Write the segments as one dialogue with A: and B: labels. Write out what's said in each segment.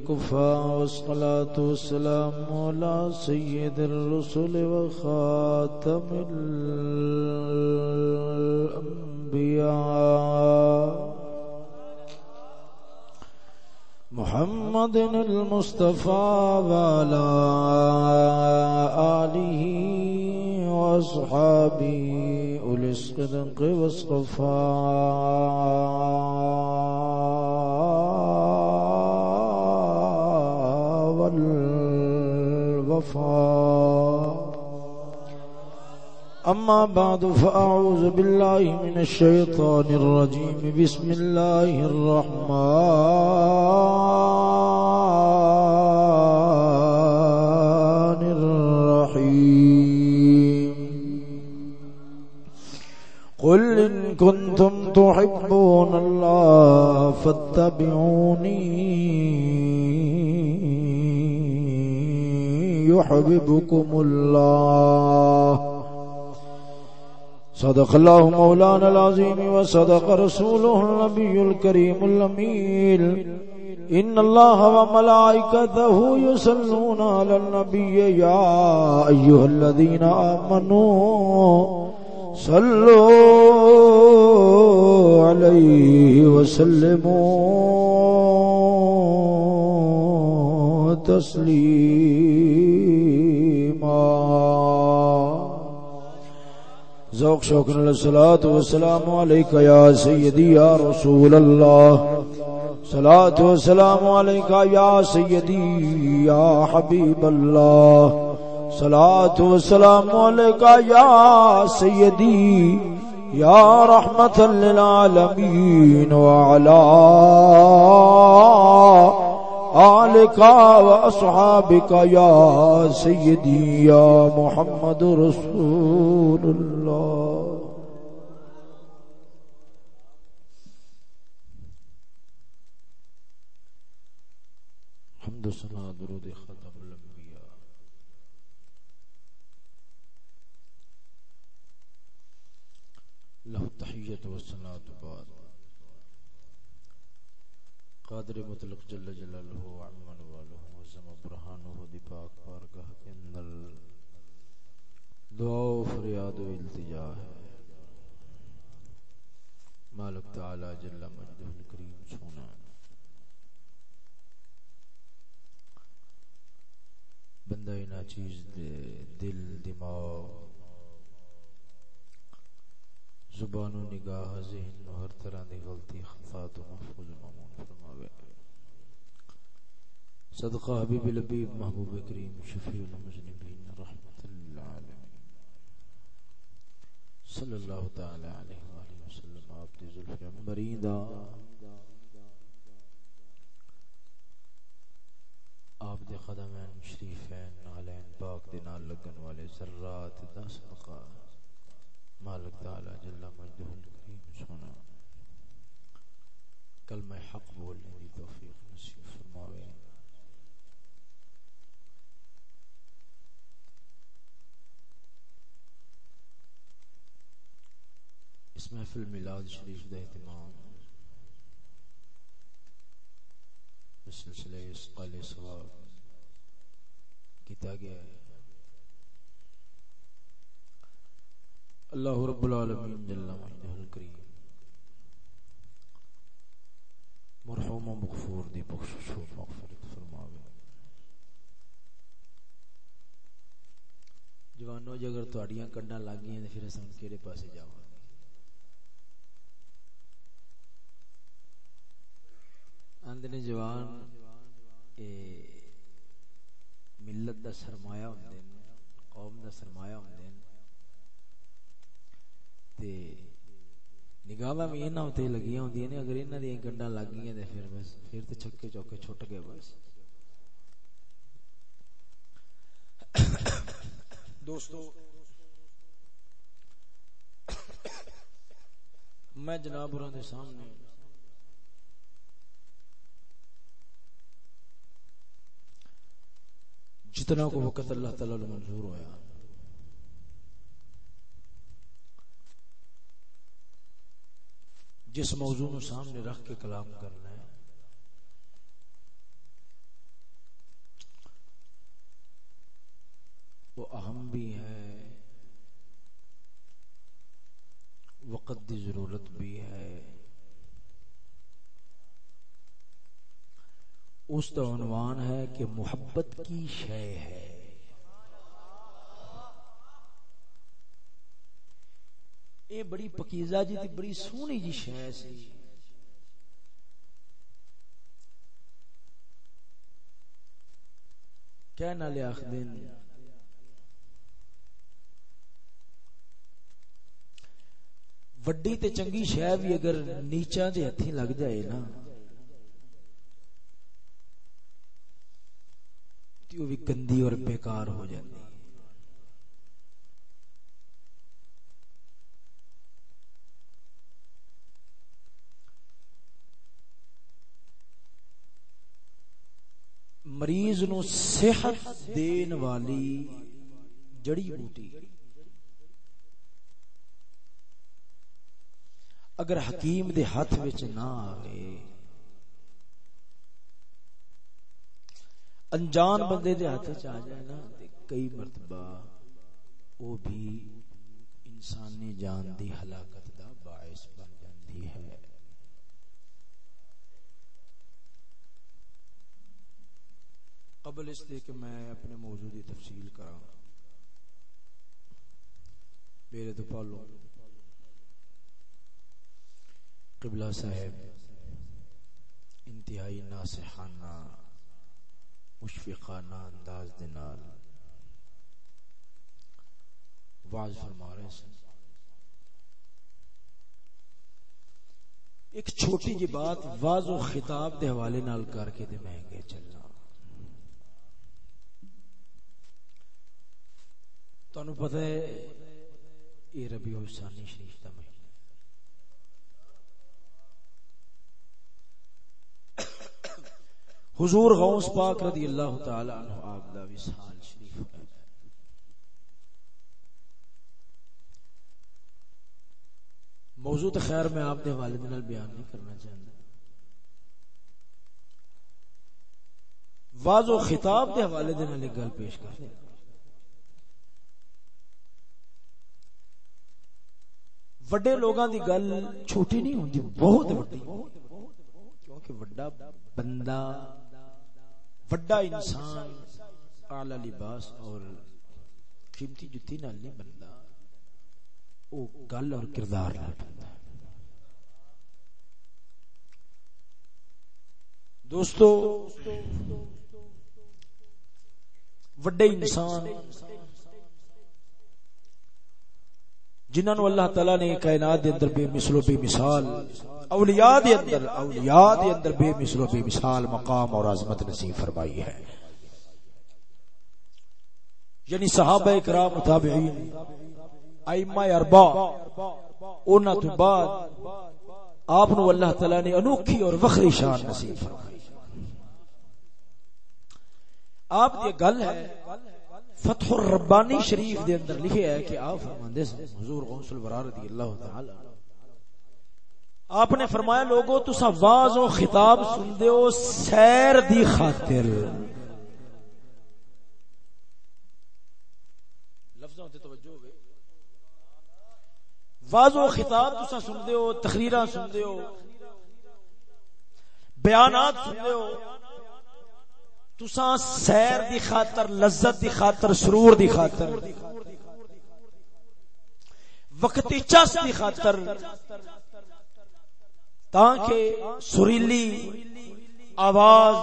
A: الحمد لله وكفى والصلاة والسلام على سيد الرسل وخاتم الأنبياء. محمد المصطفى وعلى آله وأصحابه أولي الصدق والصفاء. والوفاء أما بعد، فأعوذ بالله من الشيطان الرجيم. بسم الله الرحمن الرحيم. قل إن كنتم تحبون الله فاتبعوني. يحببكم الله. صدق الله مولانا العظيم وصدق رسوله النبي الكريم الأمين. إن الله وملائكته يسلون على النبي. يا أيها الذين آمنوا صلوا عليه وسلموا تسليما. ذوق شوق الصلاة والسلام عليك يا سيدي يا رسول الله صلاة والسلام عليك يا سيدي يا حبيب الله صلاة والسلام عليك يا سيدي يا رحمة للعالمين وعلى آلك وأصحابك يا سيدي يا محمد رسول الله حمد صلاة درود خطب الأنبياء له التحية والصلاة بعد قادر مطلق جل جلالہ وعمن والہ وزم برہانہ دی پاک بارگاہ کے اندر دعا و فریاد و التجا ہے۔ مالک تعالی جل مجدہ الکریم سونا بندہ اینا چیز دے دل، دماغ، زبان و نگاہ، ذہن و ہر طرح دی غلطی خطا تو محفوظ مامون فرماوے۔ صدقہ حبیب لبیب محبوب کریم شفیع المذنبین رحمت للعالمین صلی اللہ تعالی علیہ وآلہ وسلم، آپ دی ظلف مریدہ آپ دے قدمین شریفین نالین پاک دے نال لگن والے ذرات دا صدقہ مالک تعالی جل مجدہ الکریم، سونا کلمہ حق بولنے دی توفیق نصیب فرماوے۔ اس محفل میلاد شریف دا اہتمام۔ اس سلسلے اس قال ثواب کیتا گیا ہے۔ اللہ رب العالمین جل مجدہ الکریم مرحوم و مغفور دی بخشش و مغفرت فرماوے۔ جوانو، جے اگر تواڈیاں کڈاں لگ گئیں تے پھر اساں کیڑے پاسے جاواں؟ گے اندنے جوان اے ملت دا سرمایہ ہوندے نے، قوم دا سرمایہ ہوندے نے۔ تے نگاہاں بھی انہاں تے لگیاں ہوندیاں نے، اگر انہاں دی گنڈاں لگ گئیاں تے پھر بس، پھر تے چھکے چوکے چھٹ گئے بس۔ دوستو، میں جناب اور دے سامنے جتنا کو وقت اللہ تعالی منظور ہوا جس موضوع سامنے رکھ کے کلام کرنا اس کا عنوان ہے کہ محبت کی شے ہے۔ یہ بڑی پکیزہ جی بڑی سونی جی شے سی۔ کہنا لیا آخدین وڈی تے چنگی شہ بھی اگر نیچا دے ہتھی لگ جائے نا۔ تو بھی گندی اور بیکار ہو جاتی مریض نو صحت دین والی جڑی بوٹی۔ اگر حکیم دے ہاتھ وچ نہ آوے انجان بندے دے ہاتھ وچ آ جائے نا کئی مرتبہ وہ بھی انسانی جان دی ہلاکت دا باعث بن جاندی ہے۔ قبل اس لیے کہ میں اپنے موضوع دی تفصیل کراں، میرے تو پالو، قبلہ صاحب، انتہائی ناسحانہ مشفقانہ انداز دنال واض فرما رہے ہیں۔ ایک چھوٹی جی بات واض و خطاب دے حوالے نال کر کے دے میں گے چلنا۔ تو انہوں پتہ ہے یہ ربیع الثانی شریف دا حضور غوث پاک رضی اللہ تعالی عنہ آپ دا وصال شریف ہے۔ موضوع خیر میں آپ دے والد نال بیان نہیں کرنا چاہتا واضح و خطاب دے حوالے دے نال ایک گل پیش کر دیں وڈے لوگاں دی گل چھوٹی نہیں ہوندی، بہت وڈی، کیونکہ وڈا بندہ وڈا انسان اعلی لباس اور قیمتی جتی نال نہیں بندا او گل اور کردار نال بندا دوستو، وڈے انسان جنہاں نو اللہ تعالی نے کائنات دے اندر بے مثل و بے مثال اولیاء دے اندر، اولیاء دے اندر بے مثل و بے مثال مقام اور عظمت نصیب فرمائی ہے۔ یعنی صحابہ کرام متابعین ائمہ اربع انہاں تو بعد آپ نو اللہ تعالی نے انوکھی اور وکھری شان نصیب فرمائی۔ آپ یہ گل ہے، فتح الربانی شریف دے اندر لکھے ہے کہ آپ فرماندے سے حضور غوث الورا رضی اللہ تعالی آپ نے فرمایا، لوگو تسا واز و خطاب سن دے ہو، سیر دی خاطر۔ لفظوں تے توجہ ہوئے۔ واز و خطاب تسا سن دے ہو، تقریراں سن دے ہو، بیانات سن دے ہو۔ تسا سیر دی خاطر، لذت دی خاطر، سرور دی خاطر۔ وقتی چس دی خاطر۔ تاکہ سریلی آواز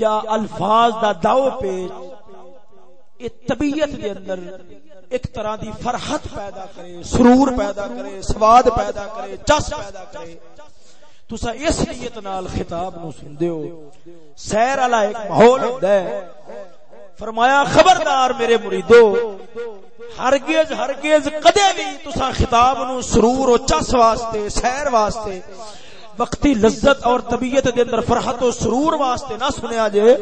A: یا الفاظ دا داو پیش یہ طبیعت دے اندر ایک طرح دی فرحت پیدا کرے، سرور پیدا کرے، سواد پیدا کرے، چس پیدا کرے۔ تسا اس نیت نال خطاب نو سندے ہو سیر والا ایک ماحول ہوندا ہے۔ فرمایا، خبردار میرے مریدو، ہرگز ہرگز کدے بھی تسا خطاب نو سرور و چس واسطے، سیر واسطے، وقتی لذت اور طبیعت دے اندر فرحت و سرور واسطے نہ سنیا جے.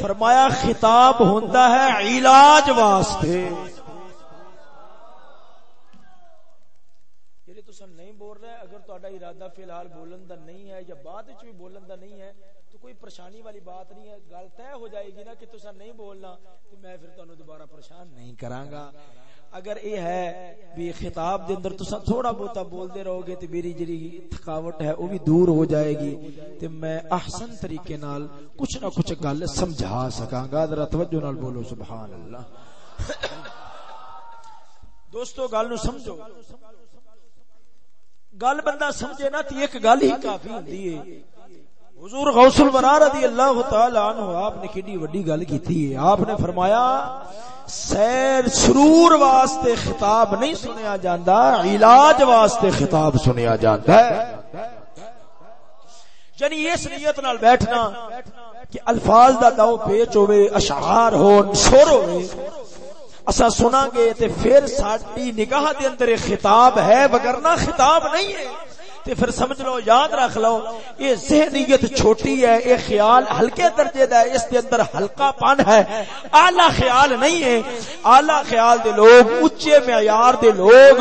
A: فرمایا، خطاب ہوندا ہے علاج واسطے. جڑے تساں نہیں بول رہے، اگر تہاڈا ارادہ فی الحال بولن دا نہیں ہے یا بعد وچ بھی بولن دا نہیں ہے پریشانی والی بات نہیں ہے، گل طے ہو جائے گی نا کہ تسا نہیں بولنا، تو میں پھر تانوں دوبارہ پریشان نہیں کراں گا اگر یہ ہے بھی خطاب دے اندر تسا تھوڑا بہتا بول دے رہو گے تے میری جڑی تھکاوٹ ہے وہ بھی دور ہو جائے گی۔ تے میں احسن طریقے نال کچھ نہ کچھ گل سمجھا سکاں گا ذرا توجہ نال بولو سبحان اللہ دوستو، گل نو سمجھو۔ گل بندہ سمجھے نا، تے ایک گل ہی کافی ہوندی ہے۔ حضور غوث الورا رضی اللہ تعالی عنہ، آپ نے کڈی وڈی گل کیتی ہے۔ آپ نے فرمایا، سیر سرور واسطے خطاب نہیں سنیا جاندا، علاج واسطے خطاب سنیا جاندا ہے۔ یعنی اس نیت نال بیٹھنا کہ الفاظ دا دو پیچ ہوے اشعار ہون، سر ہوے اسا سنا گے تے پھر ساڈی نگاہ دے اندر خطاب ہے وگرنہ خطاب نہیں ہے۔ تے پھر سمجھ لو، یاد رکھ لو، یہ ذہنیت چھوٹی ہے، یہ خیال ہلکے درجے دا ہے، اس دے اندر ہلکا پن ہے۔ اعلی خیال نہیں ہے۔ اعلی خیال دے لوگ، اونچے معیار دے لوگ،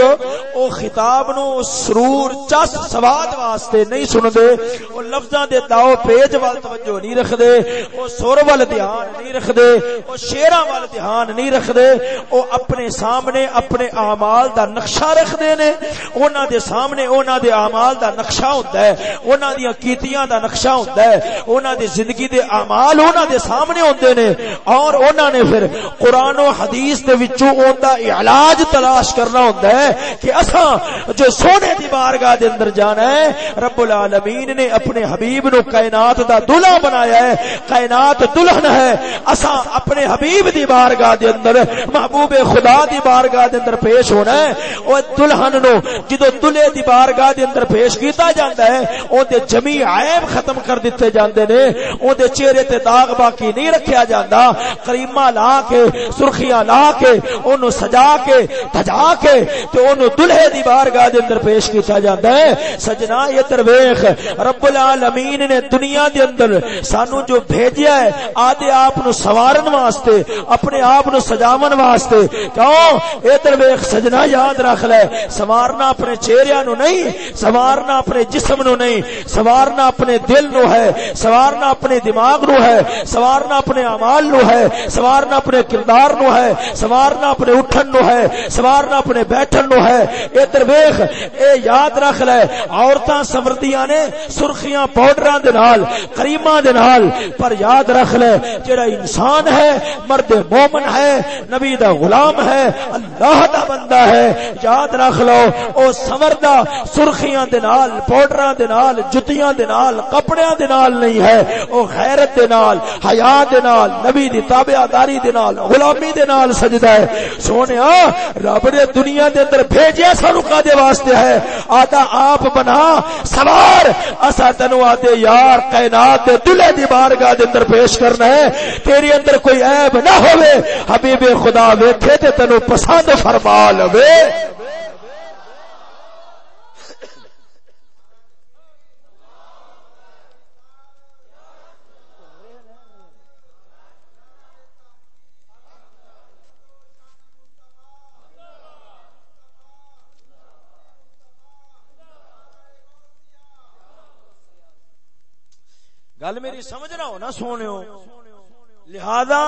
A: او خطاب نو سرور، چس، سواد واسطے نہیں سن دے او لفظاں دے داو پیج وال توجہ نہیں رکھ دے او سر ول دھیان نہیں رکھ دے او شعراں وال دھیان نہیں رکھ دے او اپنے سامنے، اپنے اعمال دا نقشہ رکھ دے نے۔ انہاں دے سامنے انہاں دے اعمال دا نقشہ ہوتا ہے، انہاں دی کیتیاں دا نقشہ ہوتا ہے۔ انہاں دی زندگی دے اعمال انہاں دے سامنے ہوندے نے۔ اور انہاں نے پھر قرآن و حدیث دے وچوں اون دا علاج تلاش کرنا ہوندا ہے کہ اساں جو سونے دی بارگاہ دے اندر جانا ہے، رب العالمین نے اپنے حبیب نو کائنات دا دلہا بنایا ہے۔ کائنات دلہن ہے۔ اساں اپنے حبیب دی بارگاہ دے اندر، محبوب خدا دی بارگاہ دے اندر پیش ہونا ہے۔ او دلہن نو، جدو دلہے دی بارگاہ دے اندر پیش پیش کیتا جاندا ہے اون دے جمی عیب ختم کر دتے جاندے نے اون دے چہرے تے داغ باقی نہیں رکھیا جاندا۔ کریمہ لا کے، سرخیاں لا کے، اونوں سجا کے تجا کے، تے اونوں دلہے دی بارگاہ دے اندر پیش کیتا جاندا ہے۔ سجنا یہ ویکھ رب العالمین نے دنیا دے اندر سانو جو بھیجیا ہے آدے آپ نو سوارن واسطے، اپنے آپ نو سجاون واسطے۔ کیوں؟ ادھر ویکھ سجنا یاد رکھ لے۔ سوارنا اپنے چہرے نو نہیں، سوار سوارنا اپنے جسم نو نہیں، سوارنا اپنے دل نو ہے، سوارنا اپنے دماغ نو ہے، سوارنا اپنے اعمال نو ہے، سوارنا اپنے کردار نو ہے، سوارنا اپنے اٹھن نو ہے، سوارنا اپنے بیٹھن نو ہے۔ اے درویش اے یاد رکھ لے، عورتاں سمردیاں نے سرخیاں پاؤڈراں دے نال، کریماں دے نال، پر یاد رکھ لے، جڑا انسان ہے، مرد مومن ہے، نبی دا غلام ہے، اللہ دا بندہ ہے، یاد رکھ لو، او سمردا سرخیاں دے نال نال، پاؤڈراں دے نال، جتیاں دے نال، کپڑیاں دے نال نہیں ہے۔ او غیرت دے نال، حیا دے نال، نبی دی تابعداری دے نال، غلامی دے نال سجدا ہے۔ سونیا، رب نے دنیا دے اندر بھیجیا سانو کدے واسطے ہے؟ آتا آپ بنا، سوار۔ اسا تینو آتے یار کائنات دے دلے دی بارگاہ دے اندر پیش کرنا ہے۔ تیرے اندر کوئی عیب نہ ہوے حبیب خدا ویکھے تے تینو پسند فرما لوے۔ گل میری سمجھ رہا ہو نا سونے لہذا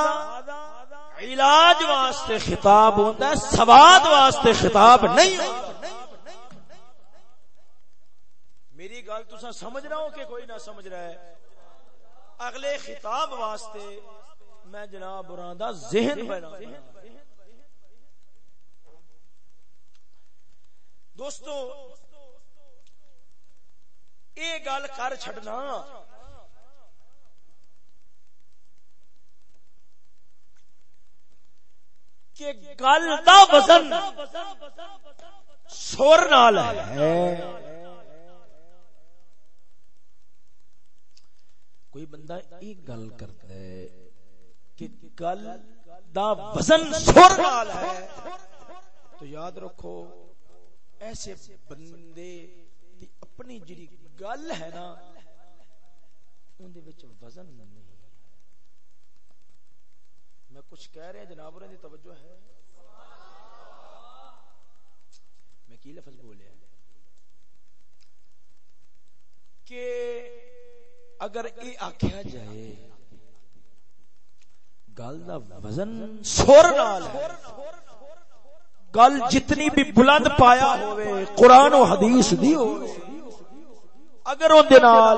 A: علاج واسطے خطاب ہوتا ہے، سواد واسطے خطاب نہیں میری گل تو سمجھ رہا ہو کہ کوئی نہ سمجھ رہا ہے۔ اگلے خطاب واسطے میں جناب براندا ذہن بنا دوستو، یہ گل کر چھڑنا کہ گل دا وزن سور نال ہے۔ کوئی بندہ ایک گل کرتا ہے کہ گل دا وزن سور نال ہے۔ تو یاد رکھو، ایسے بندے دی اپنی جڑی گل ہے نا ان دے وچ وزن نہیں میں کچھ کہہ رہے ہیں، جناب دی توجہ ہے۔ میں کی لفظ بولیا کہ اگر یہ آخیا جائے، گل کا وزن سر نال ہے۔ گل جتنی بھی بلند پایا ہوئے، قرآن و حدیث دی ہو، اگر ان نال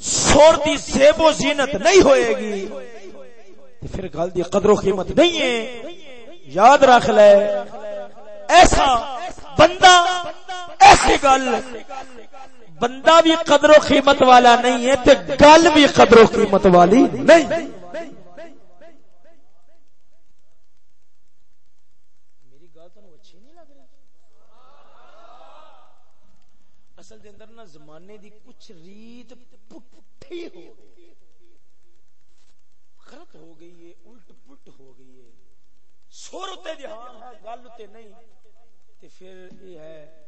A: سور دی زیب و زینت نہیں ہوئے گی تو پھر گل دی قدر و قیمت نہیں ہے۔ یاد رکھ لے۔ ایسا بندہ، ایسی گل۔ بندہ بھی قدر و قیمت والا نہیں ہے تو گل بھی قدر و قیمت والی نہیں۔ اصل دے اندر نہ زمانے دی کچھ ریت پٹھی ہو۔ غلط ہو گئی ہے الٹ پلٹ ہو گئی ہے سور تے دھیان جی ہاں ہے، گل تے نہیں۔ تے پھر یہ ہے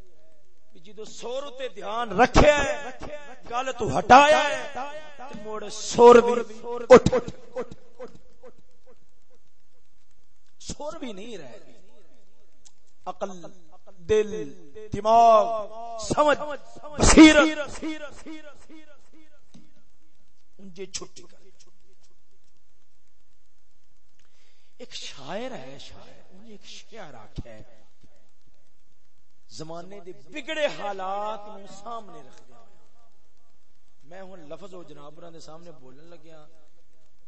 A: جدو سور تے دھیان رکھے گل تو ہٹایا مڑ سور بھی۔ اٹھ سور بھی نہیں رہ عقل، دل، دماغ، سمجھ، بصیرت۔ انجے چھٹی کر۔ ایک شاعر ہے، شاعر، انہیں ایک شعر آکھا ہے زمانے دے بگڑے حالات نو سامنے رکھ دیا میں ہوں لفظ و جناب دے سامنے بولن لگیا۔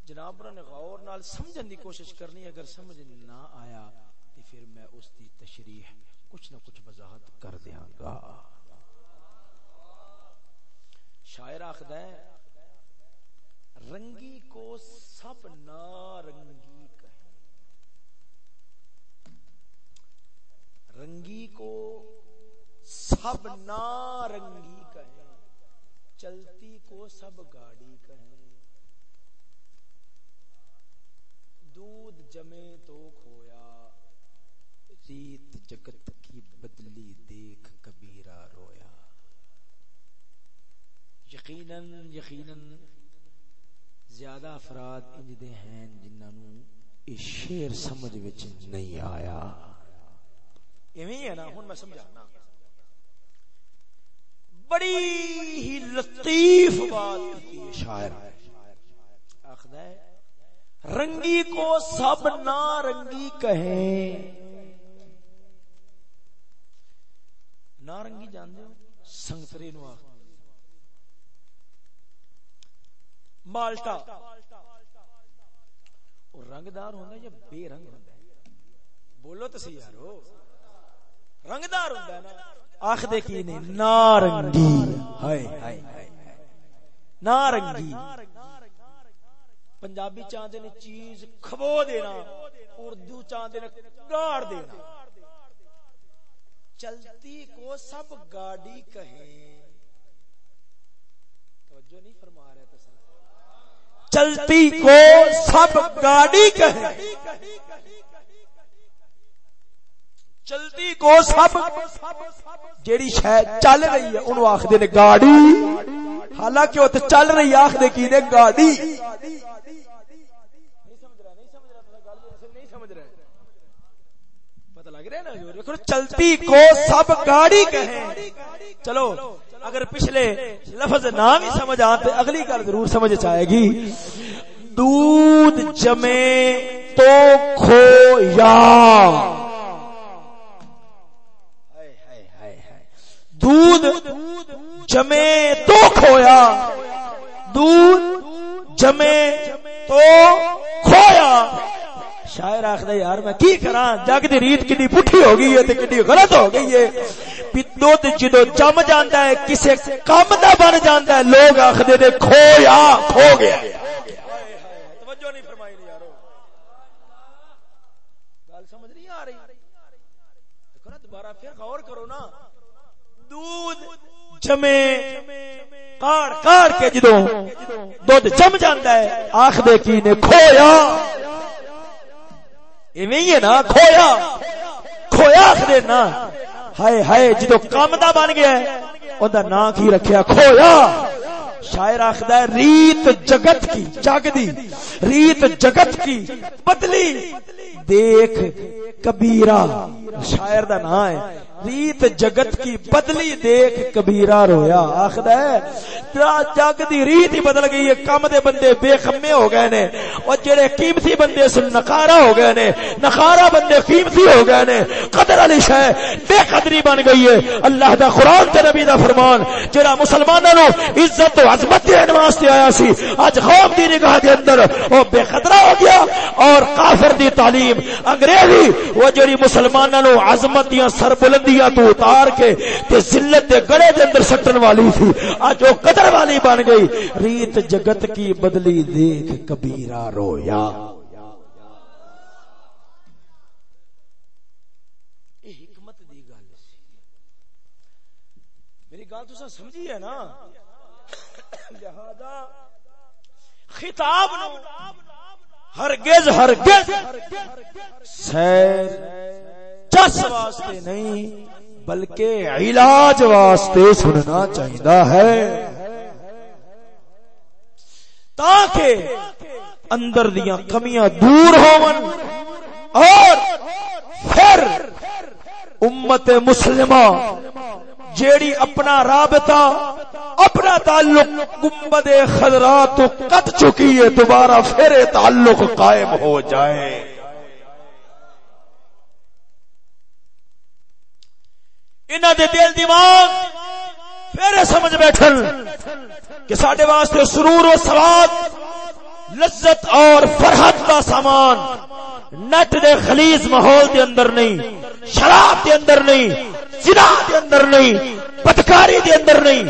A: جناب نے غور نال سمجھن دی کوشش کرنی، اگر سمجھ نہ آیا تو پھر میں اس دی تشریح کچھ نہ کچھ وضاحت کر دیا گا۔ شاعر آخد ہے، رنگی کو سب نارنگی کہیں رنگی کو سب نارنگی کہیں، چلتی کو سب گاڑی کہیں۔ دودھ جمے تو کھویا، ریت جگت کی بدلی دیکھ کبیرہ رویا۔ یقیناً یقیناً زیادہ افراد انجدے ہیں جنہوں اس شیر سمجھ وچ نہیں آیا۔ ایویں ہے نا، ہن میں سمجھانا بڑی ہی لطیف بات کی شاعر۔ آخدا ہے، رنگی کو سب نارنگی کہیں۔ نارنگی جاندے ہو؟ سنگترے نو آخ۔ مالٹا۔ رنگدار ہوندہ یا بے رنگ ہوندہ بولو تو سی یارو۔ رنگدار ہوندہ ہے نا۔ آخ دیکھی نہیں نارنگی۔ ہائے ہائے نارنگی۔ پنجابی چاندے نے چیز کھبو دینا، اردو چاندے نے گاڑ دینا۔ چلتی کو سب گاڑی کہیں توجہ نہیں فرما رہے تو چلتی کو سب گاڑی کہیں چلتی کو سب۔ جیڑی شاید چل رہی ہے، انہوں آخ نے گاڑی۔ حالانکہ وہ تو چل رہی آخ کی نے گاڑی۔ چلتی کو سب گاڑی کہیں۔ چلو، اگر پچھلے لفظ نہ بھی سمجھ آتے اگلی گل ضرور سمجھ چاہے گی۔ دودھ جمے تو کھو دودھ جمے تو کھویا، دودھ جمے تو کھویا۔ شاعر آخر یار میں کی کرا جگ دی ریت کنی پٹھی ہو گئی ہے تے کنی غلط ہو گئی ہے۔ دودھ جدو جم جاندا ہے، کسے کام دا بن جاندا ہے، لوگ آخر دے، کھویا، کھو گیا توجہ نہیں فرمائی نہیں یارو گل سمجھ نہیں آ رہی دیکھو نا دوبارہ پھر غور کرو نا دودھ جمے کاڑ کاڑ کے جدو دودھ جم جاندا ہے۔ آخ دے کی نے، کھویا۔ ایویں نا، کھویا۔ کھویا آخر نا۔ ہائے ہائے جدو کام دا بن گیا ہے اوندا نام کی رکھیا؟ کھویا۔ شاعر آخدا ہے، ریت جگت کی جگ دی ریت جگت کی بدلی۔ دیکھ کبیرہ، شاعر دا نام ہے۔ ریت جگت کی بدلی دیکھ کبیرہ رویا آخد ہے جگ دی ریت ہی بدل گئی ہے، کم دے بندے بے خمے ہو گئے نے، اور جڑے قیمتی بندے سن نخارا ہو گئے نے نخارا بندے قیمتی ہو گئے نے، قدر علی شے بے قدری بن گئی ہے۔ اللہ دا قرآن تے نبی دا فرمان، جڑا مسلمانوں نو عزت و عظمت دین واسطے آیا سی اج قوم دی نگاہ دے اندر او بے قدرہ ہو گیا، اور کافر دی تعلیم، انگریزی، وہ جڑی مسلمانوں نو عظمت دیاں سر بلندیاں تو اتار کے تے ذلت دے گڑے دے اندر سٹن والی تھی۔ اج او قدر والی بن گئی۔ ریت جگت کی بدلی دیکھ کبیرہ رویا۔ گل سمجھی ہے نا؟ لہذا خطاب ہرگز ہرگز سیر چس واسطے نہیں، بلکہ علاج واسطے سننا چاہیے ہے۔ تاکہ اندر دیا کمیاں دور ہون اور پھر امت مسلمہ جیڑی اپنا رابطہ، اپنا تعلق گمبد خضرات تو کٹ چکی ہے، دوبارہ پھر تعلق قائم ہو جائے۔ انہ دے دل دماغ پھر سمجھ بیٹھن کہ ساڈے واسطے سرور و سواد، لذت اور فرحت کا سامان نٹ دے خلیز ماحول دے اندر نہیں، شراب دے اندر نہیں، زنا دے اندر نہیں پتکاری دے اندر نہیں،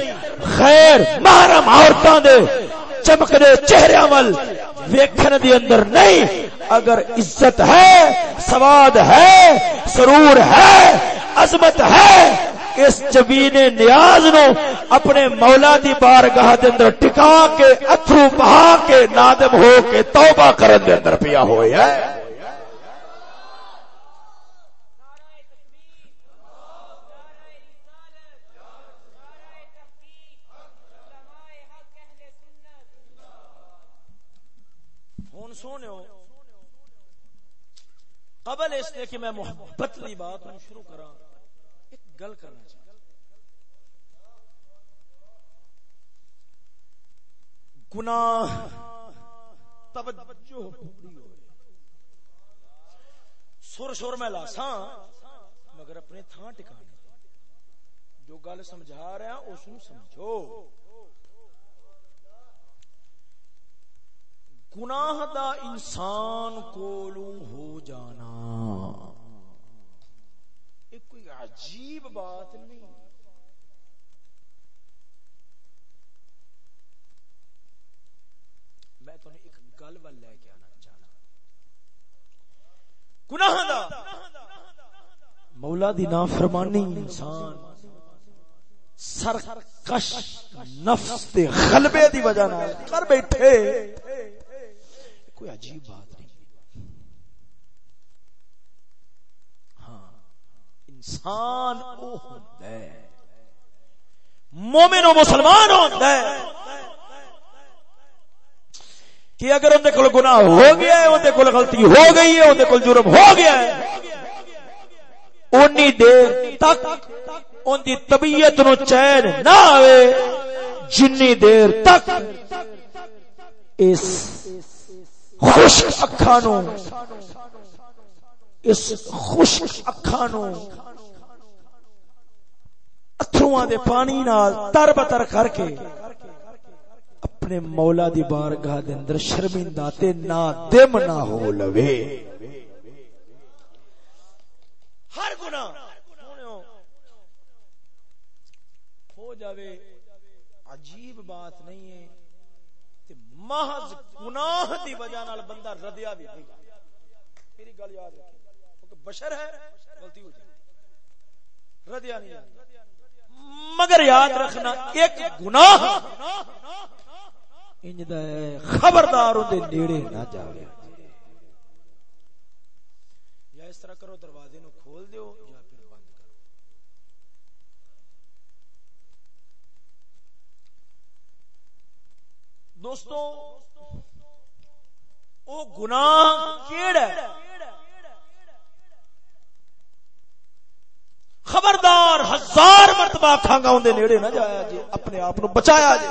A: خیر محرم عورتاں دے چمک دے چہرے ول ویکھن دے اندر نہیں۔ اگر عزت ہے، سواد ہے، سرور ہے عظمت ہے اس جبین نیاز نو اپنے مولا دی بارگاہ دے اندر ٹکا کے، اتھرو بہا کے نادم ہو کے توبہ کرن دے اندر پیا ہوئے ہے۔ قبل اس نے کہ میں محبت لی بات شروع کرا ایک گل کرنا چاہتا گناہ، توجہ سر شور میں لاسا مگر اپنے تھان ٹکانے۔ جو گل سمجھا رہا اس سمجھو۔ گناہ دا انسان کولوں ہو جانا۔ کوئی عجیب بات نہیں۔ میں تو ایک گل وال لے کے آنا چاہنا گناہ دا۔ مولا دی نافرمانی انسان سرکش نفس دے غلبے دی وجہ نال کر بیٹھے۔ کوئی عجیب بات نہیں ہاں انسان وہ ہوتا ہے۔ مومن و مسلمان ہوتا ہے۔ کہ اگر اندر کل گناہ ہو گیا ہے اندر کل غلطی ہو گئی ہے اندر کل جرم ہو گیا ہے، اونی دیر تک ان دی طبیعت نو چین نہ آئے جنی دیر تک اس خشک اکھانو اس خشک اکھانو اتھرواں دے پانی نال تر بتر کر کے اپنے مولا دی بارگاہ دے اندر شرمندہ تے نادم نہ ہو لوے۔ ہر گناہ ہو جاوے۔ عجیب بات نہیں ہے تے محض گناہ دی وجہ نال بندہ ردیا بھی نہیں۔ میری گل یاد رکھیں بشر ہے، غلطی ہو جائے ردیا نہیں مگر یاد رکھنا، ایک گناہ انج دا خبردار دے نیڑے نہ جاوے۔ یا اس طرح کرو دروازے نو کھول دیو یا پھر بند کرو۔ دوستو، او گناہ کیڑا ہے؟ خبردار ہزار مرتبہ کھانگا ہوں دے نیڑے نہ جایا جی اپنے آپ نو بچایا جی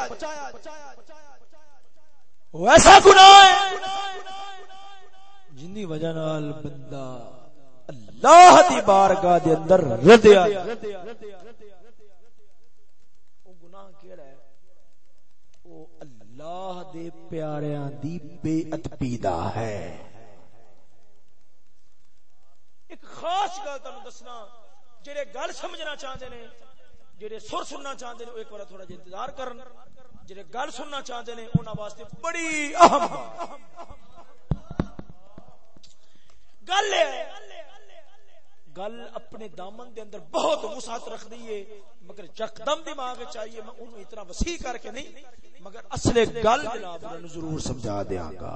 A: ایسا گناہ ہے جن دی وجہ نال بندہ اللہ دی بارگاہ دے اندر ردیا او گناہ کیڑا ہے؟ او اللہ دے پیاریاں دی بے ادبی دا ہے۔ ایک خاص گل تانوں دسنا۔ جڑے گل سمجھنا چاہتے نے، جڑے سر سننا چاہتے ہیں ایک بار تھوڑا جا انتظار کرن۔ جڑے گل سننا چاہتے ہیں انہاں واسطے بڑی اہم گل ہے، گل اپنے دامن دے اندر بہت وسعت رکھ دی ہے، مگر یکدم دماغ چاہیے میں انہوں اتنا وسیع کر کے نہیں، مگر اصل گل جناب انہوں ضرور سمجھا دیاں گا۔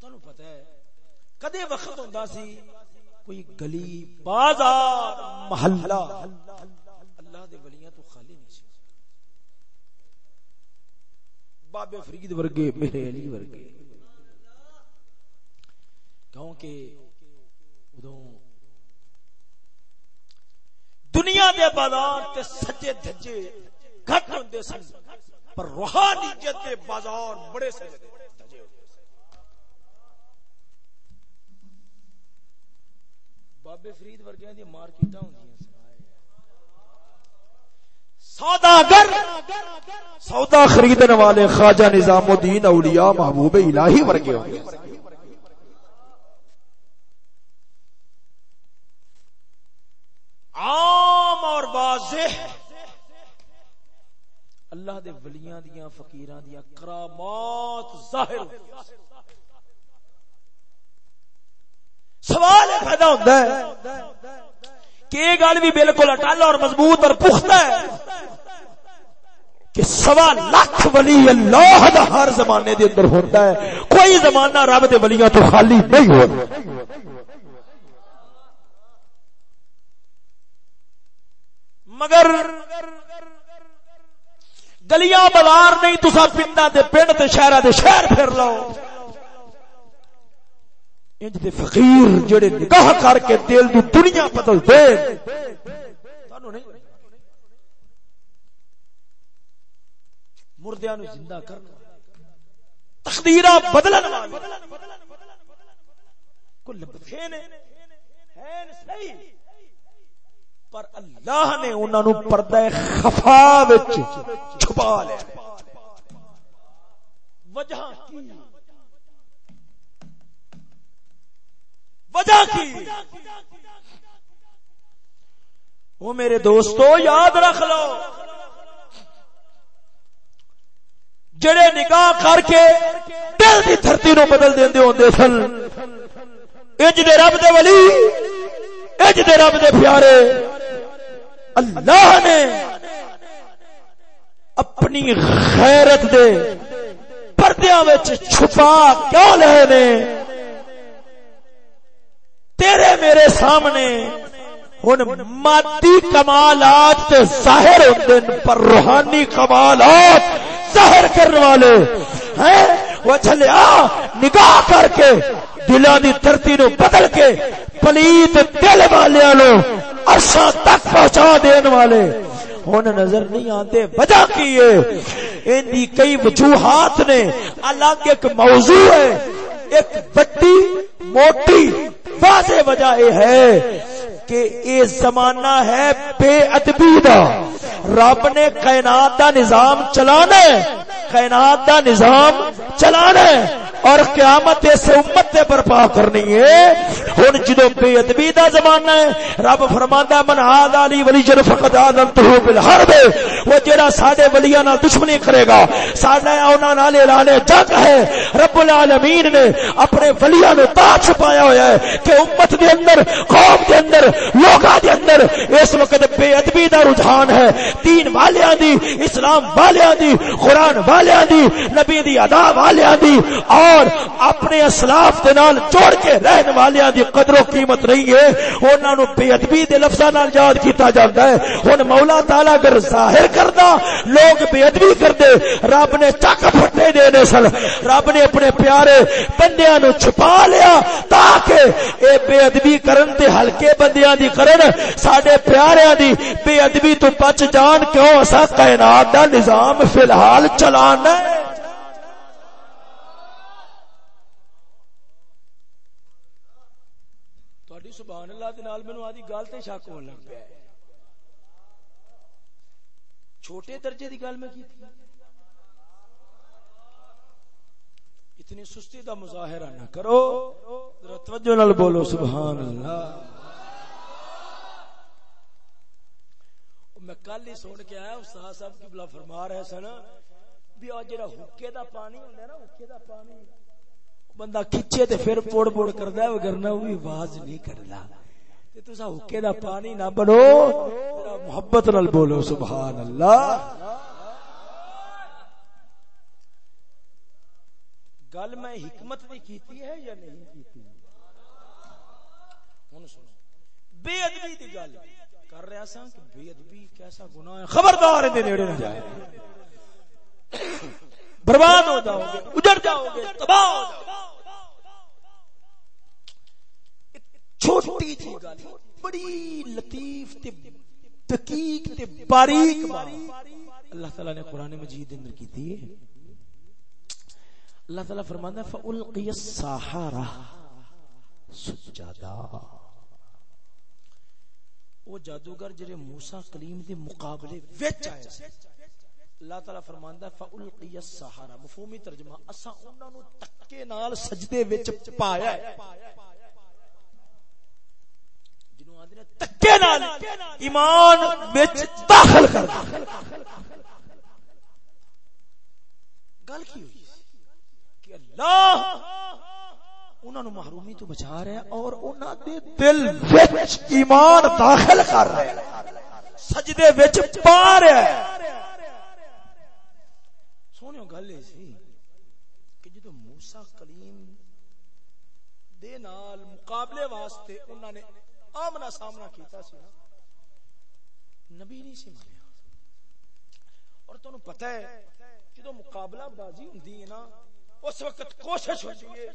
A: تانوں پتہ ہے، کدے وقت ہوندا سی کوئی گلی، بازار، محلہ۔ اللہ دے ولیاں تو خالی نہیں سی۔ بابے فرید ورگے، میرے علی ورگے۔ کیونکہ ادوں دنیا دے بازار تے سجے دھجے گھٹ ہوندے سن، پر روحانیت دے بازار بڑے سجے۔ بابے فرید ورگیاں دی مارکیٹاں ہوندیاں سوداگر سودا خریدنے والے خواجہ نظام الدین اولیاء محبوب الہی ورگے ہوندے عام اور واضح اللہ دے ولیاں دیاں فقیراں دیاں کرامات ظاہر ہوندیاں سوال پیدا ہوتا ہے کہ یہ گل بھی بالکل اٹل اور مضبوط اور پختہ ہے کہ سوا لاکھ ولی اللہ دا ہر زمانے دے اندر ہوتا ہے، کوئی زمانہ رب دے ولیاں تو خالی نہیں ہوتا مگر گلیاں بازار نہیں تسا پنڈا دے پنڈ تے شہر دے شہر پھر لو۔ انج دے فقیر جڑے نگاہ کر کے دل دی دنیا بدل دے۔ تانوں نہیں مردیاں نو زندہ کرنا تقدیراں بدلن والے۔ کو لبھے ہیں صحیح؟ پر اللہ نے انہاں نو پردہ خفا وچ چھپا لیا۔ وجہ کی؟ وجہ کی؟ وہ میرے دوستو، یاد رکھ لو۔ جڑے نکاح کر کے دل کی دھرتی نو بدل دے ہوندے سن اج دے رب دے ولی اج دے رب دے پیارے، اللہ نے اپنی غیرت دے پردیاں وچ چھپا کیوں لے نے؟ تیرے میرے سامنے ہوں مادی کمالات ظاہر ہوتے پر روحانی کمالات ظاہر کرنے والے ہیں۔ وہ چلیا نگاہ کر کے دلوں کی دھرتی نو بدل کے پلیت دل والے نو ارشا تک پہنچا دین والے۔ ہن نظر نہیں آتے وجہ کی ہے؟ ان کئی وجوہات نے، الگ ایک موضوع ہے۔ ایک بڑی موٹی واضح وجہ یہ ہے کہ یہ زمانہ ہے بے ادبی دا۔ رب نے کائنات دا نظام چلانا ہے۔ کائنات دا نظام چلانا ہے۔ اور قیامت اس امت تے برپا کرنی ہے۔ ہن جدو بے ادبی دا زمانہ ہے، رب فرماندا من ہاد علی ولی جن فقط آدمتہ بالحرب وہ جڑا ساڈے ولیاں نال دشمنی کرے گا، ساڈا انہاں نال اعلان جنگ ہے۔ رب العالمین نے اپنے ولیاں نو تا چھپایا ہویا ہے کہ امت دے اندر، قوم دے اندر، لوکاں دے اندر اس وقت بے ادبی دا رجحان ہے۔ دین والیاں دی، اسلام والیاں دی، قرآن والیاں دی، نبی دی ادا والیاں دی، آ اور اپنے اسلاف دے نال جوڑ کے رہن والیاں دی قدر و قیمت نہیں ہے۔ انہاں نو بے ادبی دے لفظاں نال یاد کیتا جاندا ہے۔ ہن مولا تعالی اگر ظاہر کردا، لوگ بے ادبی کردے، رب نے چک پھٹے دے سن۔ رب نے اپنے پیارے بندیاں نو چھپا لیا تاکہ اے بے ادبی کرن تے ہلکے بندیاں دی کرن۔ ساڈے پیاریاں دی بے ادبی تو بچ جان کیوں؟ اسا کائنات دا نظام فی الحال چلانا ہے۔ سبحان اللہ نال مینوں آدی گل تے شک ہون لگ پیا چھوٹے درجے دی گل میں کی تھی؟ اتنی سستی دا مظاہرہ نہ کرو۔ توجہ نال بولو، سبحان اللہ۔ میں کل ہی سن کے آیا، استاد صاحب کی بلا فرما رہے سن بھی آ جڑا حکے دا پانی ہوندا ہے نا، حکے دا پانی، بندہ کھچے تے پھر پوڑ پوڑ کردا ہے وگرنا وہ آواز نہیں کردا تے تسا حکے دا پانی نہ بنو محبت نال بولو سبحان اللہ گل میں حکمت بھی کیتی ہے یا نہیں کیتی؟ ہن سنو، بے ادبی دی گل کر رہا سا کہ بے ادبی کیسا گناہ ہے؟ خبردار دے نیڑے نہ جائے۔ برباد ہو جاؤ گے، اجڑ جاؤ گے، تباہ ہو جاؤ گے۔ چھوٹی جی گل بڑی لطیف تے دقیق تے باریک اللہ تعالی نے قرآن مجید اندر کی تھی اللہ تعالی فرماندا ہے فالقی السحرہ سجدا۔ وہ جادوگر جڑے موسی کلیم دے مقابلے وچ آئے اللہ تعالی فرماندا ہے فالقی السحرہ مفہومی ترجمہ، اساں انہاں نو تکے نال سجدے وچ پایا ہے۔ تکے نال ایمان وچ داخل کر گل کی ہوئی؟ کہ اللہ انہاں نو محرومی تو بچا رہا ہے اور انہاں دے دل وچ ایمان داخل کر رہا ہے۔ سجدے وچ پا رہا ہے۔ سونے گل یہ سی کہ جدو موسا کلیم دے نال مقابلے واسطے انہوں نے آمنا سامنا کیتا سی نا۔ نبی نہیں سی مانیا۔ اور تمہیں پتا ہے جدو مقابلہ بازی ہوں نا، اس وقت کوشش ہوتی ہے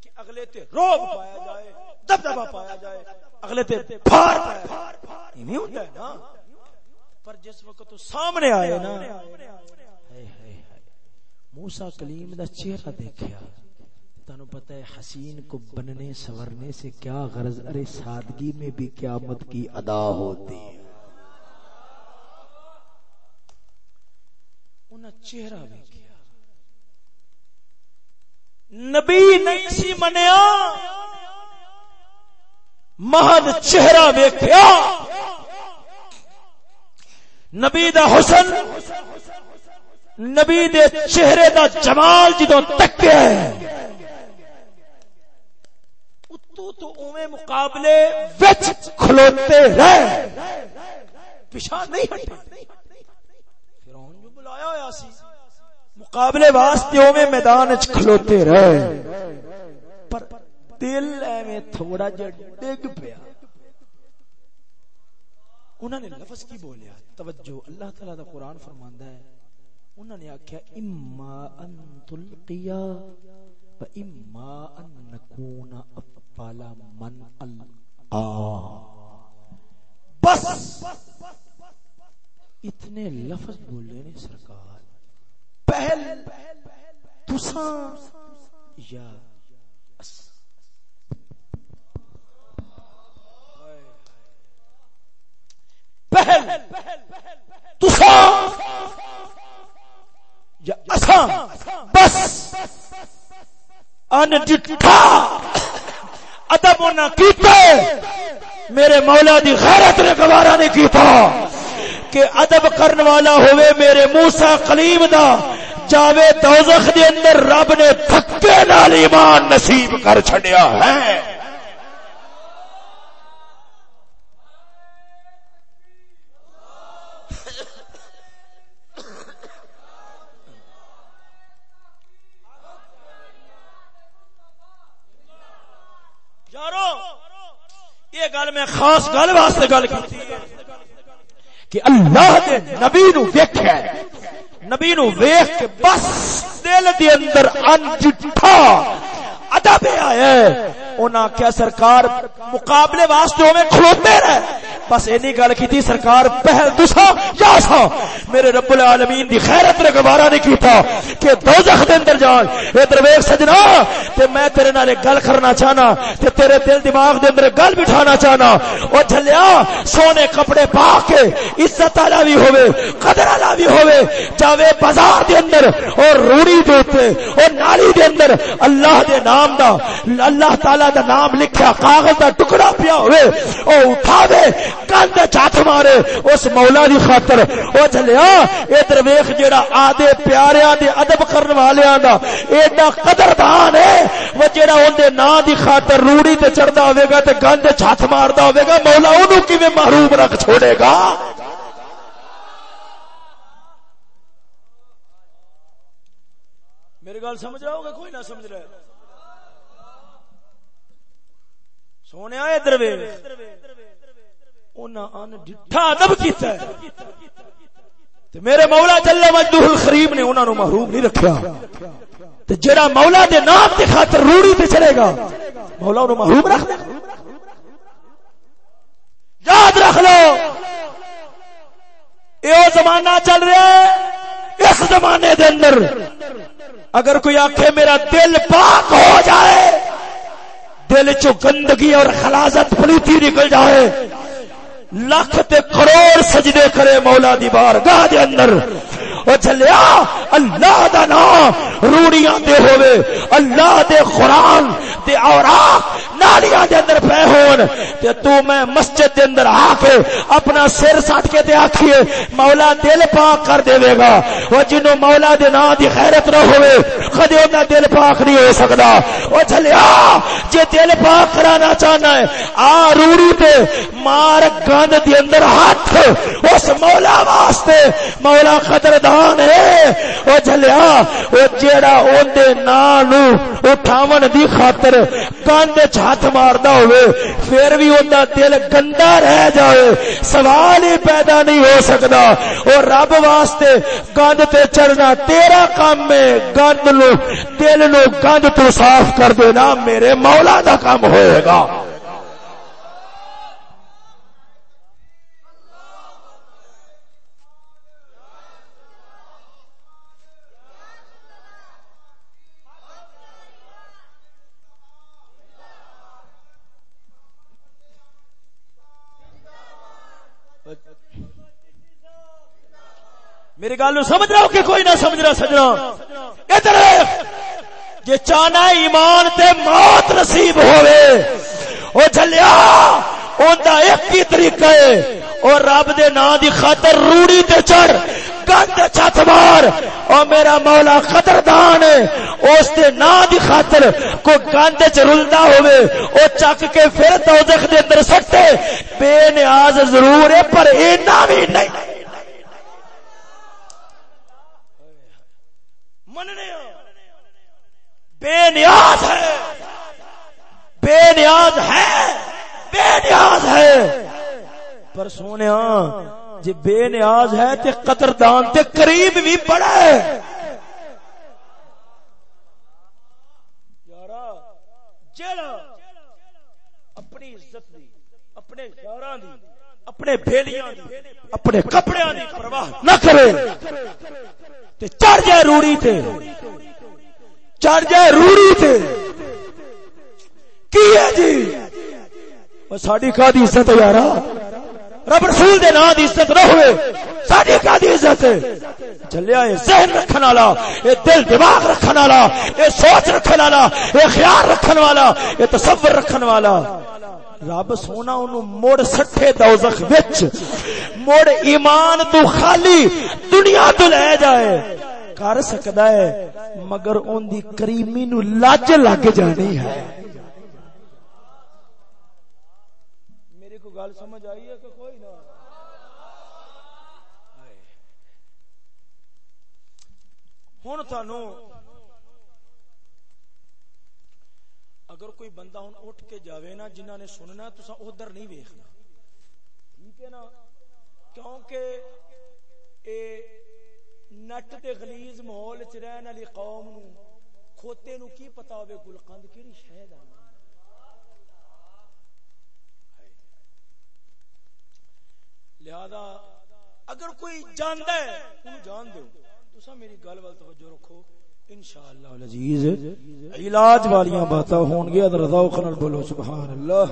A: کہ اگلے تے روب پایا جائے دبدبا پایا جائے، اگلے تے پھار پایا جائے۔ نہیں ہوتا ہے نا۔ پر جس وقت تو سامنے آئے نا موسا کلیم دا چہرہ دیکھا تنو پتہ ہے حسین کو بننے سورنے سے کیا غرض؟ ارے سادگی میں بھی قیامت کی ادا ہوتی ہے۔ انہاں چہرہ بھی کیا نبی نہیں سی منیا، مہد چہرہ ویکھیا۔ نبی دا حسن، نبی دے چہرے دا جمال جدو تکے اتو تو اوے مقابلے وچ کھلوتے رہے۔ پیشا نہیں ہٹے۔ فرعون جو بلایا ہویا سی مقابلے واسطے اوے میدان وچ کھلوتے رہے۔ پر دل ایویں تھوڑا جا ڈگ پیا۔ انہوں نے لفظ کی بولیا؟ توجہ اللہ تعالی دا قرآن فرماندا ہے۔ انہوں نے آخیا اما ان تلقیا و اما ان نکون افعال من القا بس اتنے لفظ بولے نے سرکار۔ پہل تساں یا پہل تساں یا اساں۔ بس۔ ان جٹھا۔ ادب نہ کیتا میرے مولا دی غیرت نے گوارا نہیں کیتا کہ ادب کرن والا ہوئے میرے موسا قلیم دا۔ جاوے دوزخ دے اندر رب نے تھکے نال ایمان نصیب کر چھڑیا ہے۔ یہ گل میں خاص گل واسطے گل کی کہ اللہ دے نبی نو ویکھیا نبی نو ویکھ کے بس دل دے اندر انجٹھا ادب آیا انہاں کیا سرکار مقابلے واسطے ہوے کھلوتے رہے۔ بس اینی گل کیتی، سرکار پہل تسا یا سا میرے رب العالمین دی خیرت نے گوارا نہیں کیتا کہ دوزخ دے اندر جان۔ اے درویش سجنا، تے میں تیرے نال گل کرنا چاہنا، تے تیرے دل دماغ دے اندر گل بٹھانا چاہنا۔ او جھلیا، سونے کپڑے پا کے عزت والا بھی ہوے قدر والا بھی ہوے جاوے بازار دے اندر اور روڑی دے اوتے او نالی دے اندر، اللہ دے نام نام دا، اللہ تعالی دا نام لکھیا، کاغذ دا ٹکڑا پیا ہوئے، او اٹھا اٹھاوے کندھ چات مارے، اس مولا دی خاطر۔ او چلیا اے درویش جیڑا آدے پیاریاں دے ادب کرن والیاں دا، ایڈا قدردان ہے۔ وہ جیڑا اون دے نام دی خاطر روڑی تے چڑھدا ہوے گا تے گند چھت ماردا ہوے گا، مولا اونوں کیویں محروم رکھ چھوڑے گا؟ میری گل سمجھ رہا ہوگا کوئی نہ سمجھ رہا ہے سونے ادھر میرے مولا جل مجدوہ الخریب نے انہوں نے محروم نہیں رکھا جڑا مولا دے نام کے خاطر روڑی تے چلے گا، مولا انہوں محروم رکھ دے۔ یاد رکھ لو یہ زمانہ چل رہا ہے، اس زمانے دے اندر اگر کوئی آخے میرا دل پاک ہو جائے دل چو گندگی اور خلازت پلیتی نکل جائے۔ لکھ تے کروڑ سجدے کرے مولا دی بار گاہ دے اندر۔ او چلیا اللہ دا نام روڑیاں دے ہوئے، اللہ دے قرآن دے اوراق نالیاں دے اندر پہ ہون تے تو میں مسجد دے اندر آ کے اپنا سر سٹ کے تے آکھیے، مولا دل پاک کر دے وے گا۔ وہ جنوں مولا دے نام دی خیرت نہ ہوئے، کدے اوندا دل پاک نہیں ہو سکدا۔ او چلیا جے دل پاک کرانا چاہنا ہے، آ روڑی تے مار گند دے اندر ہاتھ اس مولا واسطے۔ مولا قدردان ہے۔ او چلیا او جیڑا اون دے نام نو اٹھاون دی خاطر گند چ ہاتھ ماردا ہوئے، پھر بھی اوندا دل گندا رہ جائے، سوال ہی پیدا نہیں ہو سکدا۔ اور رب واسطے گند تے چڑھنا تیرا کام ہے، گند نو، دل نو گند تو صاف کر دینا، میرے مولا دا کام ہوئے گا۔ میری گل سمجھ رہا ہو کہ کوئی نہ سمجھ رہا سجنا؟ ادھر جی چاہنا ایمان تے موت نصیب ہوئے او جلیا اوندا ایک ہی طریقہ ہے اور رب دے نام دی خاطر روڑی تے چڑھ گند چھت مار، او میرا مولا قدردان ہے، اس دے نام دی خاطر کوئی گند چ رلدا ہوئے او چک کے پھر دوزخ دے اندر سٹے، بے نیاز ضرور ہے، پر اینا بھی نہیں۔ مننے بے نیاز ہے۔ بے نیاز ہے۔ بے نیاز ہے۔ پر سونے جی بے نیاز ہے تے قدردان تے قریب بھی بڑا ہے۔ اپنی عزت دی، اپنے یاراں دی، اپنے بھیلیاں دی، اپنے کپڑیاں دی پرواہ نہ کرے۔ تے چڑھ جائے روڑی تے۔ چڑھ جائے روڑی تے۔ کی ہے جی؟ ساری کا دی عزت یار رب رسول دے نام دی عزت نہ ہوئے۔ ساری کا دی عزت چلیا یہ ذہن رکھن والا یہ دل دماغ رکھن والا یہ سوچ رکھن والا یہ خیال رکھن والا یہ تصور رکھن والا۔ رب سونا انہوں مڑ سٹھے دوزخ وچ مڑ ایمان تو خالی دنیا تو لے جائے، کر سکتا ہے، مگر ان دی کریمی نو لج لگ جانی ہے۔ میرے کو گل سمجھ آئی ہے کہ کوئی نہ؟ ہوں تھانوں اگر کوئی بندہ ہوں اٹھ کے جاوے نا جنہ نے سننا تو ادھر نہیں ویخنا ٹھیک ہے نا؟ کیونکہ اے نٹ دے غلیظ ماحول چ رہن والی قوم نو، کھوتے نو کی پتا ہوے گلقند؟ کیڑی شے دا لہذا اگر کوئی جاندا ہے، اونوں جان دیو۔ تساں میری گل ول توجہ رکھو۔ انشاءاللہ العزیز، علاج والیاں باتاں ہون گے ذرا ذوق نال بولو، سبحان اللہ۔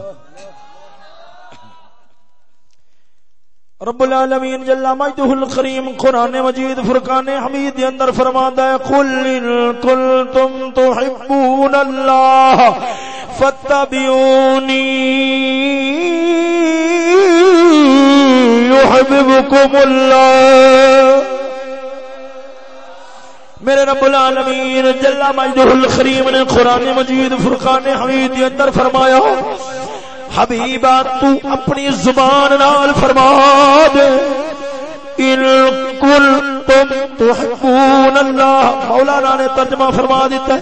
A: رب العالمین جل مجدہ الکریم قران مجید فرقان حمید اندر فرماندا ہے، قل کنتم تحبون اللہ فتبعونی يحببكم اللہ۔ میرے رب العالمین جل مجدہ الکریم نے قرآن مجید فرقان حمید اندر فرمایا حبیبا تو اپنی زبان نال فرما دے۔ ان کل تم تحبون اللہ۔ مولانا نے ترجمہ فرما دیتا ہے۔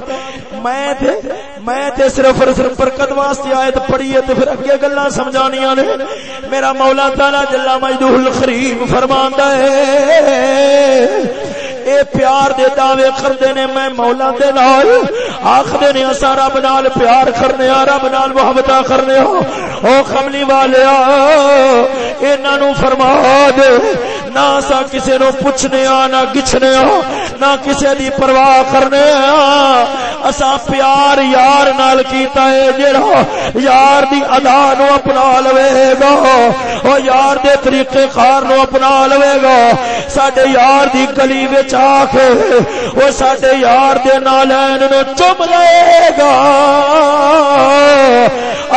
A: میں تے میں تے صرف اور صرف برکت واسطے آیت پڑھی ہے تے پھر اگے گلاں سمجھانیاں نے۔ میرا مولا تعالی جل مجدہ الکریم فرماندا ہے۔ اے پیار دے دعوے کردے نے میں مولا دے نال آکھدے نے اسا رب نال پیار کرنے آ رب نال محبت کرنے ہو او کملی والیا، انہاں نو فرما دے، نہ اسا کسے نو پوچھنے آ نہ گچھنے آ نہ کسے دی پرواہ کرنے آ اسا پیار یار نال کیتا ہے جڑا یار دی ادا نو اپنا لوے گا، او یار دے طریقے کار نو اپنا لوے گا۔ ساڈے یار دی گلی وچ آ کے وہ سڈے یار دے نالین نو چم لے گا۔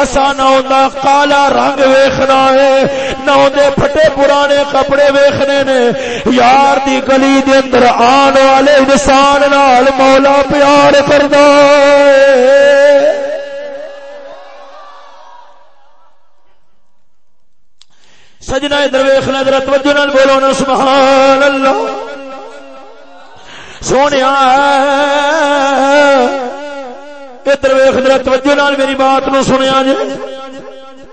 A: اسا نہ کالا رنگ ویخنا ہے، نہ پھٹے پرانے کپڑے ویخنے نے۔ یار دی گلی دے اندر آن والے انسان نال مولا پیار کردا سجنا ادھر ویخنا ادھر توجہ نال بولو نا، سبحان اللہ۔ سونے ادھر ویخ در توجہ نال میری بات نو سنیا جی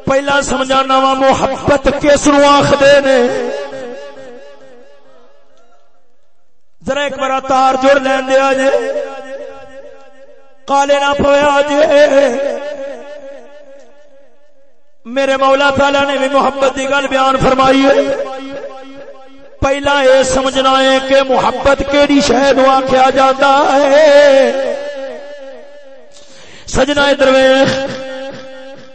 A: پہلا سمجھانا وا، محبت کس نو آخر نے؟ ذرا ایک بار تار جڑ لین دیا جی کالے نہ پویا جی میرے مولا تعالی نے بھی محبت کی گل بیان فرمائی ہے۔ پہلا یہ سمجھنا ہے کہ محبت کیڑی شہر آخیا جاتا ہے؟ سجنا درویش،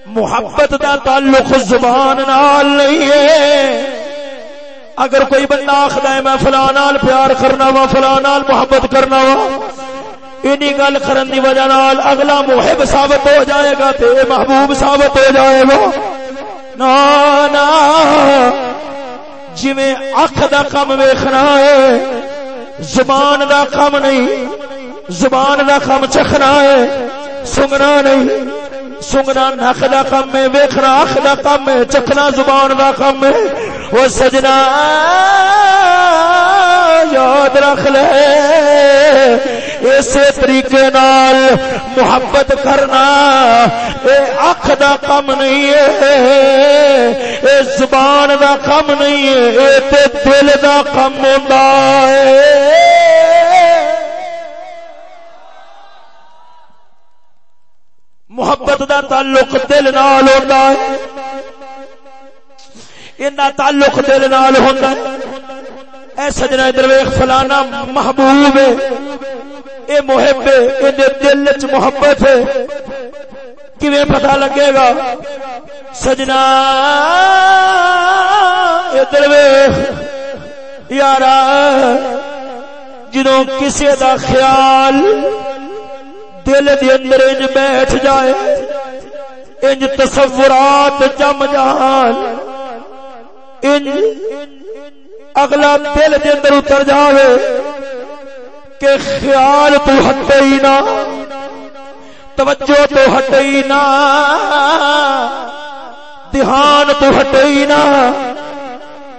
A: محبت دا تعلق زبان نال نہیں ہے۔ اگر کوئی بندہ آخر ہے، میں فلاں نال پیار کرنا وا، فلاں نال محبت کرنا وا، اینی گل کرن دی وجہ نال اگلا محب ثابت ہو جائے گا تے محبوب ثابت ہو جائے گا۔ نا نا۔ جی اکھ دا کم ویخنا ہے، زبان دا کم نہیں، زبان دا کم چکھنا ہے، سنگنا نہیں، سنگنا نک دا کم ہے ویخنا اکھ دا کم ہے، چکھنا زبان دا کم ہے۔ وہ سجنا، یاد رکھ لے۔ اسی طریقے نال محبت کرنا اے اکھ دا کم نہیں ہے، اے زبان دا کم نہیں ہے، اے تے دل دا کم ہوندا ہے۔ محبت دا تعلق دل نال ہوندا ہے۔ ان تعلق دل نال ہوندا ہے۔ اے سجنا درویخ فلانا محبوب ہے۔ اے محب ہے، اے دل چ محبت ہے۔ کیویں پتہ لگے گا؟ سجنا اے درویخ یارا جدوں کسی دا خیال دل دے اندر انج بیٹھ جائے، انج تصورات جم جان۔ انج اگلا دل دے اندر اتر جاوے کہ خیال تو ہٹے ہی نہ، توجہ تو ہٹے ہی نہ، دھیان تو ہٹے ہی نہ۔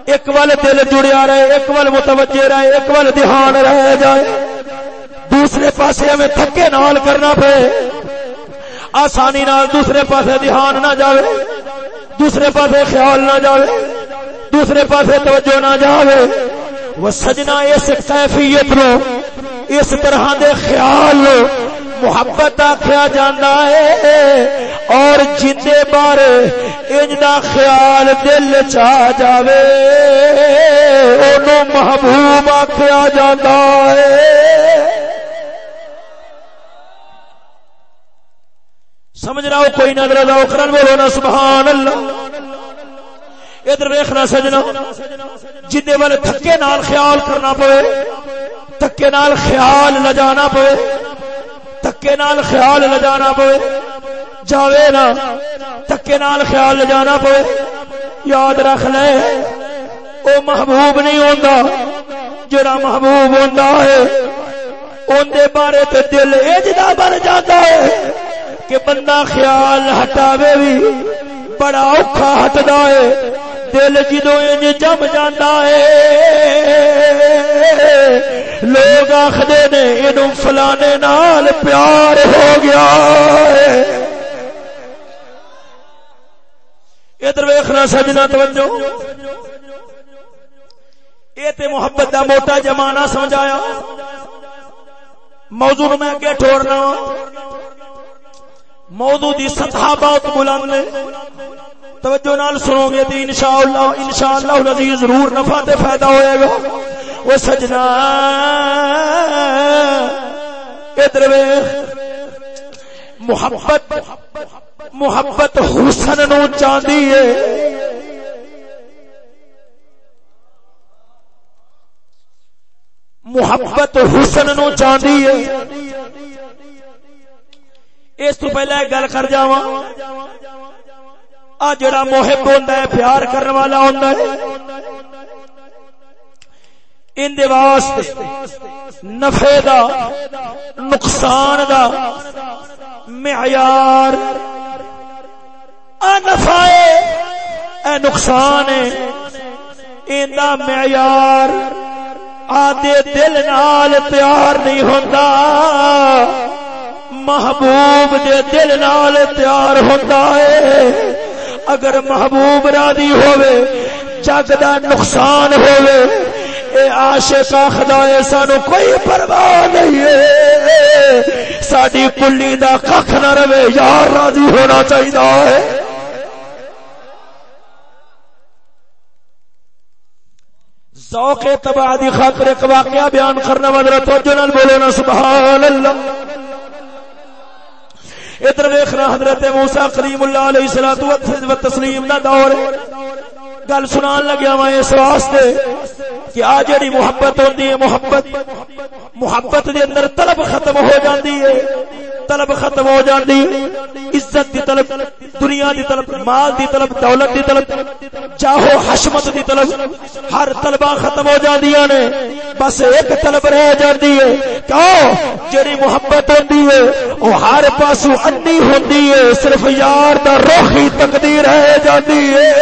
A: ایک ول دل جڑیا رہے، ایک ول متوجہ رہے، ایک ول دھیان رہ جائے۔ دوسرے پاسے ہمیں تھکے نال کرنا پے۔ آسانی نال دوسرے پاسے دھیان نہ جاوے، دوسرے پاسے خیال نہ جاوے۔ دوسرے پاسے توجہ نہ جاوے۔ وہ سجنا اس کیفیت نو، اس طرح دے خیال نو محبت آخیا جانا ہے۔ اور جندے بارے انجدا خیال دل چا جاوے۔ اونوں محبوب آخیا جانا ہے۔ سمجھ رہا ہو کوئی نظر لاؤ کرن بولو نا، سبحان اللہ۔ ادھر ویخنا سجنا۔ جدے والے تھکے نال خیال کرنا پوے، تھکے نال خیال لجانا پوے، تھکے نال خیال لجانا پوے، جاوے نا تھکے نال خیال لجانا پوے۔ یاد رکھ لے، او محبوب نہیں ہوندا، جڑا محبوب ہوندا ہے، اون دے بارے تے دل اجدا بن جاتا ہے کہ بندہ خیال ہٹاوے بھی بڑا اوکھا ہٹدا ہے۔ دل جدو انج جم جانا ہے۔ لوگ آخر نے یہ فلانے نال پیار ہو گیا ہے۔ ادھر ویخنا سجنا توجہ۔ یہ تے محبت دا موٹا جمانا سمجھایا۔ موضوع میں اگے ٹھوڑنا موضوع دی سطح بہت بلند توجہ نال سنو گے تے انشاءاللہ انشاءاللہ العزیز ضرور نفع تے فائدہ ہوئے گا۔ او سجنا۔ ادھر ویکھ محبت محبت حسن نو چاندی ہے۔ محبت حسن نو چاندی ہے۔ اس تو پہلے گل کر جاواں۔ آ جڑا محب ہوندا ہے، پیار کرنے والا ہوندا ہے۔ ان دے واسطے نفع دا، نقصان دا معیار۔ نفع اے نقصان ہے۔ ان دا معیار آدھے دل نال تیار نہیں ہوندا۔ محبوب دے دل نال تیار ہوندا ہے۔ اگر محبوب راضی ہوئے، جگ دا نقصان ہوئے، اے عاشق خدا سانو کوئی پرواہ نہیں ہے۔ ساڈی پلی دا کھ نہ رہے، یار راضی ہونا چاہیے ذوق تباہ دی خاطر ایک واقعہ بیان کرنا والا توجہ نال بولو نا سبحان اللہ۔ ادھر ویخنا حضرت موسا کریم اللہ علیہ السلام تسلیم دا دور گل سنان لگیا وا اس واسطے کہ آ جڑی محبت ہوندی ہے، محبت محبت دے اندر طلب ختم ہو جاندی ہے، طلب ختم ہو جاندی عزت دی طلب، دنیا دی طلب، مال دی طلب، دولت دی طلب، چاہو حشمت دی طلب، ہر طلبہ ختم ہو جاندیاں نے۔ بس ایک طلب رہ جاندی ہے۔ کیوں جڑی محبت ہوندی ہے، او ہر پاسو انی ہوندی ہے، صرف یار دا روح ہی تقدیر رہ جاندی ہے۔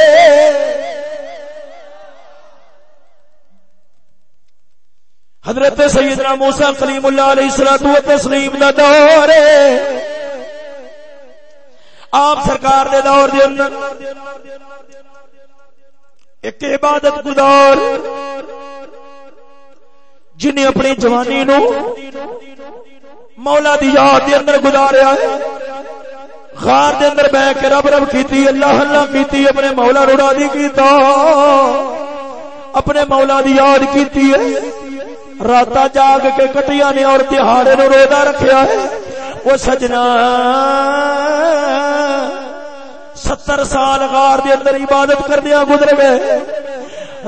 A: حضرت سیدنا موسیٰ قلیم اللہ علیہ السلام و تسلیم دا دور آپ سرکار دے دور دے اندر ایک عبادت گزار جنہیں اپنی جوانی نو مولا دی یاد دے اندر گزاریا ہے۔ غار دے اندر بہ کے رب رب کیتی، اللہ اللہ کیتی، اپنے مولا روڑا دی کیتا، اپنے مولا دی یاد کیتی ہے۔ رات جاگ کے کٹیا نے اور تہاڑے نو روزہ رکھیا ہے۔ وہ سجنا ستر سال غار دے اندر عبادت کر دیا گزر گئے۔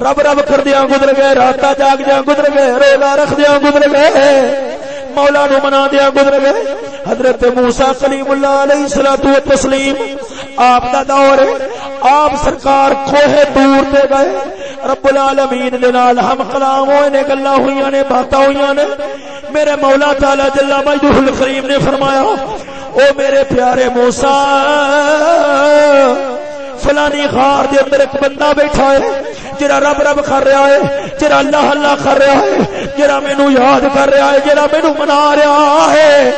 A: رب رب کر دیا گزر گئے رات جاگ دیا گزر گئے، روزہ رکھ دیا گزر گئے۔ مولا نو منا دیا گزر گئے۔ حضرت موسا کلیم اللہ علیہ الصلوۃ والتسلیم، آپ دا دور آپ سرکار کوہ دور تے گئے۔ رب العالمین دے نال ہم کلام ہوئے نے، گلاں ہویاں نے، باتاں ہویاں نے۔ میرے مولا تعالی جل مجدہ الکریم نے فرمایا، او میرے پیارے موسی، فلانی غار دے اندر ایک بندہ بیٹھا ہے جرا رب رب کر رہا ہے جرا اللہ اللہ کر رہا ہے جرا مینو یاد کر رہا ہے جرا مینو منا رہا ہے۔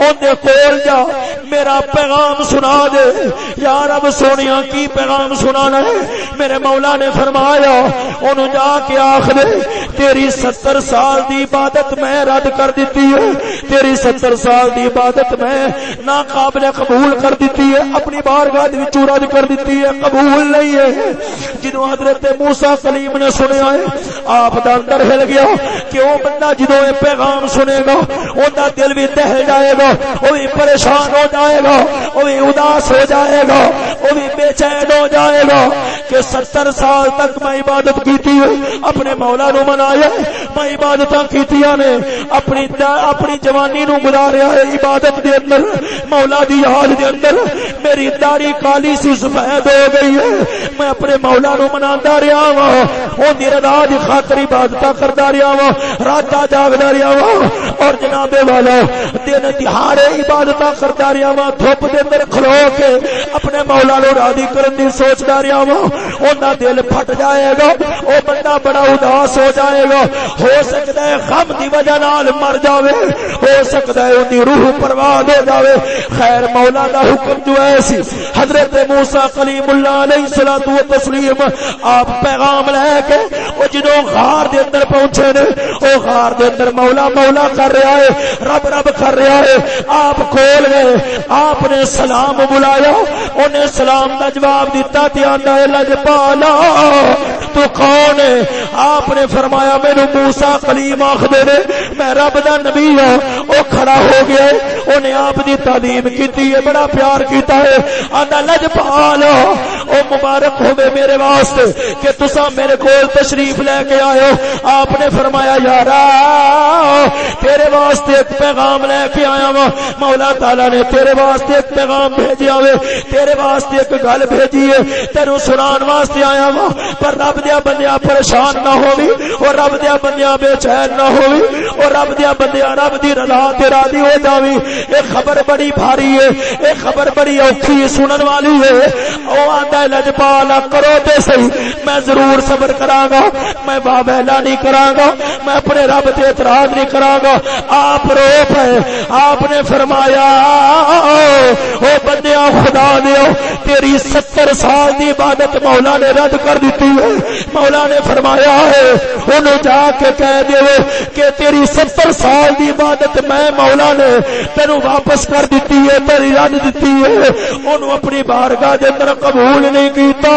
A: اندر کول جا۔ میرا پیغام سنا دے۔ یا رب سونیا، کی پیغام سنانا ہے؟ میرے مولا نے فرمایا انہوں جا کے آخ دے، تیری ستر سال دی عبادت میں رد کر دیتی ہے۔ تیری ستر سال دی عبادت میں ناقابل قبول کر دیتی ہے۔ اپنی بارگاہ دی وچوں رد کر دیتی ہے۔ قبول نہیں ہے۔ جدوں حضرت موسی کلیم نے سنیا ہے، آپ دا اندر ہل گیا کہ وہ بندہ جدوں یہ پیغام سنے گا، اوندا دل بھی دہل جائے گا۔ وہ بھی پریشان ہو جائے گا، وہ بھی اداس ہو جائے گا، وہ بھی بے چین ہو جائے گا۔ کہ ستر سال تک میں عبادت کیتی ہے اپنے مولا نو منایا میں عبادت کیتیاں نے، اپنی اپنی جوانی نو گزاریا ہے عبادت دے اندر، مولا دی یاد دے اندر، میری داڑھی کالی سی سفید ہو گئی ہے، میں اپنے مولا نو مناندا رہیا وا او دی رضا دی خاطر عبادت کردا رہیا وا راتا جاگدا رہیا وا اور جناب والا، دن تہاڑے عبادت کردا رہیا وا دھوپ دے اندر کھلو کے اپنے مولا نو راضی کرن دی سوچدا رہیا وا اوندا دل پھٹ جائے گا، او بندہ بڑا اداس ہو جائے گا۔ ہو سکتا ہے غم دی وجہ نال مر جاوے، ہو سکتا ہے اونی روح پرواز ہو جاوے۔ خیر مولا دا حکم جو ہے سی، حضرت موسی کلیم اللہ علیہ الصلوۃ والتسلیم، آپ پیغام لے کے او جدوں غار دے اندر پہنچے نے، او غار دے اندر مولا مولا کر رہا ہے، رب رب کر رہا ہے۔ آپ کھول گئے، آپ نے سلام بلایا، انہیں سلام دا جواب دیتا تے آندا ہے لجپالا تو کون ہے؟ آپ نے فرمایا میرے موسا کلیم آخر نے، میں رب دا نبی ہوں وہ کھڑا ہو گیا انہیں آپ دی تعلیم کی ہے، بڑا پیار کیتا ہے۔ آدھا لج پال۔ او مبارک ہوئے میرے واسطے کہ تسا میرے کول تشریف لے کے آئے ہو۔ آپ نے فرمایا، یارا، تیرے واسطے ایک پیغام لے کے آیا وا مولا تعالی نے تیرے واسطے ایک پیغام بھیجیا ہوئے تیرے واسطے ایک گل بھیجی ہے۔ تیرو سنان واسطے آیا وا پر رب دیا بندیا پریشان نہ ہووی اور رب دیا بندیا بے چین نہ ہووی اور رب دیا بندیا رب دی رضا تے راضی ہو جاوی اے خبر بڑی بھاری ہے اے خبر بڑی اوکھی سنن والی ہے۔ او آندا ہے لجپالا کرو تے صحیح میں ضرور صبر کراں گا میں باویلا نہیں کراں گا میں اپنے رب تے اعتراض نہیں کراں گا آپ رو پے، آپ نے فرمایا، او بندیا خدا دیو، تیری ستر سال دی عبادت مولا نے رد کر دیتی ہے۔ مولا نے فرمایا ہے انہوں جا کے کہہ دیو کہ تیری ستر سال دی عبادت میں مولا نے تینو واپس کر دیتی ہے، تیری رد دیتی ہے۔ انہوں اپنی بارگاہ دے اندر قبول نہیں کیتا۔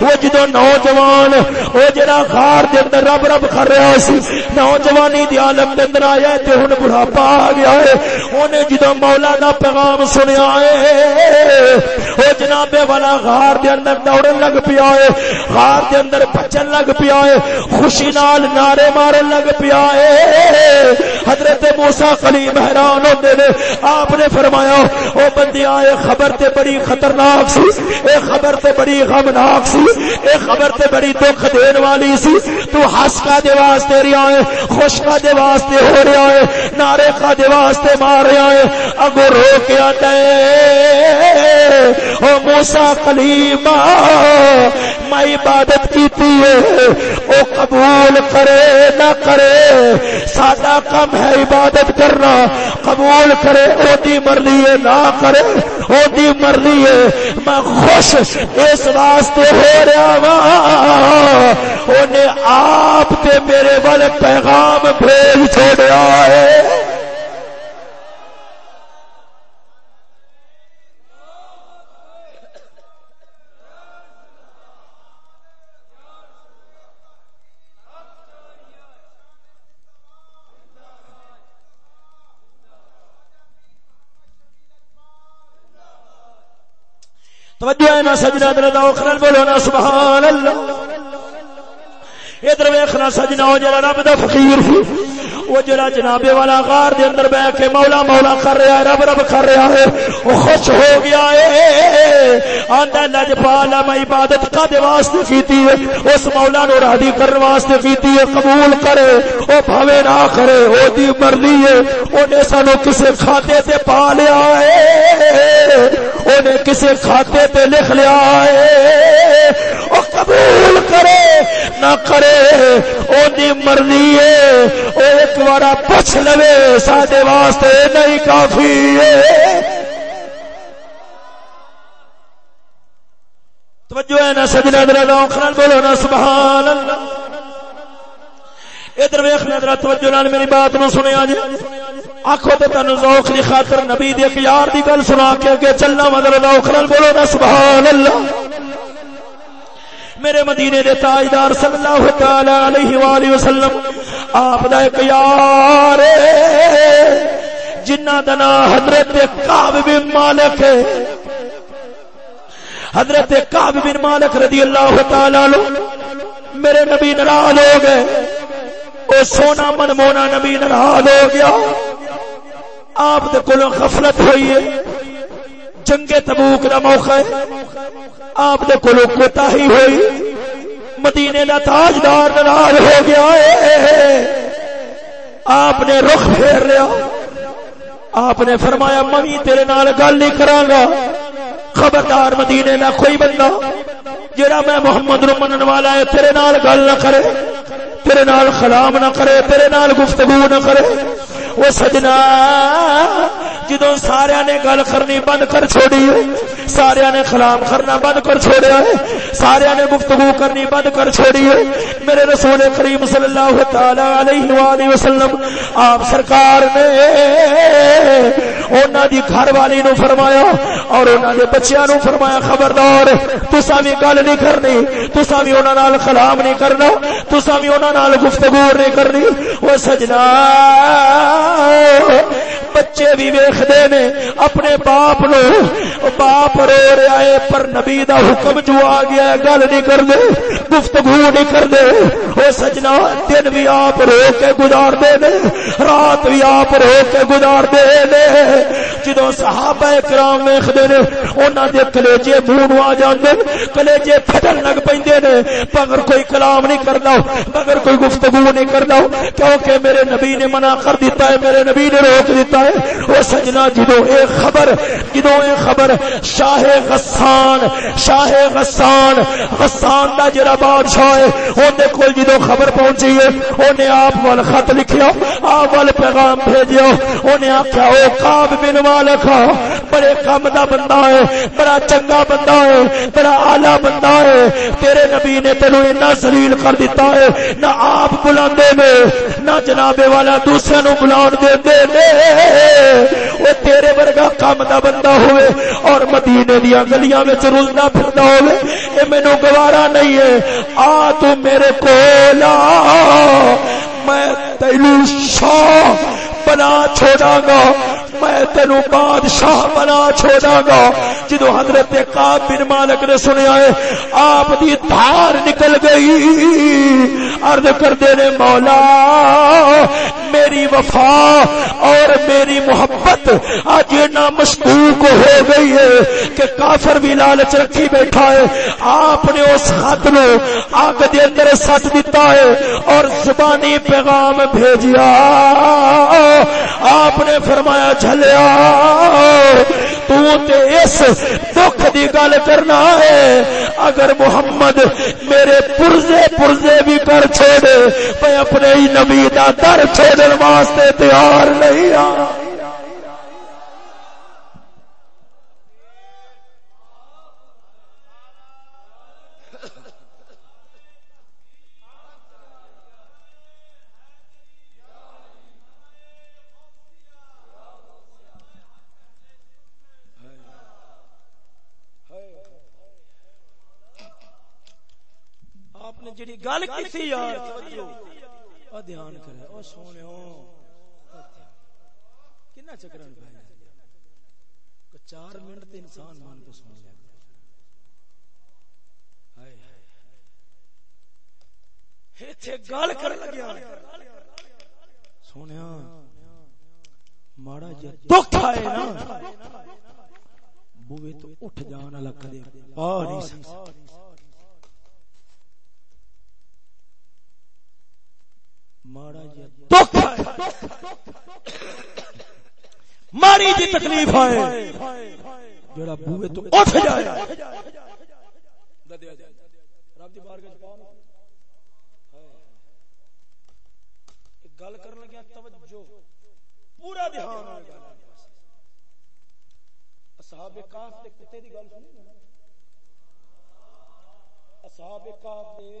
A: وہ جدو نوجوان، وہ جڑا غار دے اندر رب رب کر رہا سی، نوجوانی دی عالم دے اندر آیا تے ہن بڑھاپا آ گیا ہے۔ اونے جدو مولا دا پیغام سنیا ہے او جناب والا غار دے اندر اندر دوڑن لگ پیا ہے، غار دے اندر بچن لگ پیا ہے، خوشی نال نعرے مارن لگ پیا ہے۔ حضرت موسی کلیم حیران ہوندے نے آپ نے فرمایا، او بندیا اے خبر تے بڑی خطرناک سی، اے خبر تے بڑی غمناک سی، اے خبر تے بڑی دکھ دین والی سی۔ تو ہس کا دے واسطے رہیا ہے خوش کا دے واسطے ہو رہا ہے نعرے کا دے واسطے مار رہا ہے۔ اگو رو کے آتا ہے۔ او موسی کلیم میں عبادت کیتی ہے، او قبول کرے نہ کرے، ساڈا کم ہے عبادت کرنا، قبول کرے او دی مرضی ہے نہ کرے او دی مرضی ہے۔ میں خوش اس واسطے ہو رہا وا انہیں آپ تے میرے ول پیغام بھیج چھوڑیا ہے۔ توجہ ہے نا سجنا در دا بولو نا، سبحان اللہ۔ ادھر ویخنا سجنا ہو جا رب دا فقیر۔ سی وہ جڑا جنابے والا غار دے اندر بیٹھ کے مولا مولا کر رہا ہے، رب رب کر رہا ہے، وہ خوش ہو گیا ہے۔ آندا لجپالا میں عبادت کا دے واسطے کیتی ہے؟ اس مولا نو راضی کرنے واسطے کیتی ہے، قبول کرے۔ او بھاوے نہ کرے، او دی مرضی ہے۔ اونے سانو کسے کھاتے تے پا لیا ہے۔ اونے کسے کھاتے تے لکھ لیا ہے۔ او قبول کرے، نہ کرے او دی مرضی ہے، او ایک بار پوچھ لوے، ساڈے واسطے نہیں کافی ہے۔ توجہ ہے نا سجنا ذرا دا نال بولو نا سبحان اللہ ادھر ویکھنا ذرا توجہ نال میری بات نو سنیا جی آنکھو تو تنو زوخ کی خاطر نبی دے یار دی گل سنا کے اگے چلنا مدر دا نال بولو نا سبحان اللہ میرے مدینے دے تاجدار صلی اللہ تعالی علیہ والہ وسلم، آپ دا ایک یار جنہ دا نام حضرت کعب بن مالک ہے۔ حضرت کعب بن مالک رضی اللہ تعالی عنہ میرے نبی ناراض ہو گئے۔ او سونا منمونا نبی ناراض ہو گیا۔ آپ دے کولوں غفلت ہوئی ہے۔ جنگ تبوک دا موقع ہے۔ آپ دے کولوں کوتاہی ہوئی۔ مدینے دا تاجدار ناراض ہو گیا ہے۔ آپ نے رخ پھیر لیا۔ آپ نے فرمایا ممی تیرے نال گل نہیں کراں گا خبردار مدینے میں کوئی بندہ جڑا میں محمد نو منن والا ہے، تیرے نال گل نہ کرے۔ تیرے نال خلام نہ کرے، تیرے نال گفتگو نہ کرے۔ وہ سجنا جدو سارا نے گل کرنی بند کر چھوڑی ہے سارا نے خلام کرنا بند کر چھوڑیا ہے سارا نے گفتگو کرنی بند کر چھوڑی ہے۔ میرے رسول کریم صلی اللہ تعالی علیہ وآلہ وسلم، آپ سرکار نے اونا دی گھر والی نو فرمایا اور اونا دے بچیاں نو فرمایا، خبردار تسا بھی گل نہیں کرنی تسا بھی اونا نال خلام نہیں کرنا تسا بھی اونا نال گفتگو نہیں کرنی۔ وہ سجنا بچے بھی ویختے نے، اپنے باپ نو۔ باپ رو رہا ہے، پر نبی دا حکم جو آ گیا ہے، گل نہیں کر دے گفتگو نہیں کر دے وہ سجنا، دن بھی آپ رو کے گزار دے نے، رات بھی آپ رو کے گزار دے نے۔ جدو صحابہ کرام ویختے نے انہوں دے کلیجے منہ آ جاندے، کلیجے پھٹن لگ پیندے نے۔ مگر کوئی کلام نہیں کرنا مگر کوئی گفتگو نہیں کرنا کیونکہ میرے نبی نے منع کر دیتا ہے میرے نبی نے روک دیتا ہے۔ وہ سجنا جدو اے خبر جدو اے خبر، شاہ غسان شاہ غسان غسان دا جڑا بادشاہ ہے اونے کول جدو خبر پہنچی ہے اونے آپ وال خط لکھیا، آپ وال پیغام بھیجیا اونے آکھیا، او قاب بن مالک ہاں، بڑے کم دا بندہ ہے، بڑا چنگا بندہ ہے، بڑا اعلی بندہ ہے، تیرے نبی نے تینو اتنا ذلیل کر دیتا ہے، نہ آپ بلاندے نے نہ جناب والا دوسرے نو بلان دے دے وہ تیرے ورگا کام دا بندہ ہوئے اور مدینے دیا گلیاں میں رلنا پھرنا ہوئے۔ اے مینو گوارا نہیں ہے۔ آ تو میرے کو میں تیلو شاہ بنا چھوڑا گا۔ میں تینو بادشاہ بنا چھوڑا گا۔ جدو حضرت کاب بن مالک نے سنیا ہے، آپ دی دھار نکل گئی۔ عرض کر دینے مولا میری وفا اور میری محبت آج اتنا مشکوک ہو گئی ہے کہ کافر بھی لالچ رکھی بیٹھا ہے۔ آپ نے اس خط نو آگ دے اندر سٹ دیتا ہے اور زبانی پیغام بھیجیا۔ آپ نے فرمایا، جھلیا۔ تو تے اس دکھ دی گل کرنا ہے۔ اگر محمد میرے پرزے پرزے بھی کر چھوڑے، میں اپنے ہی نبی دا در چھوڑنے واسطے تیار نہیں آ جڑی گل کی یار؟ دھیان کرے او سونے کنا چکر چار منٹ تے انسان مان تو سن لیا۔ گل کر لگیا۔ سونے ماڑا جی دکھ آئے نا۔ بوے تو اٹھ جان والا کدے پا نہیں سکتا۔ ماڑا ماری جی تکلیف ہے۔ جڑا بوے تو اٹھ جائے۔ گل کرنے لگیا توجہ۔ پورا دھیان اصحاب کاف تے کتے دی گل سنی اصحاب کاف دے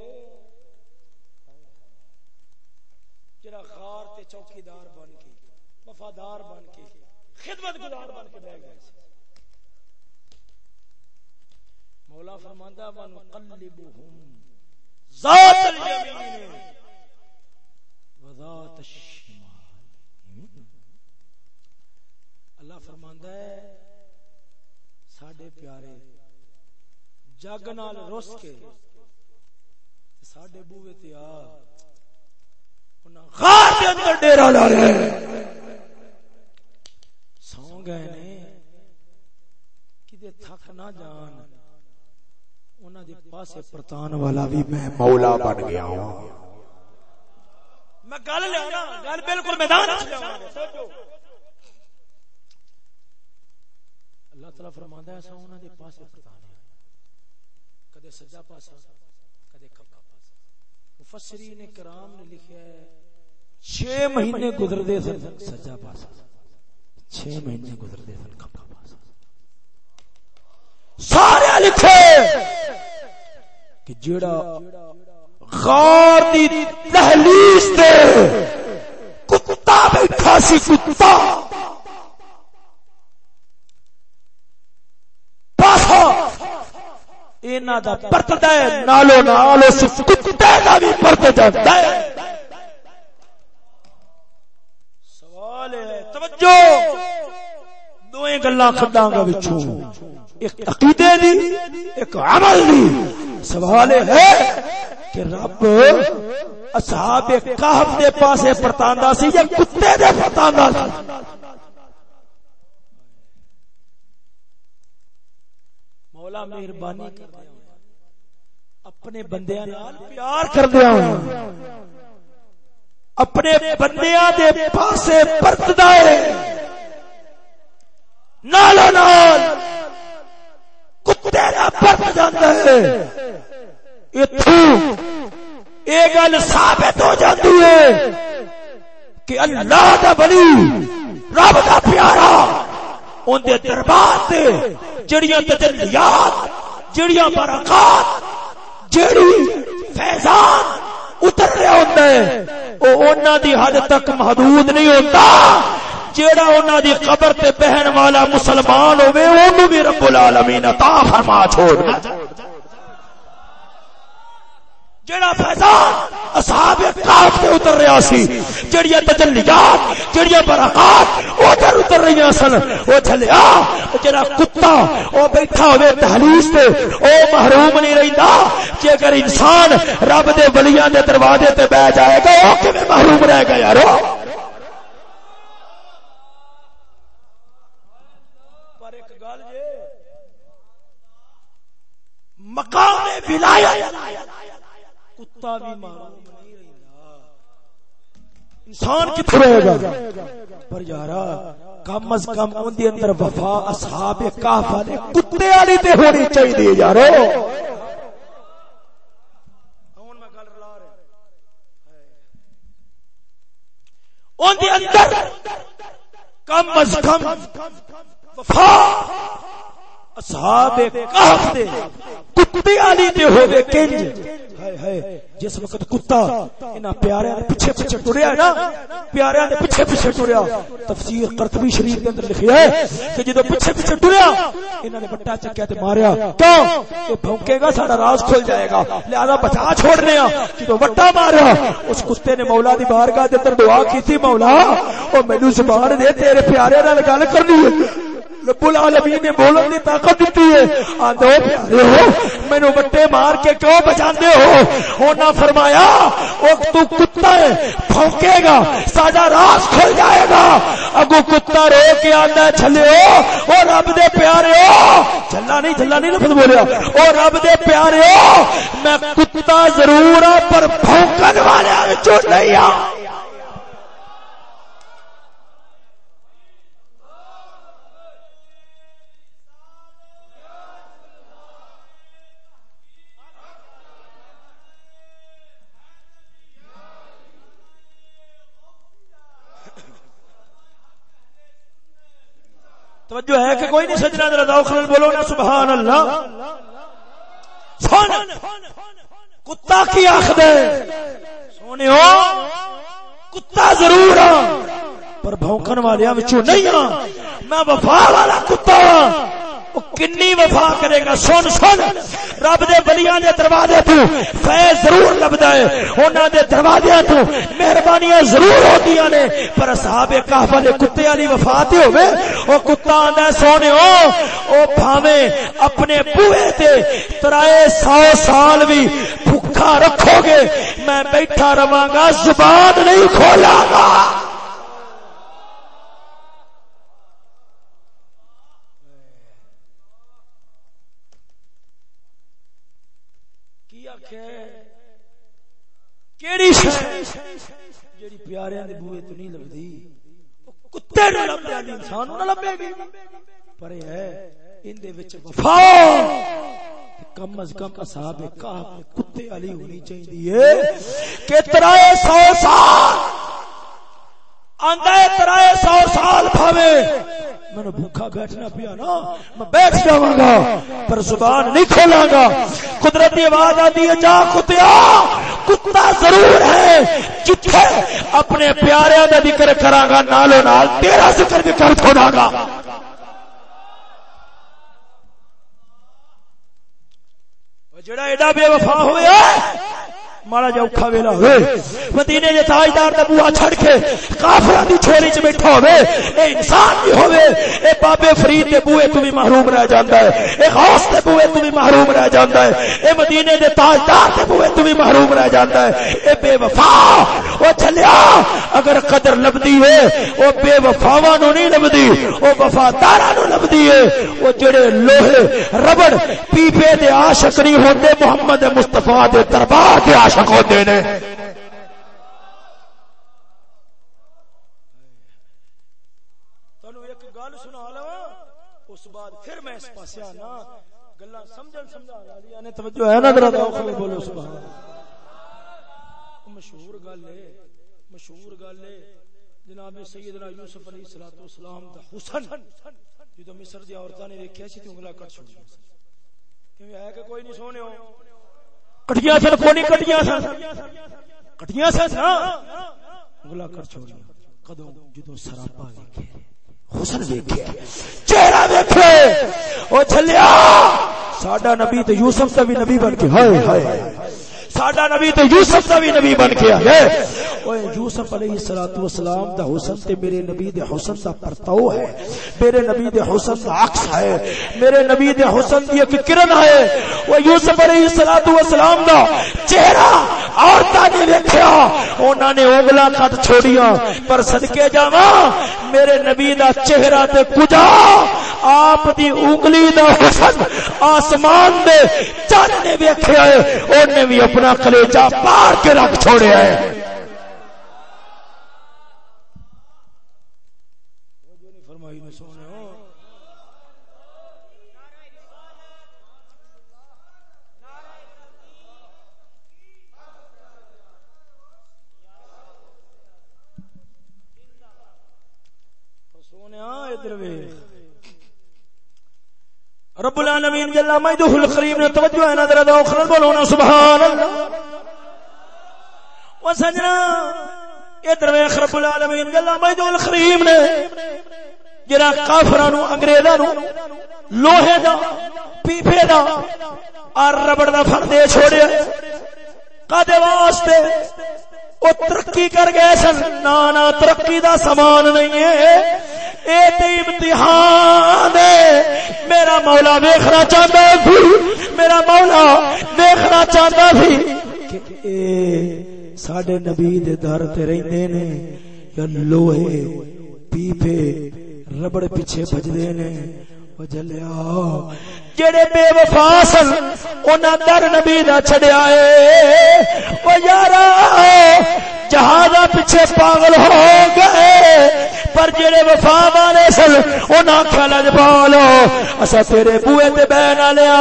A: جڑا غار تے چوکیدار بن کے، وفادار بن کے خدمت گزار بن کے بیٹھ گئے مولا فرماندا من قلبهم ذات الیمین وذات الشمال۔ اللہ فرماندا ہے، ساڈے پیارے، جگ نال رس کے، ساڈے بوے تے آ غار دے اندر ڈیرا لا رہے ہیں۔ سو گئے نے۔ کدے تھک نہ جان۔ انہاں دے پاسے پرتان والا بھی میں مولا بن گیا ہوں۔ میں گل لیا نا، گل بالکل میدان اللہ تعالی فرماندا ہے، سو انہاں دے پاسے پرتان کدے سجا پاسا پاسا۔ مفسرین کرام نے لکھا ہے چھ مہینے گزر دے سن سجا پاسا چھ مہینے گزر دے سن کھبا پاسا سارے لکھے کہ جیڑا غار دی تحلیس تے کتا بیٹھا سی کتا پاسا اینا دا پرت دے نالو نال اس کتے دا بھی پرت جاندا ہے سوال ہے توجہ۔ دوئیں گلاں کھڈاں گا وچوں۔ ایک عقیدے دی ایک عمل دی۔ سوال ہے کہ رب اصحاب کہف دے پاسے پرتاندا سی یا کتے دے پرتاندا سی؟ مولا مہربانی کر اپنے بندیاں نال پیار کر دیا اپنے بندیاں دے پاسے پرتدا ہے۔ نال نال کتے دا پرت جاندا ہے۔ ایتھوں اے گل ثابت ہو جاتی ہے کہ اللہ دا ولی، رب دا پیارا ان دے دربار تے جڑیاں تجلیات، جڑیاں برکات جیڑی فیضان اتر رہا ہوتا ہے وہ انہاں دی حد تک محدود نہیں ہوتا۔ جیڑا انہاں دی قبر تے بہن والا مسلمان ہوئے اونوں بھی رب العالمین عطا فرما چھوڑ جیڑا فیضان اصحاب کاف تے اتر رہا سی جڑیاں تجلیات جڑیاں برکات ادھر اتر رہی سن او چلیا جڑا کتا او بیٹھا ہوے تحلیس تے او محروم نہیں رہندا کہ اگر انسان رب دے ولیاں دے دروازے تے بیٹھ جائے گا او کیویں محروم رہ گیا یارو؟ پر ایک گل جے مقام ولایت کتا بھی معلوم نہیں رہتا انسان کتنے رہے گا؟ پر یارا کم از کم ان دے اندر وفا اصحاب کہف والے کتے والی تے ہونی چاہیے یارو۔ ان دے اندر کم از کم وفا اصحاب کہف دے کتے والی تے ہوے کنج۔ جس وقت کتا انہاں پیاریاں دے پیچھے پیچھے ٹریا نا، پیاریاں دے پیچھے پیچھے ٹریا۔ تفسیر قرطبی شریف دے اندر لکھیا ہے کہ جدوں پیچھے پیچھے ٹریا، انہاں نے بٹا چکیا تے ماریا۔ کیوں؟ اے بھونکے گا، ساڈا راز کھل جائے گا۔ لہذا بچا چھوڑنے ہاں۔ جدوں بٹا ماریا، اس کتے نے مولا دی بارگاہ دے اندر دعا کیتی، مولا، او مینوں زبان دے، تیرے پیارے نال گل کرنی ہے۔ رب العالمین نے بولن دی طاقت دیتی ہے۔ آندو پیارے ہو مینوں بٹے مار کے کیوں بچاندے ہو؟ ہونا فرمایا او تو کتا ہے، پھونکے گا، ساڈا راز کھل جائے گا۔ اگو کتا رو کے آندا ہے، چھلے او رب دے پیارے ہو۔ چلا نہیں چلا نہیں لفظ بولیا۔ او رب دے پیارے ہو، میں کتا ضرور ہوں پر پھونکن والے وچوں نہیں ہوں توجہ ہے کہ کوئی نہیں سجنا، ذرا ذوق بولو نا سبحان اللہ سن، کتا کی آخد سونے کتا ضرور ہاں پر بھونکن والے نہیں ہاں میں وفا والا کتا ہاں۔ کنی وفا کرے گا؟ سن سن۔ رب دے بلیاں دے دروازے تو فیض ضرور لبدا ہے۔ انہاں دے دروازے تو مہربانیاں ضرور ہوندیاں نے۔ پر صاحب کہف دے کتے والی وفا تے ہوے او کتا آندا سونے او او بھاویں اپنے بوئے تے ترائے سو سال بھی بھوکا رکھو گے۔ میں بیٹھا رواں گا، زبان نہیں کھولاں گا۔ کیڑی پیاریاں دے بوئے تو نہیں لبدی کتے نو انسان نو لبے گی۔ پر ہے، ان دے وچ وفا۔ کم از کم اصحاب کہف کتے والی ہونی چاہیے کہ ترائے سو سال آندا ہے ترائے سو سال بھاوے۔ میں بھوکا بیٹھنا پیا نا۔ میں بیٹھ جاواں گا، پر زبان نہیں کھولاں گا۔ قدرتی آواز آتی ہے، جا کتیا، کتا ضرور ہے۔ جتھے اپنے پیاریاں دا ذکر کراں گا نالو نال تیرا ذکر بھی کر چھوڑاں گا۔ جڑا ایڈا بے وفا ہویا ماڑا جا اوکھا ویلا ہوئے۔ مدینے دے تاجدار دا بوہا چھڑ کے کافراں دی چھوڑی چ بیٹھا ہوئے۔ اے انسان بھی ہوئے۔ اے بابے فرید دے بوئے تو بھی محروم رہ جاندا ہے۔ اے غوث دے بوئے تو بھی محروم رہ جاندا ہے۔ اے مدینے دے تاجدار دے بوئے تو بھی محروم رہ جاندا ہے۔ اے بے وفا۔ او چلیا۔ اگر قدر لبدی ہے او بے وفاواں نو نہیں لبدی او وفاداراں نو لبدی ہے۔ او جڑے لوہے ربڑ پیپے دے عاشق نہیں ہوندے محمد مصطفی دے دربار دے عاشق عاشق ہوتے ہیں ایک گل سنا لو اس بعد پھر میں اس پاس آنا۔ گلا سمجھن سمجھا لیا نے، توجہ ہے نا ذرا بولو سبحان مشہور گل ہے، مشہور گل ہے۔ جناب سیدنا یوسف علیہ الصلوۃ والسلام دا حسن۔ جدو مصر دی عورتاں نے ویکھیا سی تے انگلا کٹ چھوڑیا کیوں ہے کہ کوئی نہیں سونے ہو کٹیاں سن کونی کٹیاں سن کٹیاں سن گلا کر چھوڑی کدو جدو سراپا ویکھے حسن ویکھے چہرہ ویکھے او چلیا ساڈا نبی تے یوسف تے بھی نبی بن کے ہائے ہائے ساڈا نبی تے یوسف دا بھی نبی بن کے آئے اوے یوسف علیہ الصلوۃ والسلام دا حسن تے میرے نبی دے حسن دا پرتاؤ ہے۔ میرے نبی دے حسن دا عکس ہے۔ میرے نبی دے حسن دی ایک کرن ہے۔ او یوسف علیہ الصلوۃ والسلام دا چہرہ عورتاں نے دیکھیا انہاں نے اوغلا خط چھوڑیاں۔ پر صدکے جاواں میرے نبی دا چہرہ تے کجا آپ دی انگلی دا حسن آسمان دے چن نے ویکھیا ہے۔ اونے بھی اپنا کلیجہ پار کے رکھ چھوڑیا ہے رب العالمین جل مجدہ الکریم نے توجہ ہے، نظر دو اخر بولو سبحان اللہ۔ و سجنا، ادھر ویکھ رب العالمین جل مجدہ الکریم نے، جڑا کافراں نو انگریزاں نو لوہے دا، پیپے دا اور ربڑ دا پھڑ دے چھوڑیا۔ کدے واسطے او ترقی کر گئے سن۔ نا نا ترقی دا سامان نہیں ہے۔ اے تے امتحان ہے۔ میرا مولا ویکھنا چاہتا سی میرا مولا ویکھنا چاہتا سی کہ اے ساڈے نبی دے در تے رہندے نے، یا لوہے پیپے ربڑ پیچھے بجدے نے۔ جلیا، جڑے بے وفا سن، انہاں در نبی دا چھڈیا اے۔ او یارا، جہاز پیچھے پاگل ہو گئے۔ پر جڑے وفا والے سن، انہاں کھلج پالو اسا تیرے بوئے تے بہن لیا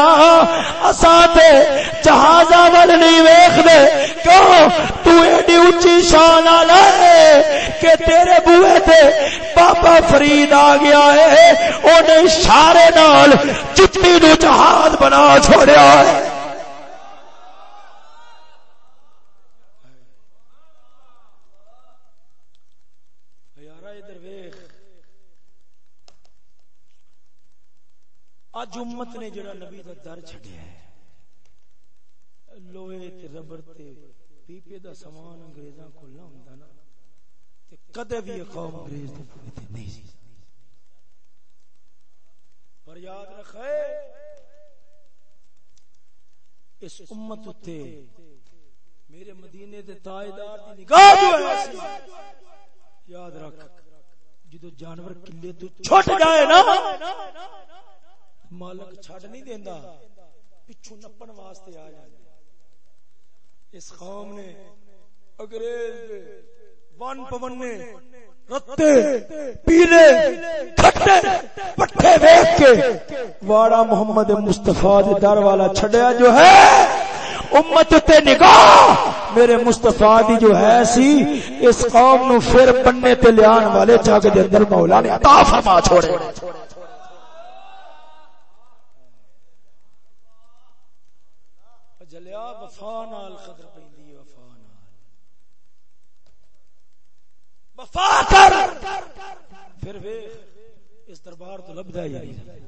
A: اسا تے جہازاں ول نہیں ویکھ دے کیوں؟ تو ایڈی اونچی شان والا ہے کہ تیرے بوئے تے بابا فرید آ گیا ہے۔ اونے اشارے نال چٹی نو جہاز بنا چھوڑیا ہے۔ اج امت نے جڑا نبی دا در چھڈیا ہے، لوہے تے ربر تے پیپے دا سامان انگریزاں کول نہ ہوندا نا، تے کدے بھی قوم انگریز دے تے نہیں سی۔ پر یاد رکھے، اس امت تے میرے مدینے دے تاجدار دی نگاہ جو ہے، یاد رکھ، جدو جانور کلے تو چھٹ جائے نا مالک چھڈ نہیں دیندا پچھو نپن واسطے آ جائے اس قوم نے انگریز ون پونے رتے، پیلے کھٹے پٹھے دیکھ کے واڑا محمد مصطفیٰ دے در والا چھڈیا جو ہے، امت تے نگاہ میرے مصطفیٰ دی جو ہے سی، اس قوم نو پھر بننے تے لیان والے جگ دے اندر مولا نے عطا فرما چھوڑے۔ وفا نال، قدر پیندی وفا نال۔ وفا کر! پھر ویکھ اس دربار تو لبدا ہی نہیں۔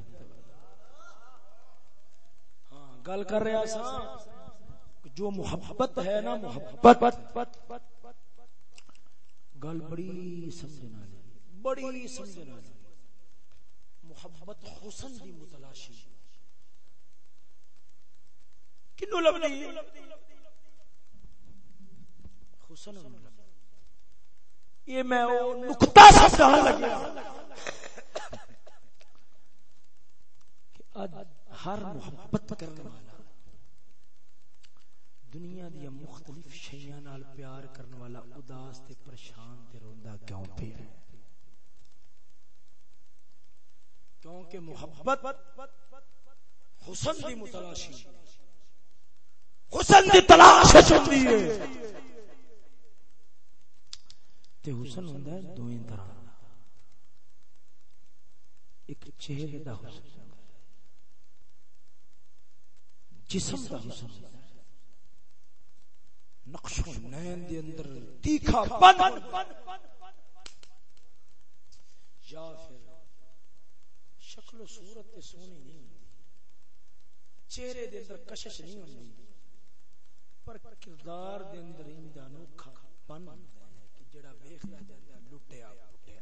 A: ہاں گل کر رہا سا جو محبت ہے نا، محبت۔ گل بڑی سمجھنا بڑی سمجھنا محبت حسن دی متلاشی کنو لبنی حسن یہ میں نقطہ سمجھا لگا۔ ہر محبت کرنے والا دنیا دیا مختلف شیاں نال پیار کرنے والا اداس تے پریشان تے روندا کیوں پھر کیونکہ محبت حسن دی متلاشی۔ حسن دی تلاش ہوندی ہے تے حسن ہوندا ہے دویں طرح۔ ایک چہرے دا حسن۔ جسم دا حسن۔ نقش و نین دے اندر تیکھا بن یا پھر شکل و صورت سونی نہیں چہرے دے اندر کشش نہیں ہوندی۔ پر کردار دے اندر ان دا انوکھا پن کہ جڑا ویکھدا جاندا لٹیا، پٹیا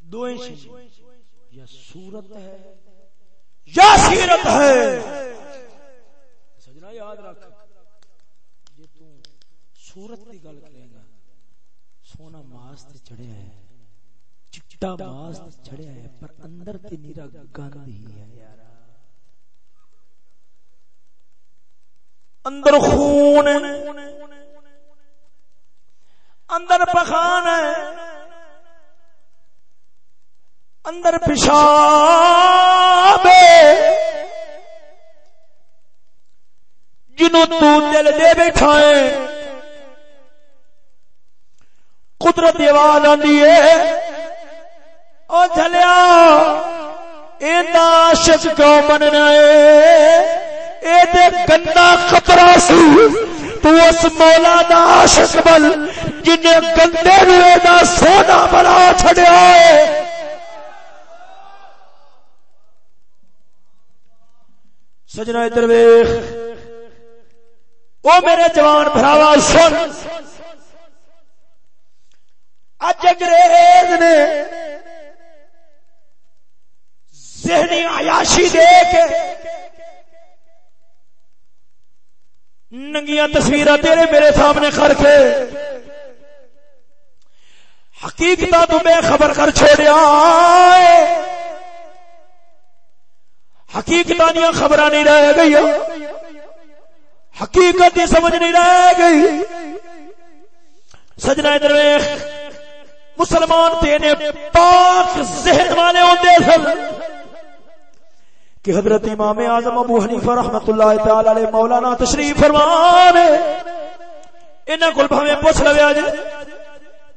A: دوئیں شے یا صورت ہے۔ یا سیرت ہے۔ اچھا سجنا یاد رکھ، جے تو صورت دی گل کرے گا، سونا ماس تے چڑھیا ہے، چٹا ماس تے چڑھیا ہے، پر اندر تے نیرا گند ہی ہے، یار۔ اندر خون اندر پخان ہے، اندر پیشاب جنوں تو دل دے بیٹھا ہے، قدرت آواز آدھی ہے۔ او چلیا اے عاشق کیوں بننا ہے گندا خطرہ سی۔ تو اس مولا دا عاشق بل جنہیں گندے روئے دا سونا بنا چھڑیا ہے۔ سجنا ادھر ویخ او میرے جوان بھراوا، سن۔ اج انگریز نے ذہنی عیاشی دے کے ننگیاں تصویر تیرے میرے سامنے کر کے۔ حقیقت تو میں خبر کر چھوڑیا حقیقت دیا خبر نہیں رہ گئی حقیقت کی سمجھ نہیں رہ گئی۔ سجنا درویش مسلمان تینے پاک ذہن والے ہوتے سن۔ کہ حضرت امام اعظم ابو حنیفہ رحمۃ اللہ تعالی علیہ مولانا تشریف فرمان انہاں کول بھاویں پوچھ لوے اج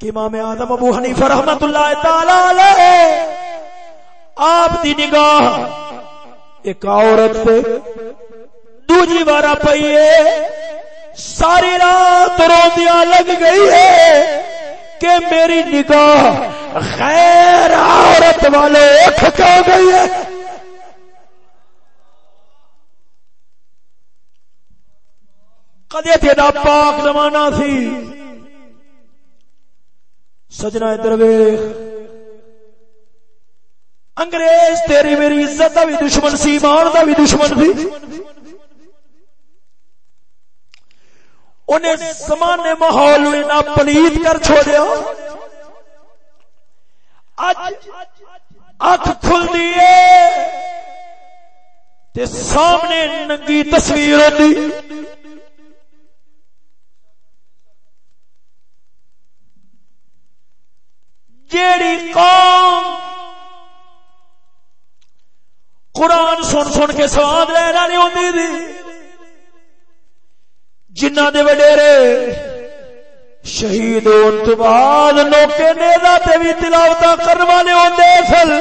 A: کہ امام اعظم ابو حنیفہ رحمۃ اللہ تعالی علیہ آپ دی نگاہ ایک عورت تے دوجی بار پئی ہے۔ ساری رات روندیاں لگ گئی ہے کہ میری نگاہ غیر عورت والے اٹھ گئی ہے۔ کدے تیرا پاک زمانہ سی۔ سجنا درویش۔ انگریز تیری میری عزت کا بھی دشمن سی مان کا بھی دشمن سی۔ انہیں سمان ماحول پلیت کر چھوڑیا۔ اکھ کھل دیے تے سامنے ننگی تصویر ہوتی جیڑی قوم قرآن سن کے سواد لے والی ہوتی تھی جنہ دے وڈیرے شہید ہونے تو بعد نوکے نیزا تے بھی تلاوت کرنے والے ہوندے سن۔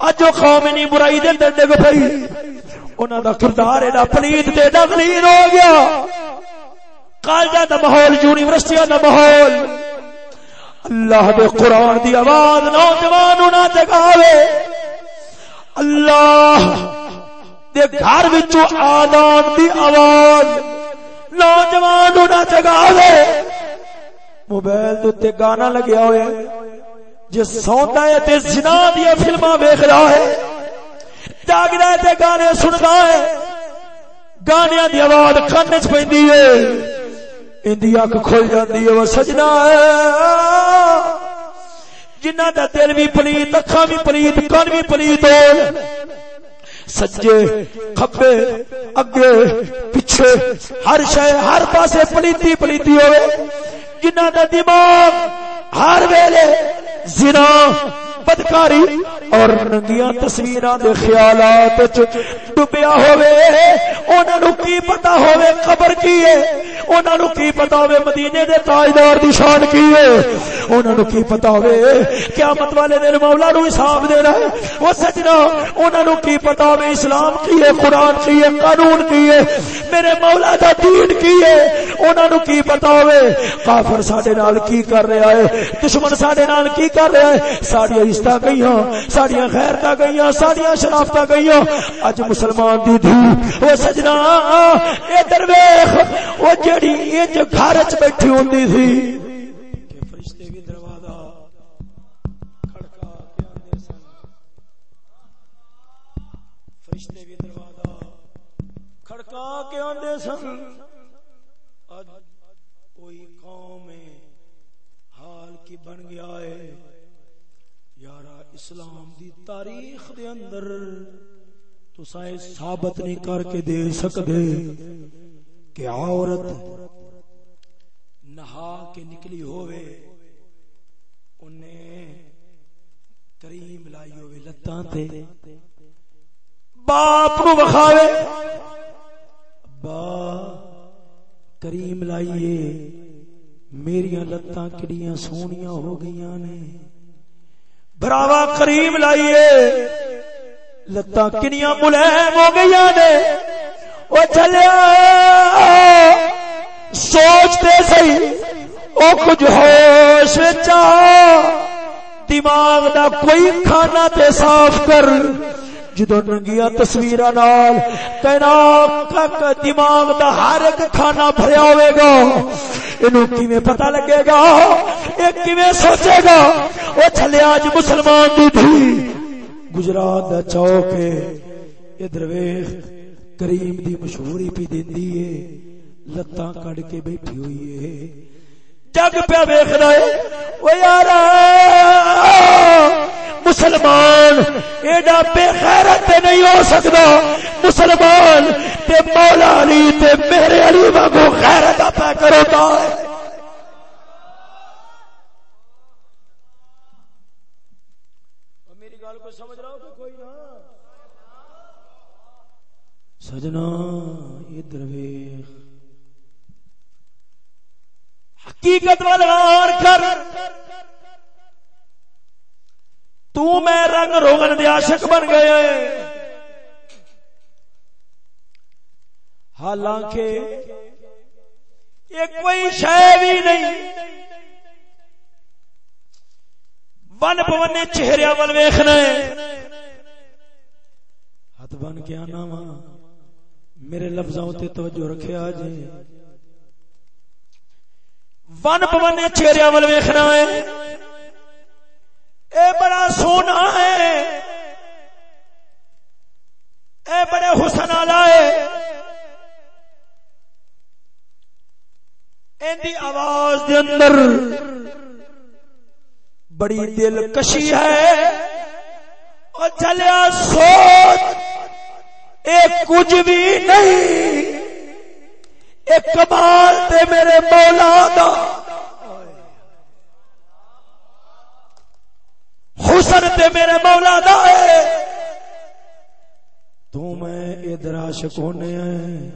A: اج قوم نہیں برائی دے اندر ڈگ پئی۔ انہاں دا کردار ایڈا پلیت تے ایڈا غلیظ ہو گیا۔ کالجا دا ماحول، یونیورسٹیاں دا ماحول۔ اللہ دے قرآن دی آواز نوجوان نہ جگاوے۔ اللہ دے گھر وچوں آدان دی آواز۔ نوجوان نہ جگاوے موبائل تے گانا لگیا ہوئے جس سوندا ہے تے زنا دی فلماں ویکھ رہا ہے۔ جاگدا ہے تے گانے سندا ہے۔ گانیاں دی آواز کان وچ پیندی ہے۔ اندی اک کھل جاندی ہے۔ وہ سجنا ہے۔ جنہ دا دل بھی پلیت اکھا بھی پلیت کان بھی پلیت ہو۔ سجے کھبے اگے، پیچھے، ہر شے، ہر پاسے پلیتی پلیتی ہوئے جنہ دا دماغ ہر ویلے زنا بدکاری اور ننگیاں تصویراں دے خیالات وچ ڈوبیا ہوے انہاں نو کی پتہ ہوے قبر کی ہے؟ انہاں نو کی پتہ ہوے مدینے دے تاجدار دی شان کی ہے؟ انہاں نو کی پتہ ہوے قیامت والے دن مولا نو حساب دینا ہے۔ او سجنا، انہاں نو کی پتہ ہوے اسلام کی ہے قران کی ہے، قانون کی ہے۔ میرے مولا دا دین کی ہے۔ انہاں نو کی پتہ ہوے کافر ساڈے نال کی کر رہا ہے، دشمن ساڈے نال کی کر رہا ہے ساڈی عزت گئی ساڈیا خیرت گئی ساڈیا شرافت گئی اج مسلمان دی دھی، وہ سجنا اے درویش وہ جڑی انج گھر چ بیٹھی ہوندی تھی۔ فرشتے بھی دروازہ کھڑکا کے آندے سن۔ فرشتے بھی دروازہ کھڑکا کے آندے سن اج کوئی قوم حال کی بن گیا ہے اسلام دی تاریخ دے اندر تو سائے ثابت نہیں کر کے دے سکدے کہ عورت نہا کے نکلی ہوئے انہیں کریم لائی ہوئے لتاں تے۔ باپ نو بخاوے با کریم لائیے میری لتاں کڑیاں سونیاں ہو گئیاں نے۔ براوا کریم لائیے۔ لتاں کنیاں ملائم ہو گئی نے۔ وہ چلیا۔ سوچتے سہی وہ کچھ ہوش دماغ دا کوئی کھانا تے صاف کر۔ جدو ننگیا تصویر نال دماغ دا ہر ایک کھانا بھریا ہوئے گا۔ یہ پتا لگے گا؟ یہ سوچے گا؟ وہ چلے آج مسلمان دی تھی گجرات دا چوک ہے۔ ادھر ویخ کریم دی مشہوری پی دینی ہے۔ لتاں کڑ کے بیٹھی ہوئی ہے۔ جگ پہ ویخ رہے وہ یار مسلمان ایڈا بے خیرت نہیں ہو سکتا مسلمان تے مولا علی تے میرے علی واگو خیرت پہ کرو تا سجنا ادھر ویخ حقیقت والا کر۔ تو میں رنگ روغن دے عاشق بن گئے۔ حالانکہ یہ کوئی شے بھی نہیں۔ بن پونے چہرے ول ویخنا ہاتھ بن کے آنا وا۔ میرے لفظوں تے توجہ رکھے آ جی ون پونے چہرے ول ویخنا ہے۔ اے بڑا سونا ہے۔ اے بڑے حسن والا ہے۔ دی آواز دے اندر بڑی دل کشی ہے۔ اور چلیا سوچ ایک کچھ بھی نہیں۔ کمال تے میرے مولا دا۔ حسن تے میرے مولا دا ہے۔ تو میں ادھر عاشق ہونے ہیں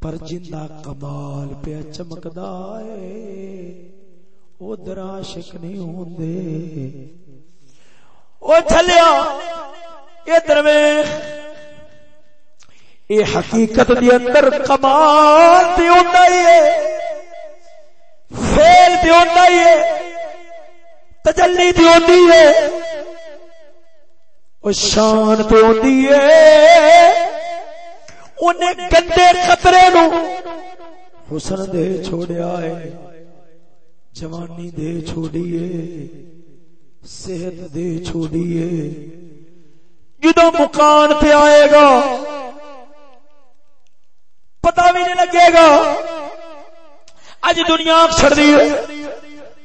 A: پر جندہ کمال پہ چمکدا ہے۔ ادھر عاشق نہیں ہوندے۔ او چلیا ادھر ویکھ۔ اے حقیقت دی اندر کمال تے ہوندا ہے۔ فعل تے ہوندا ہے۔ تجلی تے ہوندی ہے۔ او شان تے ہوندی ہے۔ اونے گندے خطرے نو حسن دے چھوڑیا ہے۔ جوانی دے چھوڑی ہے۔ صحت دے چھوڑی ہے۔ جدو مکان پہ آئے گا پتا بھی نہیں لگے گا۔ اج دنیا چھڑ دی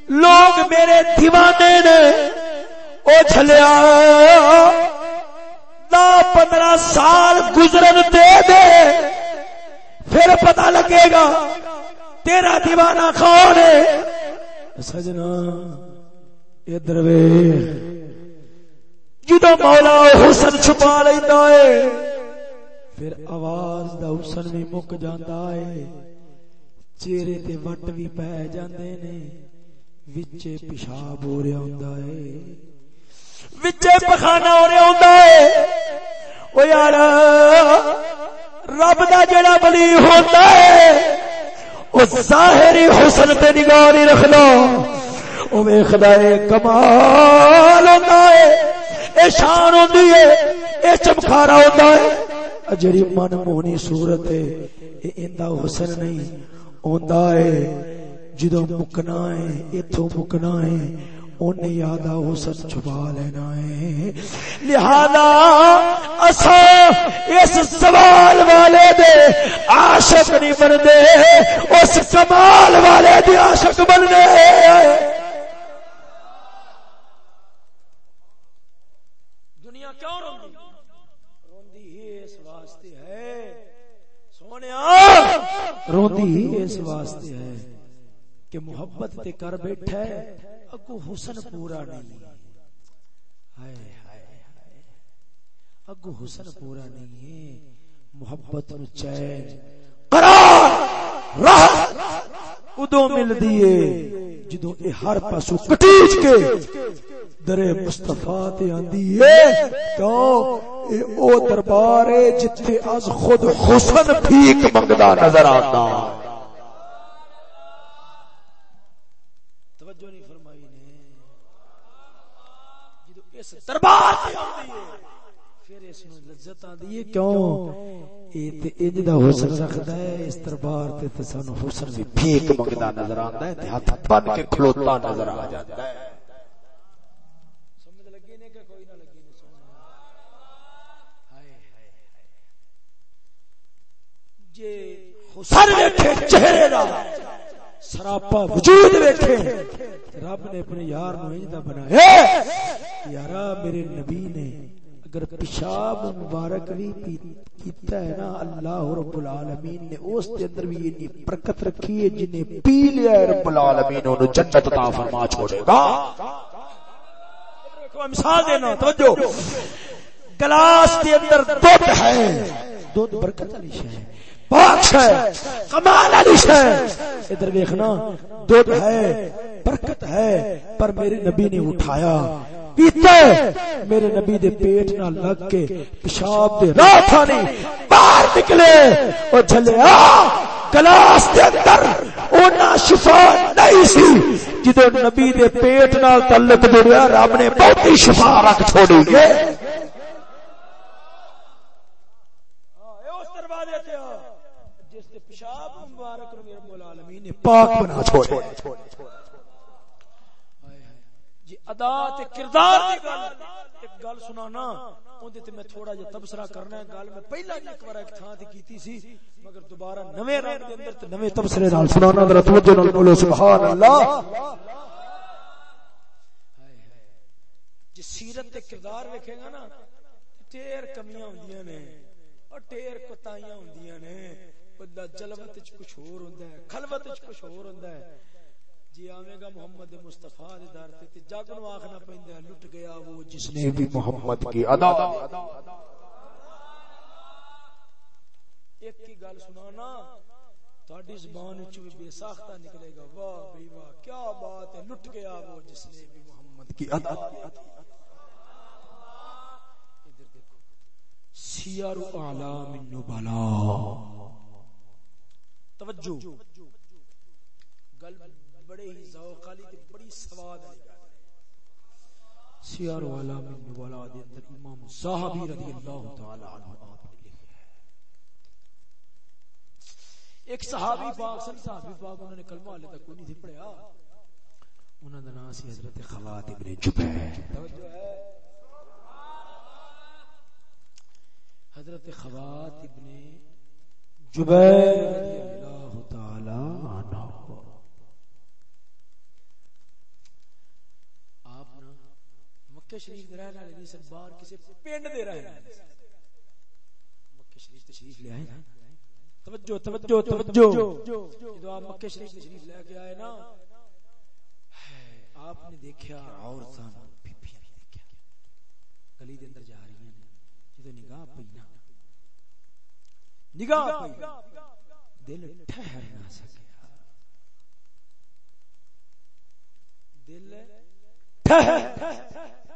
A: لوگ میرے دیوانے نے او چلیا دا پندرہ سال گزرن دے دے۔ پھر پتا لگے گا تیرا دیوانہ کون ہے۔ سجنا، ادھر وے جدو مولا حسن چھپا لینا ہے۔ پھر آواز دا حسن بھی مک جاندا ہے چہرے تے وٹ بھی پے جاندے نے۔ وچے پیشاب ہو رہا ہوندا ہے وچے پخانا ہو رہا ہوندا ہے او یار، رب دا جڑا بلی ہوندا ہے او ظاہری حسن تے نگاہ نہیں رکھدا۔ او ویکھدا ہے کمال ہوندا ہے اے شان ہوندی ہے اے چمکارا ہوندا ہے اجری من مونی صورت ہے اے ایندا حسن نہیں، اوندا ہے، جدوں مکنا ہے ایتھوں مکنا ہے اونے یادا حسن چھپا لینا ہے۔ لہذا اسا اس سوال والے دے عاشق نہیں بندے اس کمال والے دے عاشق بننے روندی اس واسطے ہے کہ محبت تے کر بیٹھا ہے اگو حسن پورا نہیں ہائے ہائے۔ اگو حسن پورا نہیں ہے۔ محبت نو چین۔ قرار! راہ ادو مل دیے جدو اے ہر پاسو کٹیچ کے درے مصطفیٰ تے آندی ہے، تو اے او دربار ہے جتے از خود حسن بھیک منگدا نظر آتا توجہ نہیں فرمائی نے۔ جدو اس دربار تے آندی ہے، پھر اس نو لذت آندی ہے، کیوں؟ انج دا حسن رکھدا ہے اس دربار تے تے سانو حسن بھی بھیک منگدا نظر آندا ہے تے ہاتھ بن کے کھلوتا نظر آ جاندا ہے۔ سر ویکھے چہرے دا سراپا وجود ویکھے۔ رب نے اپنے یار نو انج دا بنایا۔ یارا میرے نبی نے اگر پیشاب مبارک بھی کیتا ہے نا اللہ رب العالمین نے، اس دے اندر بھی اتنی برکت رکھی ہے جنے پی لیا ہے رب العالمین، انہوں جنت عطا فرما چھوڑے گا۔ مثال دینا، توجہ۔ گلاس کے اندر دودھ ہے۔ دودھ برکت علی شے پاک ہے۔ کمال علی ہے۔ ادھر دیکھنا دودھ ہے، برکت ہے، پر میرے نبی نے اٹھایا۔ پیتا ہے۔ میرے نبی دے پیٹ نہ لگ کے پیشاب دے راہ تھا نہیں باہر نکلے۔ او جھلیا گلاس دے اندر اونا شفا نہیں سی۔ جدو نبی دے پیٹ نال تعلق جڑیا رب نے بہت شفا رکھ چھوڑی ہے۔ پاک بنا چھوڑے۔ ادا تے کردار دی گل. ایک گل سنانا اون تے میں تھوڑا جہا تبصرہ کرنا ہے، گل میں پہلا ایک بار ایک تھاں تے کیتی سی، مگر دوبارہ نویں رنگ دے اندر تے نویں تبصرے نال سنانا، ذرا توجہ نال بولو سبحان اللہ جی سیرت تے کردار ویکھے گا نا ٹیر کمیاں ہوندیاں نے، اور ٹیر کوتاہیاں ہوندیاں نے بندہ جلوت وچ کچھ اور ہوندا ہے، خلوت وچ کچھ اور ہوندا ہے جی آوے گا محمد مصطفی دے در تے تے جگ نو آکھنا پیندا ہے، لٹ گیا وہ جس نے بھی محمد کی ادا۔ ایک کی گل سنانا، تہاڈی زبان وچ بھی بے ساختہ نکلے گا۔ واہ بھئی واہ، کیا بات ہے، لٹ گیا وہ جس نے بھی محمد کی ادا۔ سیار اعلام النبلاء توجہ۔ گل بڑے ہی ذوق والی تے بڑی سواد والی گل سیار والا من والا دے اندر امام صاحبی رضی اللہ تعالی عنہ آپ نے لکھا ہے۔ ایک صحابی پاک سن صحابی پاک، انہوں نے کلمہ لے تک کوئی نہیں تھی پڑھیا انہوں نے نام سی حضرت خوات ابن جبیر۔ توجہ ہے۔ حضرت خوات ابن جبیر رضی اللہ تعالی عنہ آپ نا مکہ شریف دے رہنے والے نہیں سن باہر کسی پنڈ دے رہنے والے مکہ شریف تشریف لے آئے توجہ توجہ توجہ۔ جب آپ مکہ شریف تشریف لے کے آئے نا آپ نے دیکھا عورتاں بیبیاں بھی دیکھا گلی دے اندر جا رہی ہیں۔ جدو نگاہ پئی نا، نگاہ پئی۔ دل ٹھہر نہ سکیا دل ٹھہر۔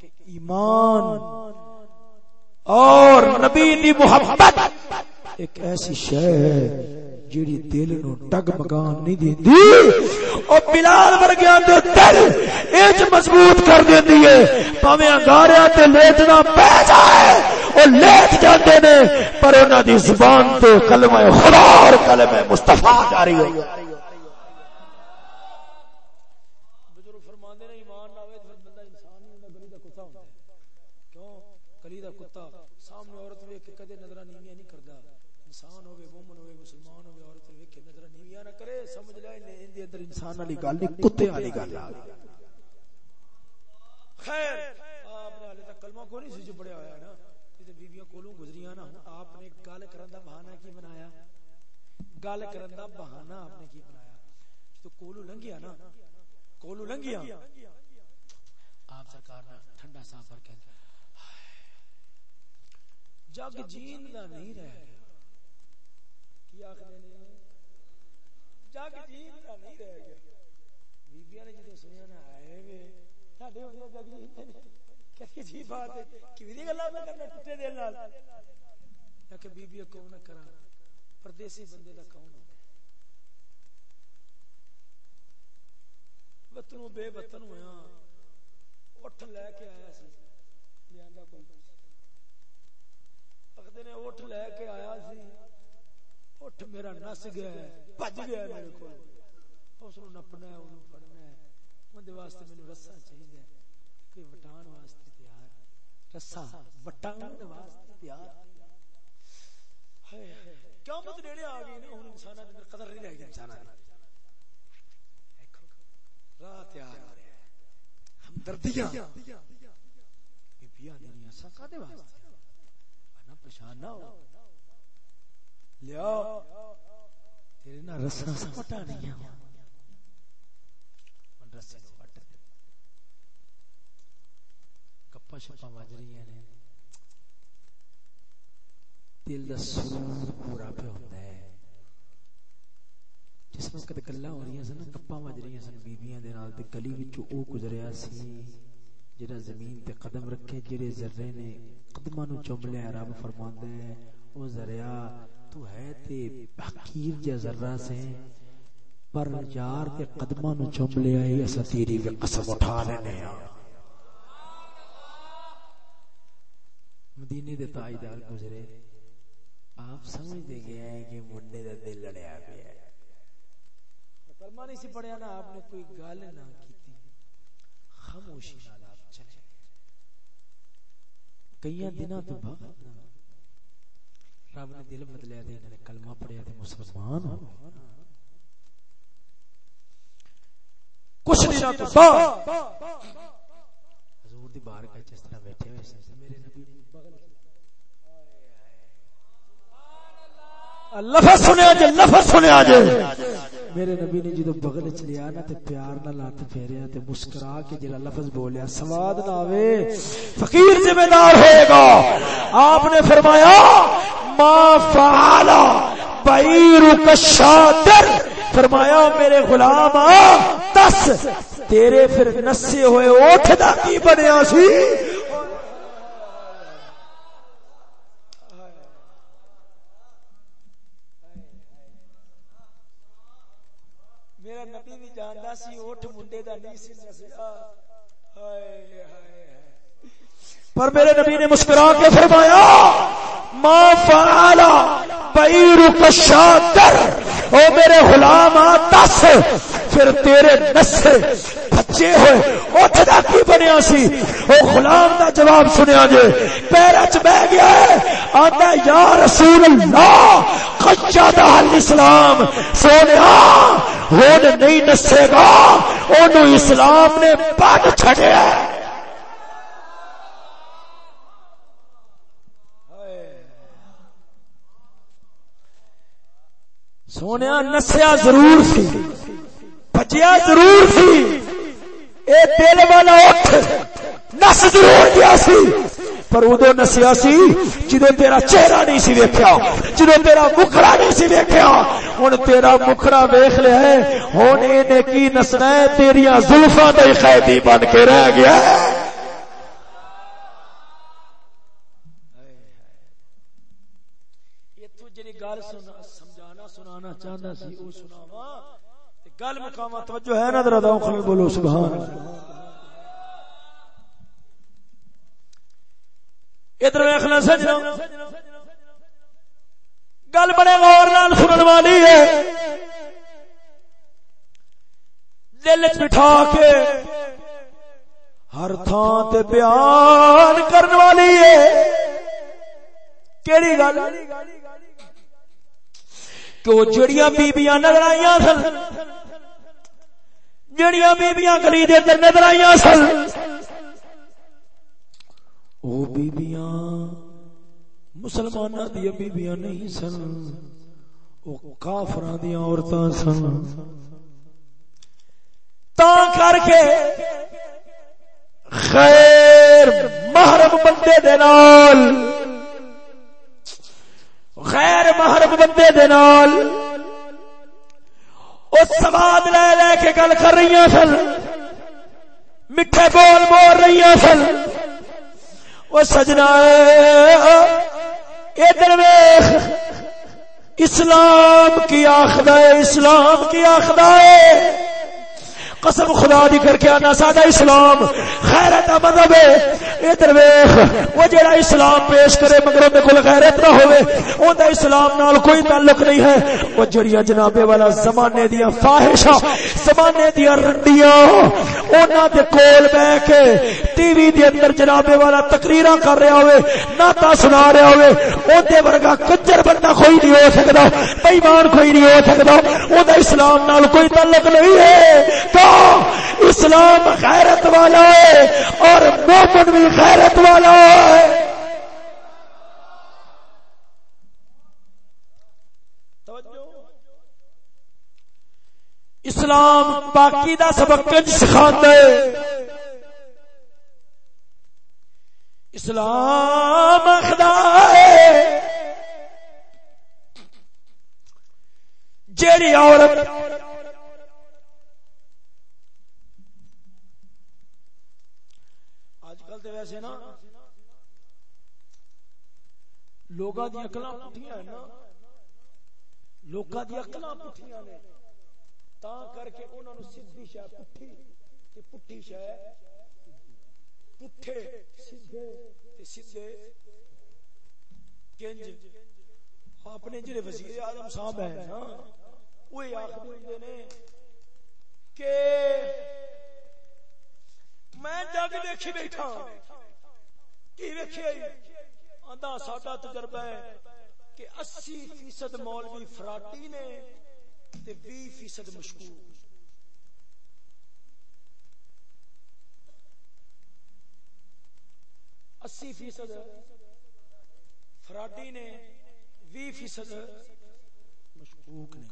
A: کیونکہ ایمان اور نبی دی محبت ایک ایسی شے جیڑی دل نو ٹگ مکان نہیں دیندی۔ او بلال ورگیاں دے دل اچ مضبوط کر دیندی ہے۔ پاویں انگاریا تے لیٹنا پے جائے۔ او لیٹ جاندے نے، پر انہاں دی زبان تے کلمہ خدا اور کلمہ مصطفی جاری ہو بزرگ فرماندے نے ایمان نہ ہوے تے بندہ انسان نہیں ہوندا گلی دا کتا ہوندا ہے کیوں گلی دا کتا سامنے عورت ویکھ کے کدے نظر نیویاں نہیں کردا انسان ہوے مومن ہوے مسلمان ہوے عورت ویکھ کے نظر نیویاں نہ کرے سمجھ لے ان دے اندر انسان والی گل نہیں، کتے والی گل آ خیر، آپ نے حالے تک کلمہ کو نہیں سی جو پڑھیا ہویا نا۔ تے بیبییاں کولوں گزریاں نا آپ نے گل کرن دا بہانہ کی بنایا؟ گل کرن دا بہانہ آپ نے کی بنایا؟ تو کولوں لنگیا نا، کولوں لنگیا آپ سرکار نے ٹھنڈا صاف کر کے جگ جین دا نہیں رہ گیا کی آخر نے؟ جگ جین دا نہیں رہ گیا بیبیاں نے جدو سنیا نا آئے وے ساڈے ہوندے جگ جین کہ جی بات ہے کیویں دی گلاں میں کرنا ٹٹے دل نال کہ بیبی کو نہ کرا پردیسی بندے دا کون ہوندا وطنوں بے وطن ہویا اٹھ لے کے آیا سی لیاندا کوئی اگدے نے اٹھ لے کے آیا سی اٹھ میرا نس گیا ہے بھج گیا میرے کول۔ اس نو نپنا ہے اونوں پڑنا ہے۔ اون واسطے مینوں رسا چاہیے کوئی وٹان واسطے تیار رسا وٹان واسطے تیار کیوں نیڑے آ گئی ہن انساناں دے قدر نہیں رہ گئی انساناں دی۔ راہ تیار ہے۔ ہمدردیاں نہیں واسطے۔ انا پریشان نہ ہو۔ لیا تیرے نہ رسا سا پٹا نہیں ہے رسے دے۔ گپا شپا وج رہی ہیں دل دا سرور پورا پہ ہوتا ہے۔ جس وقت گلاں ہو رہی سن گپا وج رہی سن بیبییاں دے نال تے گلی وچ او گزریا سی جڑا زمین تے قدم رکھے جڑے ذرے نے قدماں نو چوم لیا رب فرماندا ہے او ذریا تو ہے تے حقیر جا ذرہ سے پر یار کے قدمہ نو چم لے آئی ایسا تیری بھی قسم اٹھا لینے ہیں مدینے دے تائیدار گزرے، آپ سمجھ دے گئے ہیں کہ منڈے دے دل لڑیا بھی ہے۔ کلمہ نہیں سی پڑھیا نا، آپ نے کوئی گال نہ کیتی۔ خاموشی نال آپ چلے۔ کئی دنوں تو بعد رب نے دل بدلیا تے انہوں نے کلمہ پڑھیا تے مسلمان ہاں۔ کچھ تو حضور دی بار کا جس طرح بیٹھے ہوئے میرے نبی لفظ سنیا جے، لفظ سنیا جے۔ میرے نبی نے جدو بغل چ لیا نا تے پیار نال ہاتھ پھیریا تے مسکرا کے جڑا لفظ بولیا، سواد نہ آوے۔ فقیر ذمہ دار ہوئے گا۔ آپ نے فرمایا، ما فعل بعیرک الشاتر فرمایا، میرے غلام دس، تیرے پھر نسے ہوئے اوٹھ دا کی بنیا سی؟ سی، اٹھ منڈے دا نہیں سی نسیا پر میرے نبی نے مسکرا کے فرمایا، ما فعلا بعیرک الشاتر او میرے غلام آ دس۔ پھر تیرے نسے بچے ہوئے اٹھدا کی بنیا سی؟ او غلام دا جواب سنیا جے۔ پیر اچ بیٹھ گیا ہے، آندا یا رسول اللہ قجا الاسلام سونیا ہن نہیں نسے گا، اونوں اسلام نے پاک چھڑیا ہے۔ سونے نسیا ضرور سی۔ بچیا ضرور سی۔ اے دل والا اٹھ۔ نس ضرور گیا سی۔ پر ادو نسیا سی جدو تیرا چہرہ نہیں سی ویکیا جدو تیرا مکھڑا نہیں سی ویکیا ہوں تیرا مکھڑا ویخ لیا ہے۔ ہوں یہ کی نسنا ہے تیریا زلفا تو قیدی بن کے رہ گیا ہے۔ گل سن سنانا چاہتا سی، او سناوا گل مقام توجہ ہے نا، ذرا داؤں خل بولو، سبحان ادھر ویکھنا سجنا۔ گل بڑے غور نال سنن والی ہے۔ دل بٹھا کے ہر تھان تے بیان کرنے والی ہے۔ کیڑی گل؟ کہ وہ جڑیاں بیبیاں نظر آئی سن۔ جڑیاں بیبیاں گلی دے اندر نظر آئی سن۔ وہ بیبیاں مسلمان دیا بیبیاں نہیں سن وہ کافر دیا عورتاں سن۔ تا کر کے خیر محرم بندے دے نال غیر محرم بندے دے نال سواد لے لے کے گل کر رہی سن۔ میٹھے بول بول رہی سن۔ وہ سجنا ادھر ویخ اسلام کی آخد اسلام کی آخد قسم خدا دی کر کے آنا سادہ اسلام. خیرت دا مذہب ہے. ادھر ویکھ، وہ جڑا اسلام پیش کرے مگر اون کول غیرت نہ ہوے اون دا اسلام نال کوئی تعلق نہیں ہے. وہ جڑیاں جناب والا زمانے دی فاحشہ، زمانے دی رنڈیاں، اوناں دے کول بیٹھ کے ٹی وی دے اندر جناب والا تقریراں کر رہا ہوے ناتا سنا رہا ہوے اون دے ورگا کچر بندہ کوئی نہیں ہو سکدا بے ایمان کوئی نہیں ہو سکدا اون دا اسلام نال کوئی تعلق نہیں ہے. تو اسلام غیرت والا ہے اور مومن بھی غیرت والا ہے۔ اسلام باقی دا سبق سکھا اسلام خدا جیڑی عورت لوگاں دی عقلاں پٹھیاں ہیں نا، لوگاں دی عقلاں پٹھیاں نے، تا کر کے انہاں نو سیدھی شے پٹھی تے پٹھی شے پٹھے سیدھے تے سیدھے کنج اپنے جڑے وزیر اعظم صاحب ہیں نا وہ آکھدے ہوندے نے کہ میں جگ دیکھی بیٹھا۔ کی ویکھیا جی؟ آندا ساڈا تجربہ ہے کہ 80 فیصد مولوی فراٹی نے تے 20 فیصد مشکور۔ اسی فیصد فراڈی نے بھی فیصد مشکوک نے۔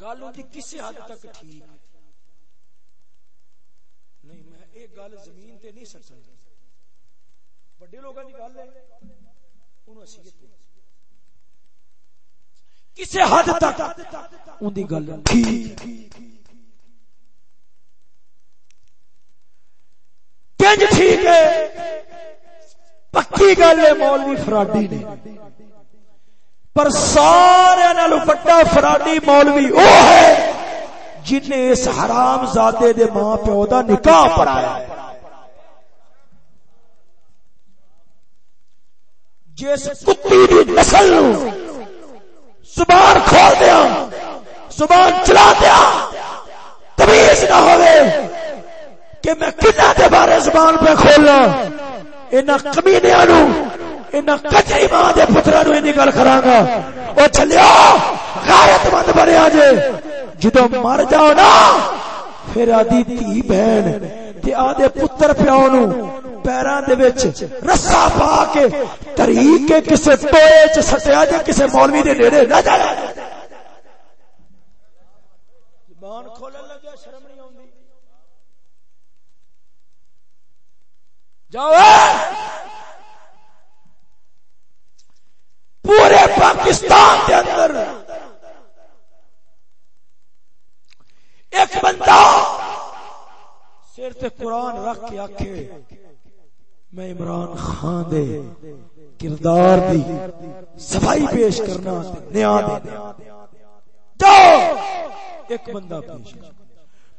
A: گل ہوتی کسی حد تک ٹھیک ہے۔ نہیں، میں ایک گل زمین تے نہیں سکتا۔ بڑے لوگوں کی گل ہے، انہوں اصیت کسی حد تک ان کی گل ٹھیک۔ ٹھیک ہے۔ پکی گل ہے، مولوی فراڈی نے۔ پر سارے نالو بڑا فراڈی مولوی او ہے۔ جن نے اس حرام زادے دے ماں پیو دا نکاح پڑھایا جس کتی دی نسل زبان کھول دیا، زبان چلا دیا، تمیز نہ ہوئے کہ میں کنا دے بارے زبان پہ کھولنا اینا کمینیاں نو اینا کچری ماں دے پترا نو اینی گل کراں او چلیا غیرت مند بنیا جے۔ جدو مر جاؤ نا، پھر آدھی تھی بہن تے آدھے پتر پیو نو پیراں دے وچ رسا پا کے طریق کے کسے چ سٹیا جے، کسے مولوی دے نیڑے نہ جایا زبان کھولن شرم نہیں جاؤ۔ پورے پاکستان کے اندر۔ ایک بندہ سر تے قرآن رکھ کے آکھے، میں عمران خان دے کردار دی صفائی پیش کرنا، نیا دے۔ ایک بندہ پیش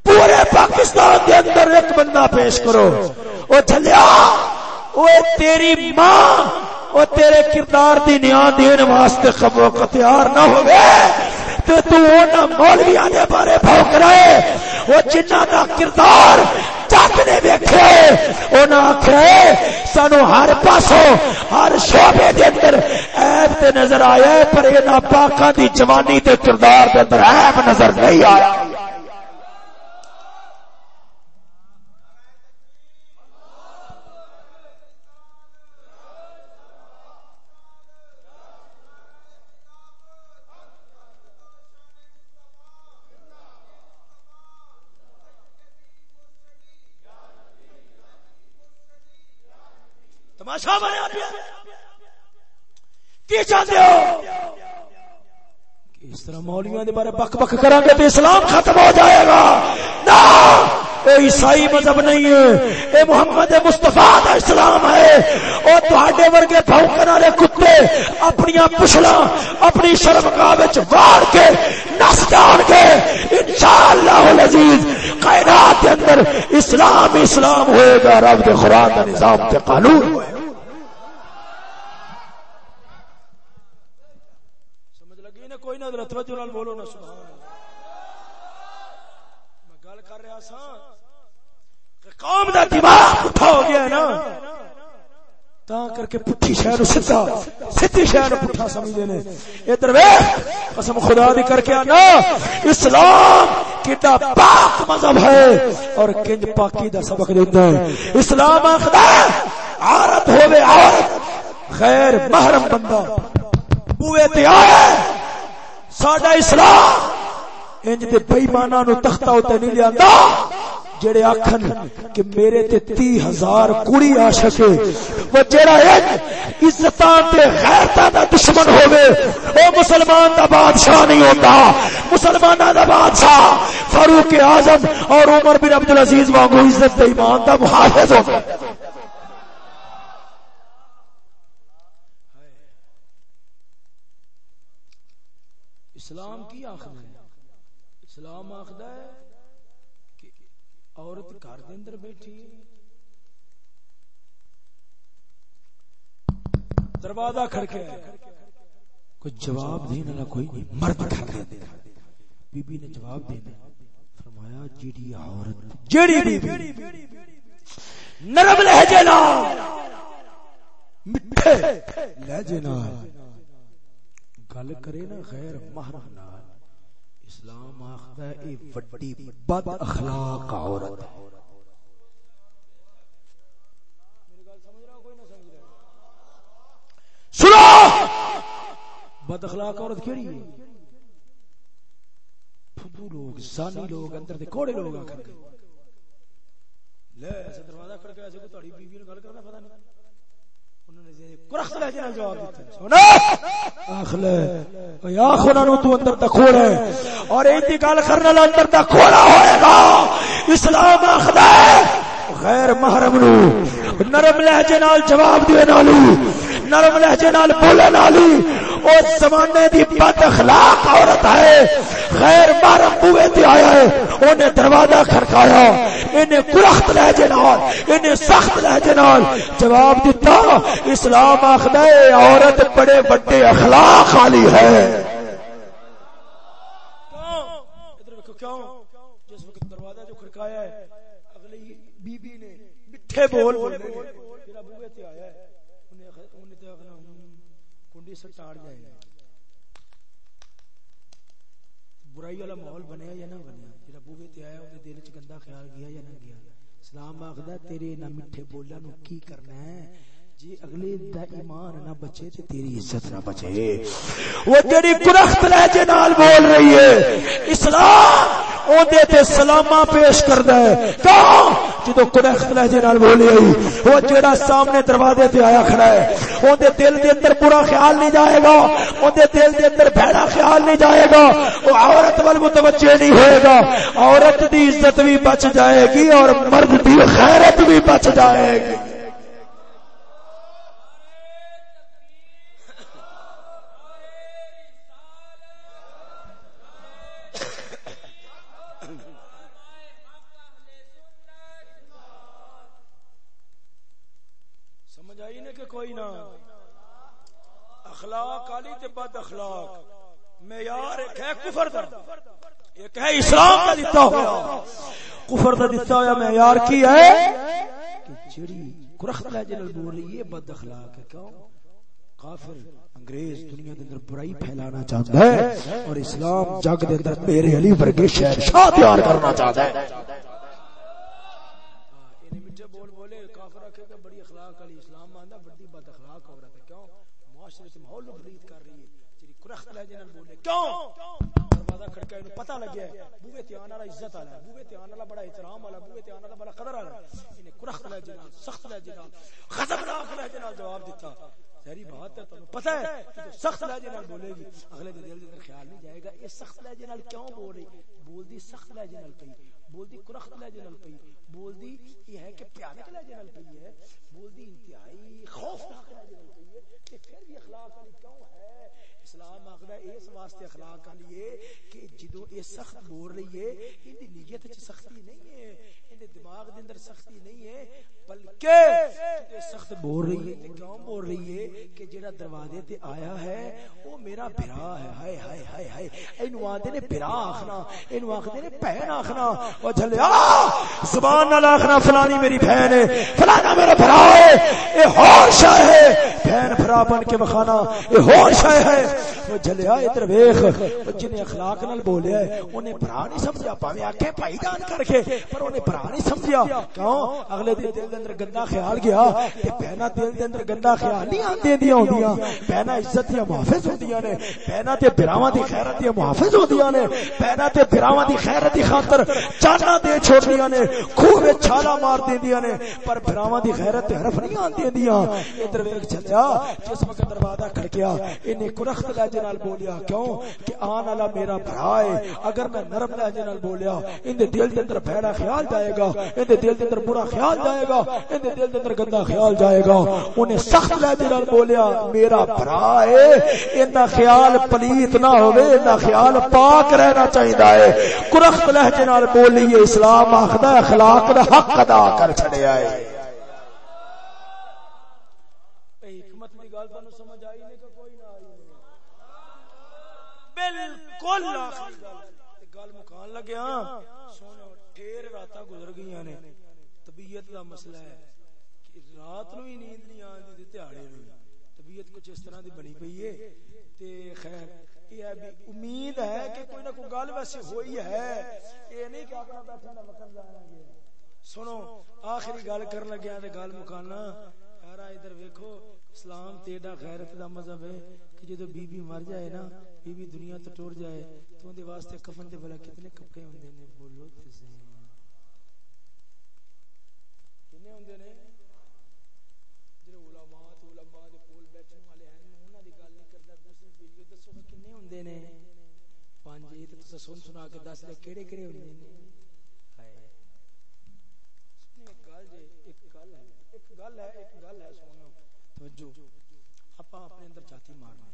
A: پورے پاکستان کے اندر ایک بندہ پیش کرو۔ وہ چلیا وہ تیری ماں وہ تیرے کردار دی نیا دین واسطے خبر تیار نہ ہوئے تو تو اونا مولویاں دے بارے بھوک رہے۔ وہ جنہ دا کردار چاک نے بیکھے اونا آکھے، سانو ہر پاسو ہر شعبے دے اندر عیب تے نظر آیا پر اینا پاکا دی جوانی تے کردار دے اندر عیب نظر نہیں آیا۔ تماشا بنیا پیا۔ کی چاہتے ہو؟ اس طرح مولویوں دے بارے بک بک کریں گے تو اسلام ختم ہو جائے گا۔ نا اے عیسائی مذہب نہیں ہے۔ اے محمد مصطفیٰ دا اسلام ہے۔ او تہاڈے ورگے بھونکن والے کتے اپنی پچھلا اپنی شرمگاہ وچ واڑ کے، نس جان گے انشاءاللہ العزیز کائنات کے اندر اسلام اسلام ہوئے گا۔ رب دے قرآن دا نظام تے قانون ہوئے گا۔ کوئی نہ توجہ نال بولو نا، سبحان اللہ۔ میں گل کر رہا سا کہ قوم دا دماغ اٹھا ہو گیا نا، تا کر کے پٹھی شہر سیدھا، سیدھی شہر پٹھا سمجھدے نے۔ ادھر ویکھ، قسم خدا دی کر کے انا اسلام کیتا پاک مذہب ہے اور کنج پاکی دا سبق دیندا ہے۔ اسلام آکھدا ہے عورت ہوے عورت غیر محرم بندہ، بوئے تے آئے ساڈا اسلام انج دے بےمانا نو تختہ تے نہیں لیا جڑے آکھن کہ میرے تے تی ہزار کڑی عاشق ہے۔ وہ جڑا ایک عزتاں تے غیرتاں دا دشمن ہوے او مسلمان دا بادشاہ نہیں ہوتا مسلماناں دا بادشاہ فاروق اعظم اور عمر بن عبد العزیز وانگو عزت دے ایمان دا محافظ ہوتا اسلام کی آخر ہے؟ اسلام آخر ہے کہ عورت گھر دے اندر بیٹھی دروازہ کھڑکے کوئی جواب دینے والا کوئی نہیں، مرد کھڑ دے بی بی نے جواب دینا فرمایا، جیڑی عورت، جیڑی بی بی نرم لہجے نال، میٹھے لہجے نال گل کرے نا، غیر محرم نال۔ اسلام آخدا اے وڈی بد اخلاق عورت۔ سنو! بد اخلاق عورت کیڑی ہے؟ فدو لوگ، زانی لوگ، اندر دے کوڑے لوگ آ کر لے ایسے دروازہ کھڑکا ایسے کو تہاڈی بیوی نال گل کرنا پتہ نہیں۔ کرخت لے جواب دیتا سنا آخ لے۔ نو تو اندر دا ہے۔ اور ایتی گل کرنے والا اندر دا کھوڑا ہوئے گا۔ اسلام آخدا ہے غیر محرم نو۔ نرم لہجے نال جواب دینے نالو۔ نرم لہجے نال بولے والی اس زمانے دی بد اخلاق عورت ہے، غیر محرم بوئے تے آیا ہے اونے دروازہ کھڑکایا، انہیں کرخت لہجے نال، انہیں سخت لہجے نال جواب دیتا، اسلام آخدا ہے، عورت بڑے بڑے اخلاق والی ہے۔ کیوں؟ جس وقت دروازہ جو کھڑکایا ہے، اگلی بی بی نے میٹھے بول بولے تیرا بوئے تے آیا ہے انہیں انہیں تے اگنا کنڈی جائے۔ برائی والا ماحول بنیا یا نہ بنیا؟ جڑا بوئے تے آیا اودے دل وچ گندا خیال گیا یا نہ گیا؟ اسلام آخدا، تیرے نہ میٹھے بولاں نو کی کرنا ہے؟ جی اگلے دا ایمان نہ بچے تے تیری عزت نہ بچے۔ وہ جڑی کرخت لہجے نال بول رہی ہے۔ اسلام اودے تے سلاما پیش کردا ہے۔ کیوں جدو کرخت لہجے نال بولی آئی وہ جڑا سامنے دروازے تے آیا کھڑا ہے اودے دل دے اندر برا خیال نہیں جائے گا۔ اودے دل دے اندر بھڑا خیال نہیں جائے گا۔ وہ عورت ول متوجہ نہیں ہوئے گا۔ عورت دی عزت بھی بچ جائے گی اور مرد دی خیرت بھی بچ جائے گی سمجھ آئی نے کہ کوئی نہ اخلاق علی تے بد اخلاق معیار ایک ہے کفر دا ایک ہے اسلام کا دیتا ہوا۔ کفر دا دیتا ہوا معیار کی ہے؟ کہ جڑی کرخت لہجے نال بول رہی ہے بد اخلاق ہے۔ کیوں؟ کافر انگریز دنیا دے اندر برائی پھیلانا چاہتا ہے اور اسلام جگ دے اندر میرے علی ورگے شہر شاہ تیار کرنا چاہتا ہے انہیں میٹھے بول بولے کافر آکھے کہ بڑی اخلاق والی اسلام ماندا بڑی بد اخلاق عورت ہے کیوں معاشرے سے ماحول فرید کر رہی ہے تیری کرخت لہجے نال بولے کیوں دروازہ کھڑکا اینو پتہ لگیا ہے بوئے تے آن والا عزت والا ہے بوئے تے آن والا بڑا احترام والا بوئے تے آن والا بڑا قدر والا انہیں کرخت لہجے نال سخت لہجے نال غضبناک لہجے نال جواب دیتا ظاہری بات ہے، تمہیں پتہ ہے، کہ سخت لہجے نال بولے گی، اگلے دن دل دے خیال نہیں جائے گا، یہ سخت لہجے نال کیوں بول رہی؟ بول دی سخت لہجے نال پئی بول دی کرخت لہجے نال پئی بول دی یہ ہے کہ پیانک لہجے نال پئی ہے بول دی انتہائی خوفناک لہجے نال پئی ہے، کہ پھر بھی اخلاق والی کیوں ہے؟ اسلام آخر اس واسطے اخلاق والی لیے کہ جدو یہ سخت بول رہی ہے، ان نیت سختی نہیں ہے۔ دے دماغ دے اندر سختی نہیں ہے، بلکہ سخت بول رہی ہے کیوں بول رہی ہے کہ جڑا دروازے تے آیا ہے وہ میرا بھرا ہے، ہائے ہائے ہائے ہائے۔ اینو آندے نے بھرا آکھنا اینو آکھدے نے بہن آکھنا۔ او جھلیا زبان نال آکھنا، فلانی میری بہن ہے، فلانا میرا بھرا ہے۔ اے ہور شے ہے، بہن بھرا بن کے بخانا اے ہور شے ہے۔ او جھلیا ادھر ویکھ۔ جنے اخلاق نال بولیا ہے، اونے بھرا نہیں سمجھا، پاویں آکھے بھائی جان کر کے، پر اونے بھرا نہیں سمجھیا؟ کیوں؟ اگلے دن دل دے اندر گندا خیال گیا کہ بہنا دل دے اندر گندا خیال نہیں آندے دیاں ہوندیاں بہنا عزت دی محافظ ہوندیاں نے۔ بہنا تے بھراواں دی خیرت دی محافظ ہوندیاں نے۔ بہنا تے بھراواں دی خیرت دی خاطر چانا دے چھوڑدیاں نے۔ خوہ وچ چھالا مار دیندیاں نے۔ پر بھراواں دی خیرت تے حرف نہیں آندے دیاں ادھر ویکھ چلیا جس وقت دروازہ کھڑکیا، انہیں کرخت لہجے نال بولیا، کیوں؟ کہ آن والا میرا بھرا ہے۔ اگر میں نرم لہجے نال بولیا ان دے دل دے اندر بھڑا خیال جائے گا ان دے دل دے اندر برا خیال جائے گا ان دے دل دے اندر گندا خیال جائے گا۔ انہیں سخت لہجے نال بولیا میرا بھرا ہے ان دا خیال پلیت نہ ہوے ان دا خیال پاک رہنا چاہیدا ہے کرخت لہجے نال بولیے اسلام آکھدا اخلاق دا حق ادا کر چھڑیا ہے بالکل۔ گل مکان لگیا۔ سونے ڈھیر رات گزر گئی نے۔ طبیعت کا مسئلہ ہے کہ رات نو ہی نیند نہیں آتی تہاڑے نو طبیعت کچھ اس طرح دی بنی پئی ہے۔ تے خیر، یہ بھی امید ہے کہ کوئی نہ کوئی گل ویسے ہوئی ہے۔ یہ نہیں کہ اپنا بیٹھا نہ وقت لایا گیا سنو، آخری گل کرن لگیا تے گل مکانا۔ یار ادھر ویکھو، اسلام تیڈا غیرت دا مذہب ہے کہ جدو بی بی مر جائے نا بی بی دنیا تو ٹور جائے تو دے واسطے کفن دے بلا کتنے کپڑے ہوندے نے۔ بولو تے صحیح کتنے ہوندے نے، جڑے علماء تے علماء دے کول بیٹھن والے ہیں انہاں دی گل نہیں کردا دوسری بیوی دسو کتنے ہوندے نے؟ پانچ یہ تے تساں سن سنا کے دس دے کیڑے کیڑے ہوندے نے؟ ایک گل ہے، ایک گل ہے، ایک گل ہے سونو توجہ اپا اپنے اندر جاتی مارنے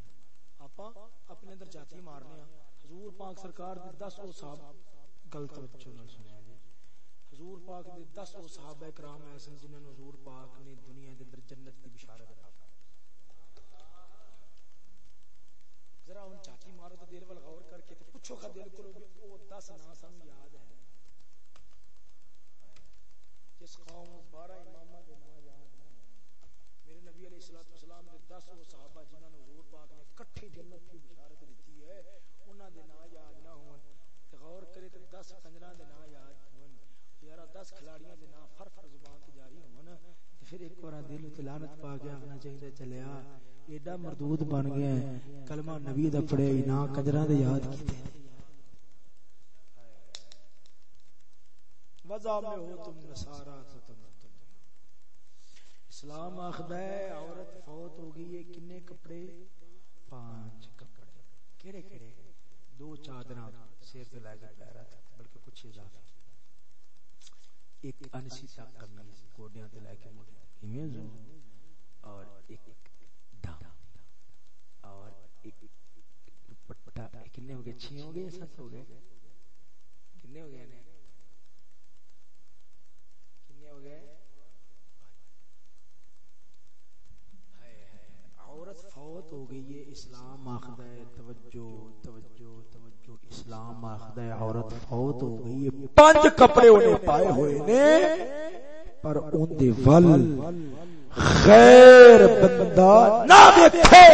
A: اپا اپنے اندر جاتی مارنے حضور پاک سرکار دے دس او صاحب گل توجہ نال سنیا جی حضور پاک دے دس او صحابہ کرام ایسے ہیں جنہاں حضور پاک نے دنیا دے اندر جنت دی بشارت عطا ذرا ان چاچی مارو تو دل ول غور کر کے تے پوچھو کھا دل کولو کو او دس نا سن یاد ہے۔ جس قوم بارہ امامہ دے نا یاد نہ میرے نبی علیہ الصلوۃ والسلام دے 10 وہ صحابہ جنہاں نو حضور پاک نے کٹھی جنت کی بشارت دتی ہے، انہاں دے نا یاد نہ ہون۔ غور کرے تے 10 کنجراں دے نا یاد یارا 10 کھلاڑیاں دے نا فر فر زبان تے جاری ہون، تے پھر ایک بار دل تے لعنت پا کے آنا چاہیے چلیا ایڈا مردود بن گیا ہے، کلمہ نبی دا پڑھیا ہی نا کنجراں دے یاد کیتے۔ وضع میں ہو تم نصارا تو تم اسلام آخد ہے، عورت فوت ہو گئی ہے، کنے کپڑے؟ پانچ کپڑے۔ کیڑے کیڑے؟ دو چادر سیر تو لے کے پیر بلکہ کچھ اضافہ۔ ایک انسیتا قمیض گوڈیاں تے لے کے موٹے ایویں جو اور ایک دھام اور ایک دوپٹہ کنے ہو گئے؟ چھ ہو گئے، سات ہو گئے؟ کنے ہو گئے کنے ہو گئے؟ عورت فوت ہو گئی ہے اسلام آخدا ہے، توجہ توجہ توجہ، اسلام آخدا ہے، عورت فوت ہو گئی ہے پانچ کپڑے انہیں پائے ہوئے نے، پر ان دے ول خیر بندہ نہ دیکھے۔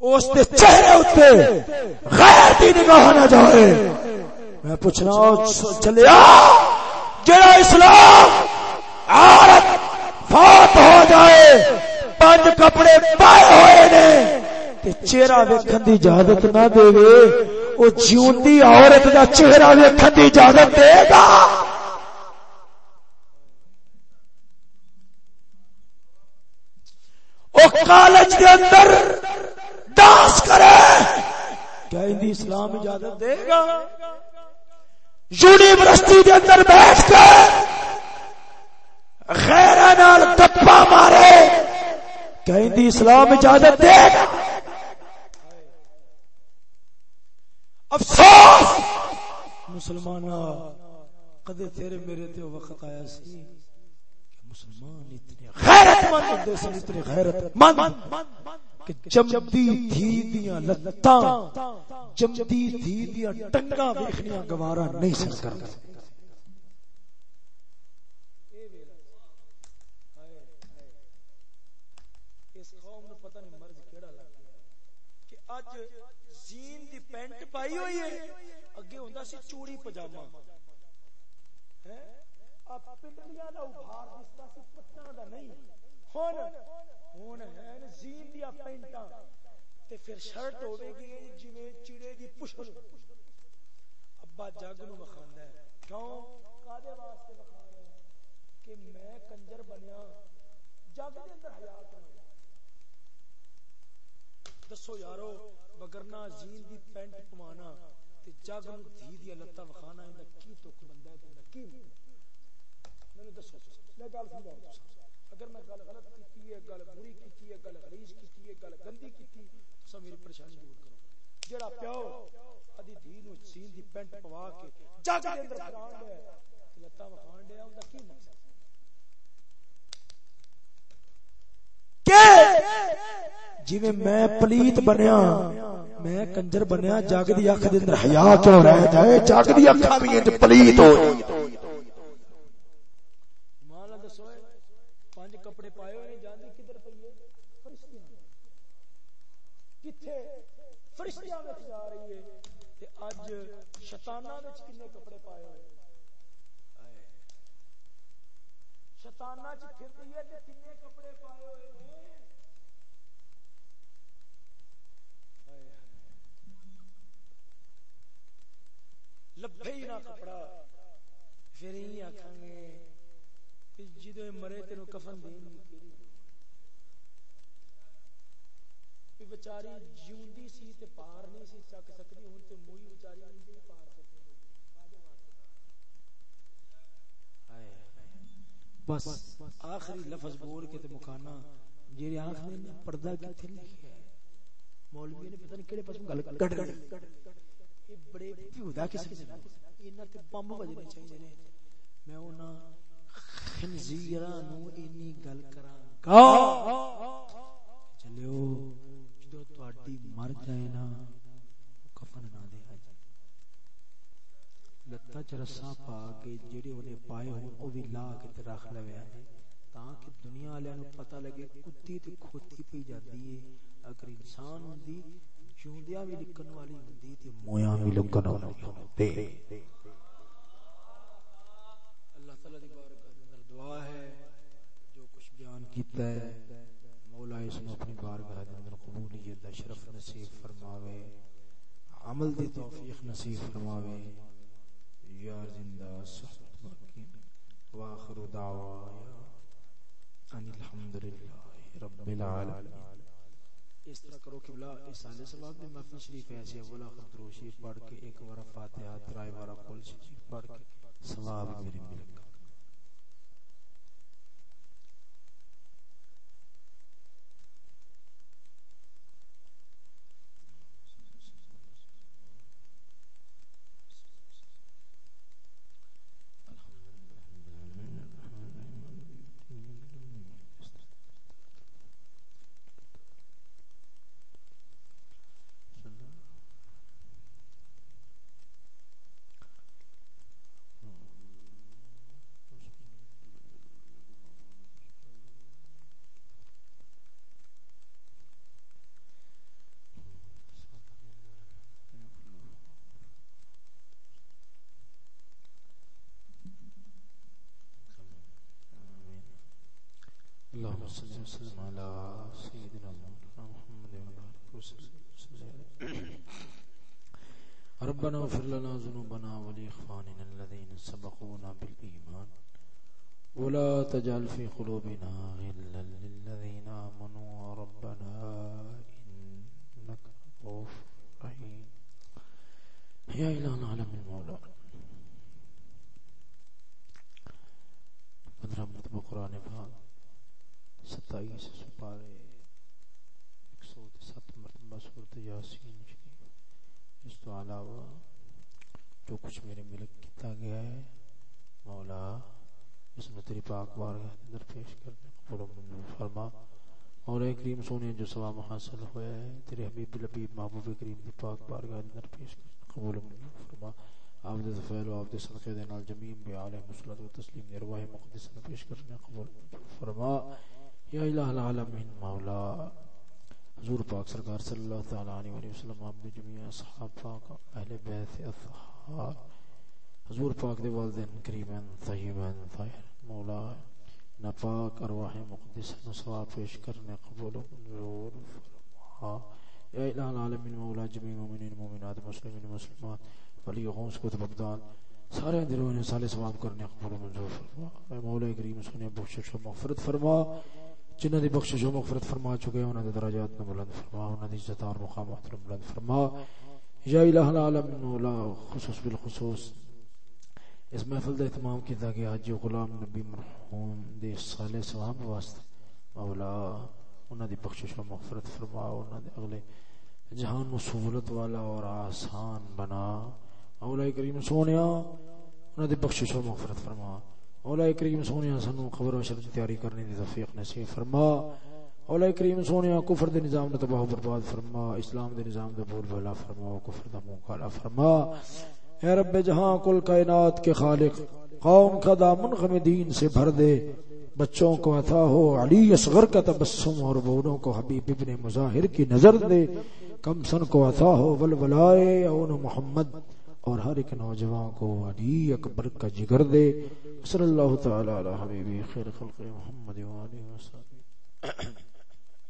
A: اس دے چہرے اتے غیر دی نگاہ نہ جائے۔ میں پوچھنا چلیا جڑا اسلام عورت فوت ہو جائے، پانچ کپڑے پائے ہوئے نے، تے چہرہ ویکھن دی اجازت نہ دے گے او جیوندی عورت دا چہرہ ویکھن دی اجازت دے گا۔ او کالج دے اندر ڈانس کرے، کیا اسلام اجازت دے گا؟ یونیورسٹی دے اندر بیٹھ کے غیر نال گپا مارے۔ کہیں اسلام اجازت دے۔ افسوس! مسلمان کدے تیرے میرے تے وقت آیا سی؟ مسلمان اتنے غیرت مند ہوندے سن، اتنے غیرت مند۔ کہ جمدی تھی دیاں لتاں، جمدی تھی دیاں ٹنگاں ویکھنیاں گوارا نہیں سن کردا پائی ہوئی ہے۔ اگے ہوندا سی چوڑی پجامہ۔ ہیں اب پنڈیاں دا اُبھار دستا سی پٹاں دا نہیں۔ ہن ہن ہے زین دی پینٹاں۔ تے پھر شرٹ ہوے گی جویں چڑے دی پشل۔ ابا جگ نو مخاندا ہے۔ کیوں؟ کادے واسطے وکھا رہے ہیں کہ میں کنجر بنیا، جگ دے اندر حیا کروں دسو یارو بگرنا زین دی پینٹ پوانا تے جگ نو دھی دی لتا وکھانا ایندا کی تک بندہ ہے تے کی مینوں دسو، میں گل سمجھاؤں اگر میں گل غلط کیتی ہے، گل بری کیتی ہے، گل غلیظ کیتی ہے، گل گندی کیتی، تو میری پریشانی دور کرو۔ جڑا پیو، ادی دھی نو زین دی پینٹ پوا کے جگ دے اندر پھران دے لتا وکھان دے اوندا کی مقصد؟ جی میں پلیت بنیا، میں کنجر بنیا جگ دی اکھ دے اندر حیا کیوں رہ جائے؟ جگ دی اکھاں وی اج پلیت ہو کپڑے پائے ہوئے جاندی کدھر پئی ہے؟ فرشتیاں۔ کتھے؟ فرشتیاں وچ جا رہی ہے۔ تے اج شیطاناں وچ کنے کپڑے پائے ہوئے شیطاناں چ پھر رہی ہے تے کنے کپڑے پائے ہوئے لبے ہی نہ کپڑا پھر ہی آکھاں گے کہ جدو مرے تینو کفن دین گی کہ بیچاری جیوندی سی تے پار نہیں سی چک سکدی ہن تے موئی بیچاری نہیں پار سکدی بس آخری لفظ بول کے تے مکانا جڑے آنکھ نے پردہ کتے لکھیا ہے مولوی نے پتہ نہیں کیڑے پاسوں گل کٹ کٹ بڑے پیودا قسم دے انہاں تے بم وجنے چاہیے نے میں انہاں خنزیراں نو اینی گل کراں۔ گا چلیو جدو تواڈی مر جائے نا کفن نہ دے لتا چ رساں پا کے جڑے اونے پائے ہون او وی لا کے رکھ لوے تاکہ دنیا والے نو پتہ لگے کتی تے کھوتی پی جاتی ہے اگر انسان ہوندی چوندیاں بھی لکھن والی ہوندی تے مویاں بھی لکھن والی ہوندی تعالی دی بارگاہ اندر دعا ہے، جو کچھ بیان کیتا ہے، مولا اس کو اپنی بارگاہ دے اندر قبولیت دا شرف نصیب فرماوے، عمل دی توفیق نصیب فرماوے۔ یا زندہ صحبت باقی واخر دعوایا ان الحمدللہ رب العالمین۔ اس طرح کرو کہ بلا اس سال ثواب میں محفل شریف ایسے اولا خطروشی پڑھ کے ایک بار فاتحہ ترائے بار قل شریف پڑھ کے ثواب میرے ملک۔ وسلم على سيدنا محمد ربنا اغفر لنا ذنوبنا ولإخواننا الذين سبقونا بالإيمان. ولا تجعل في قلوبنا غلا للذين آمنوا. ربنا إنك رؤوف رحيم. يا إله العالم المولى. پندرہ مرتبہ قرآن پاک ستائیس سپارے ایک سو سات مرتبہ صورت یاسین شریف۔ اس تو علاوہ جو کچھ میرے ملک کیتا گیا ہے، مولا، اس میں تیری پاک بارگاہ اندر پیش کر کرنے قبول و منظور فرما۔ مولا کریم سونے، جو ثواب حاصل ہوا ہے تیرے حبیب لبیب محبوب کریم دی پاک بارگاہ اندر پیش کرنے قبول و منظور فرما۔ عبد الفعل و عبد صدقے دے نال جمیم بی علیہ الصلوۃ و تسلیم ارواح مقدس نے پیش کرنے قبول فرما۔ یا الہ العالمین، مولا، حضور پاک سرکار صلی اللہ تعالی علیہ وسلم، آپ جميع اصحاب پاک اہل بیت اطہار حضور پاک دے والدین کریمین طیبین طاہر، مولا نپاک ارواح مقدس نو پیش کرنے، قبول منظور فرما۔ یا الہ العالمین، مولا جميع مومنین، مومنات، مسلمین، مسلمات، ولی غوث کو بغداد سارے دلوں نے سالے ثواب کرنے، قبول منظور فرما۔ اے مولا کریم سنے بخشش و مغفرت فرما۔ جنہوں دی بخشش و مغفرت فرما چکے ہیں انہوں نے درجات میں بلند فرما انہوں نے عزت اور مقام محترم بلند فرما۔ یا الہ العالمین ولا خصوص بالخصوص، اس محفل دا اہتمام کیتا کہ حج غلام نبی مرحوم دے صالح ثواب واسطے۔ مولا انہوں دی بخشش و مغفرت فرما انہوں نے اگلے جہان نو سہولت والا اور آسان بنا۔ مولا کریم سونیا انہوں دی بخشش و مغفرت فرما۔ اولا کریم سونے سانو خبر و شر کی تیاری کرنے دی توفیق نصیب فرما۔ اولا کریم سونے کفر دے نظام نو تباہ برباد فرما۔ اسلام دے نظام دے بول بلا فرما کفر دا منہ کالا فرما۔ اے رب جہاں کل کائنات کے خالق، قوم کا دامن غم دین سے بھر دے۔ بچوں کو عطا ہو علی اصغر کا تبسم اور بوڑوں کو حبیب ابن مظاہر کی نظر دے۔ کم سن کو عطا ہو ولولائے اون محمد۔ اور ہر ایک نوجوان کو علی اکبر کا جگر دے۔ صلی اللہ تعالی علی حبیبی خیر خلق محمد و علیہ وسلم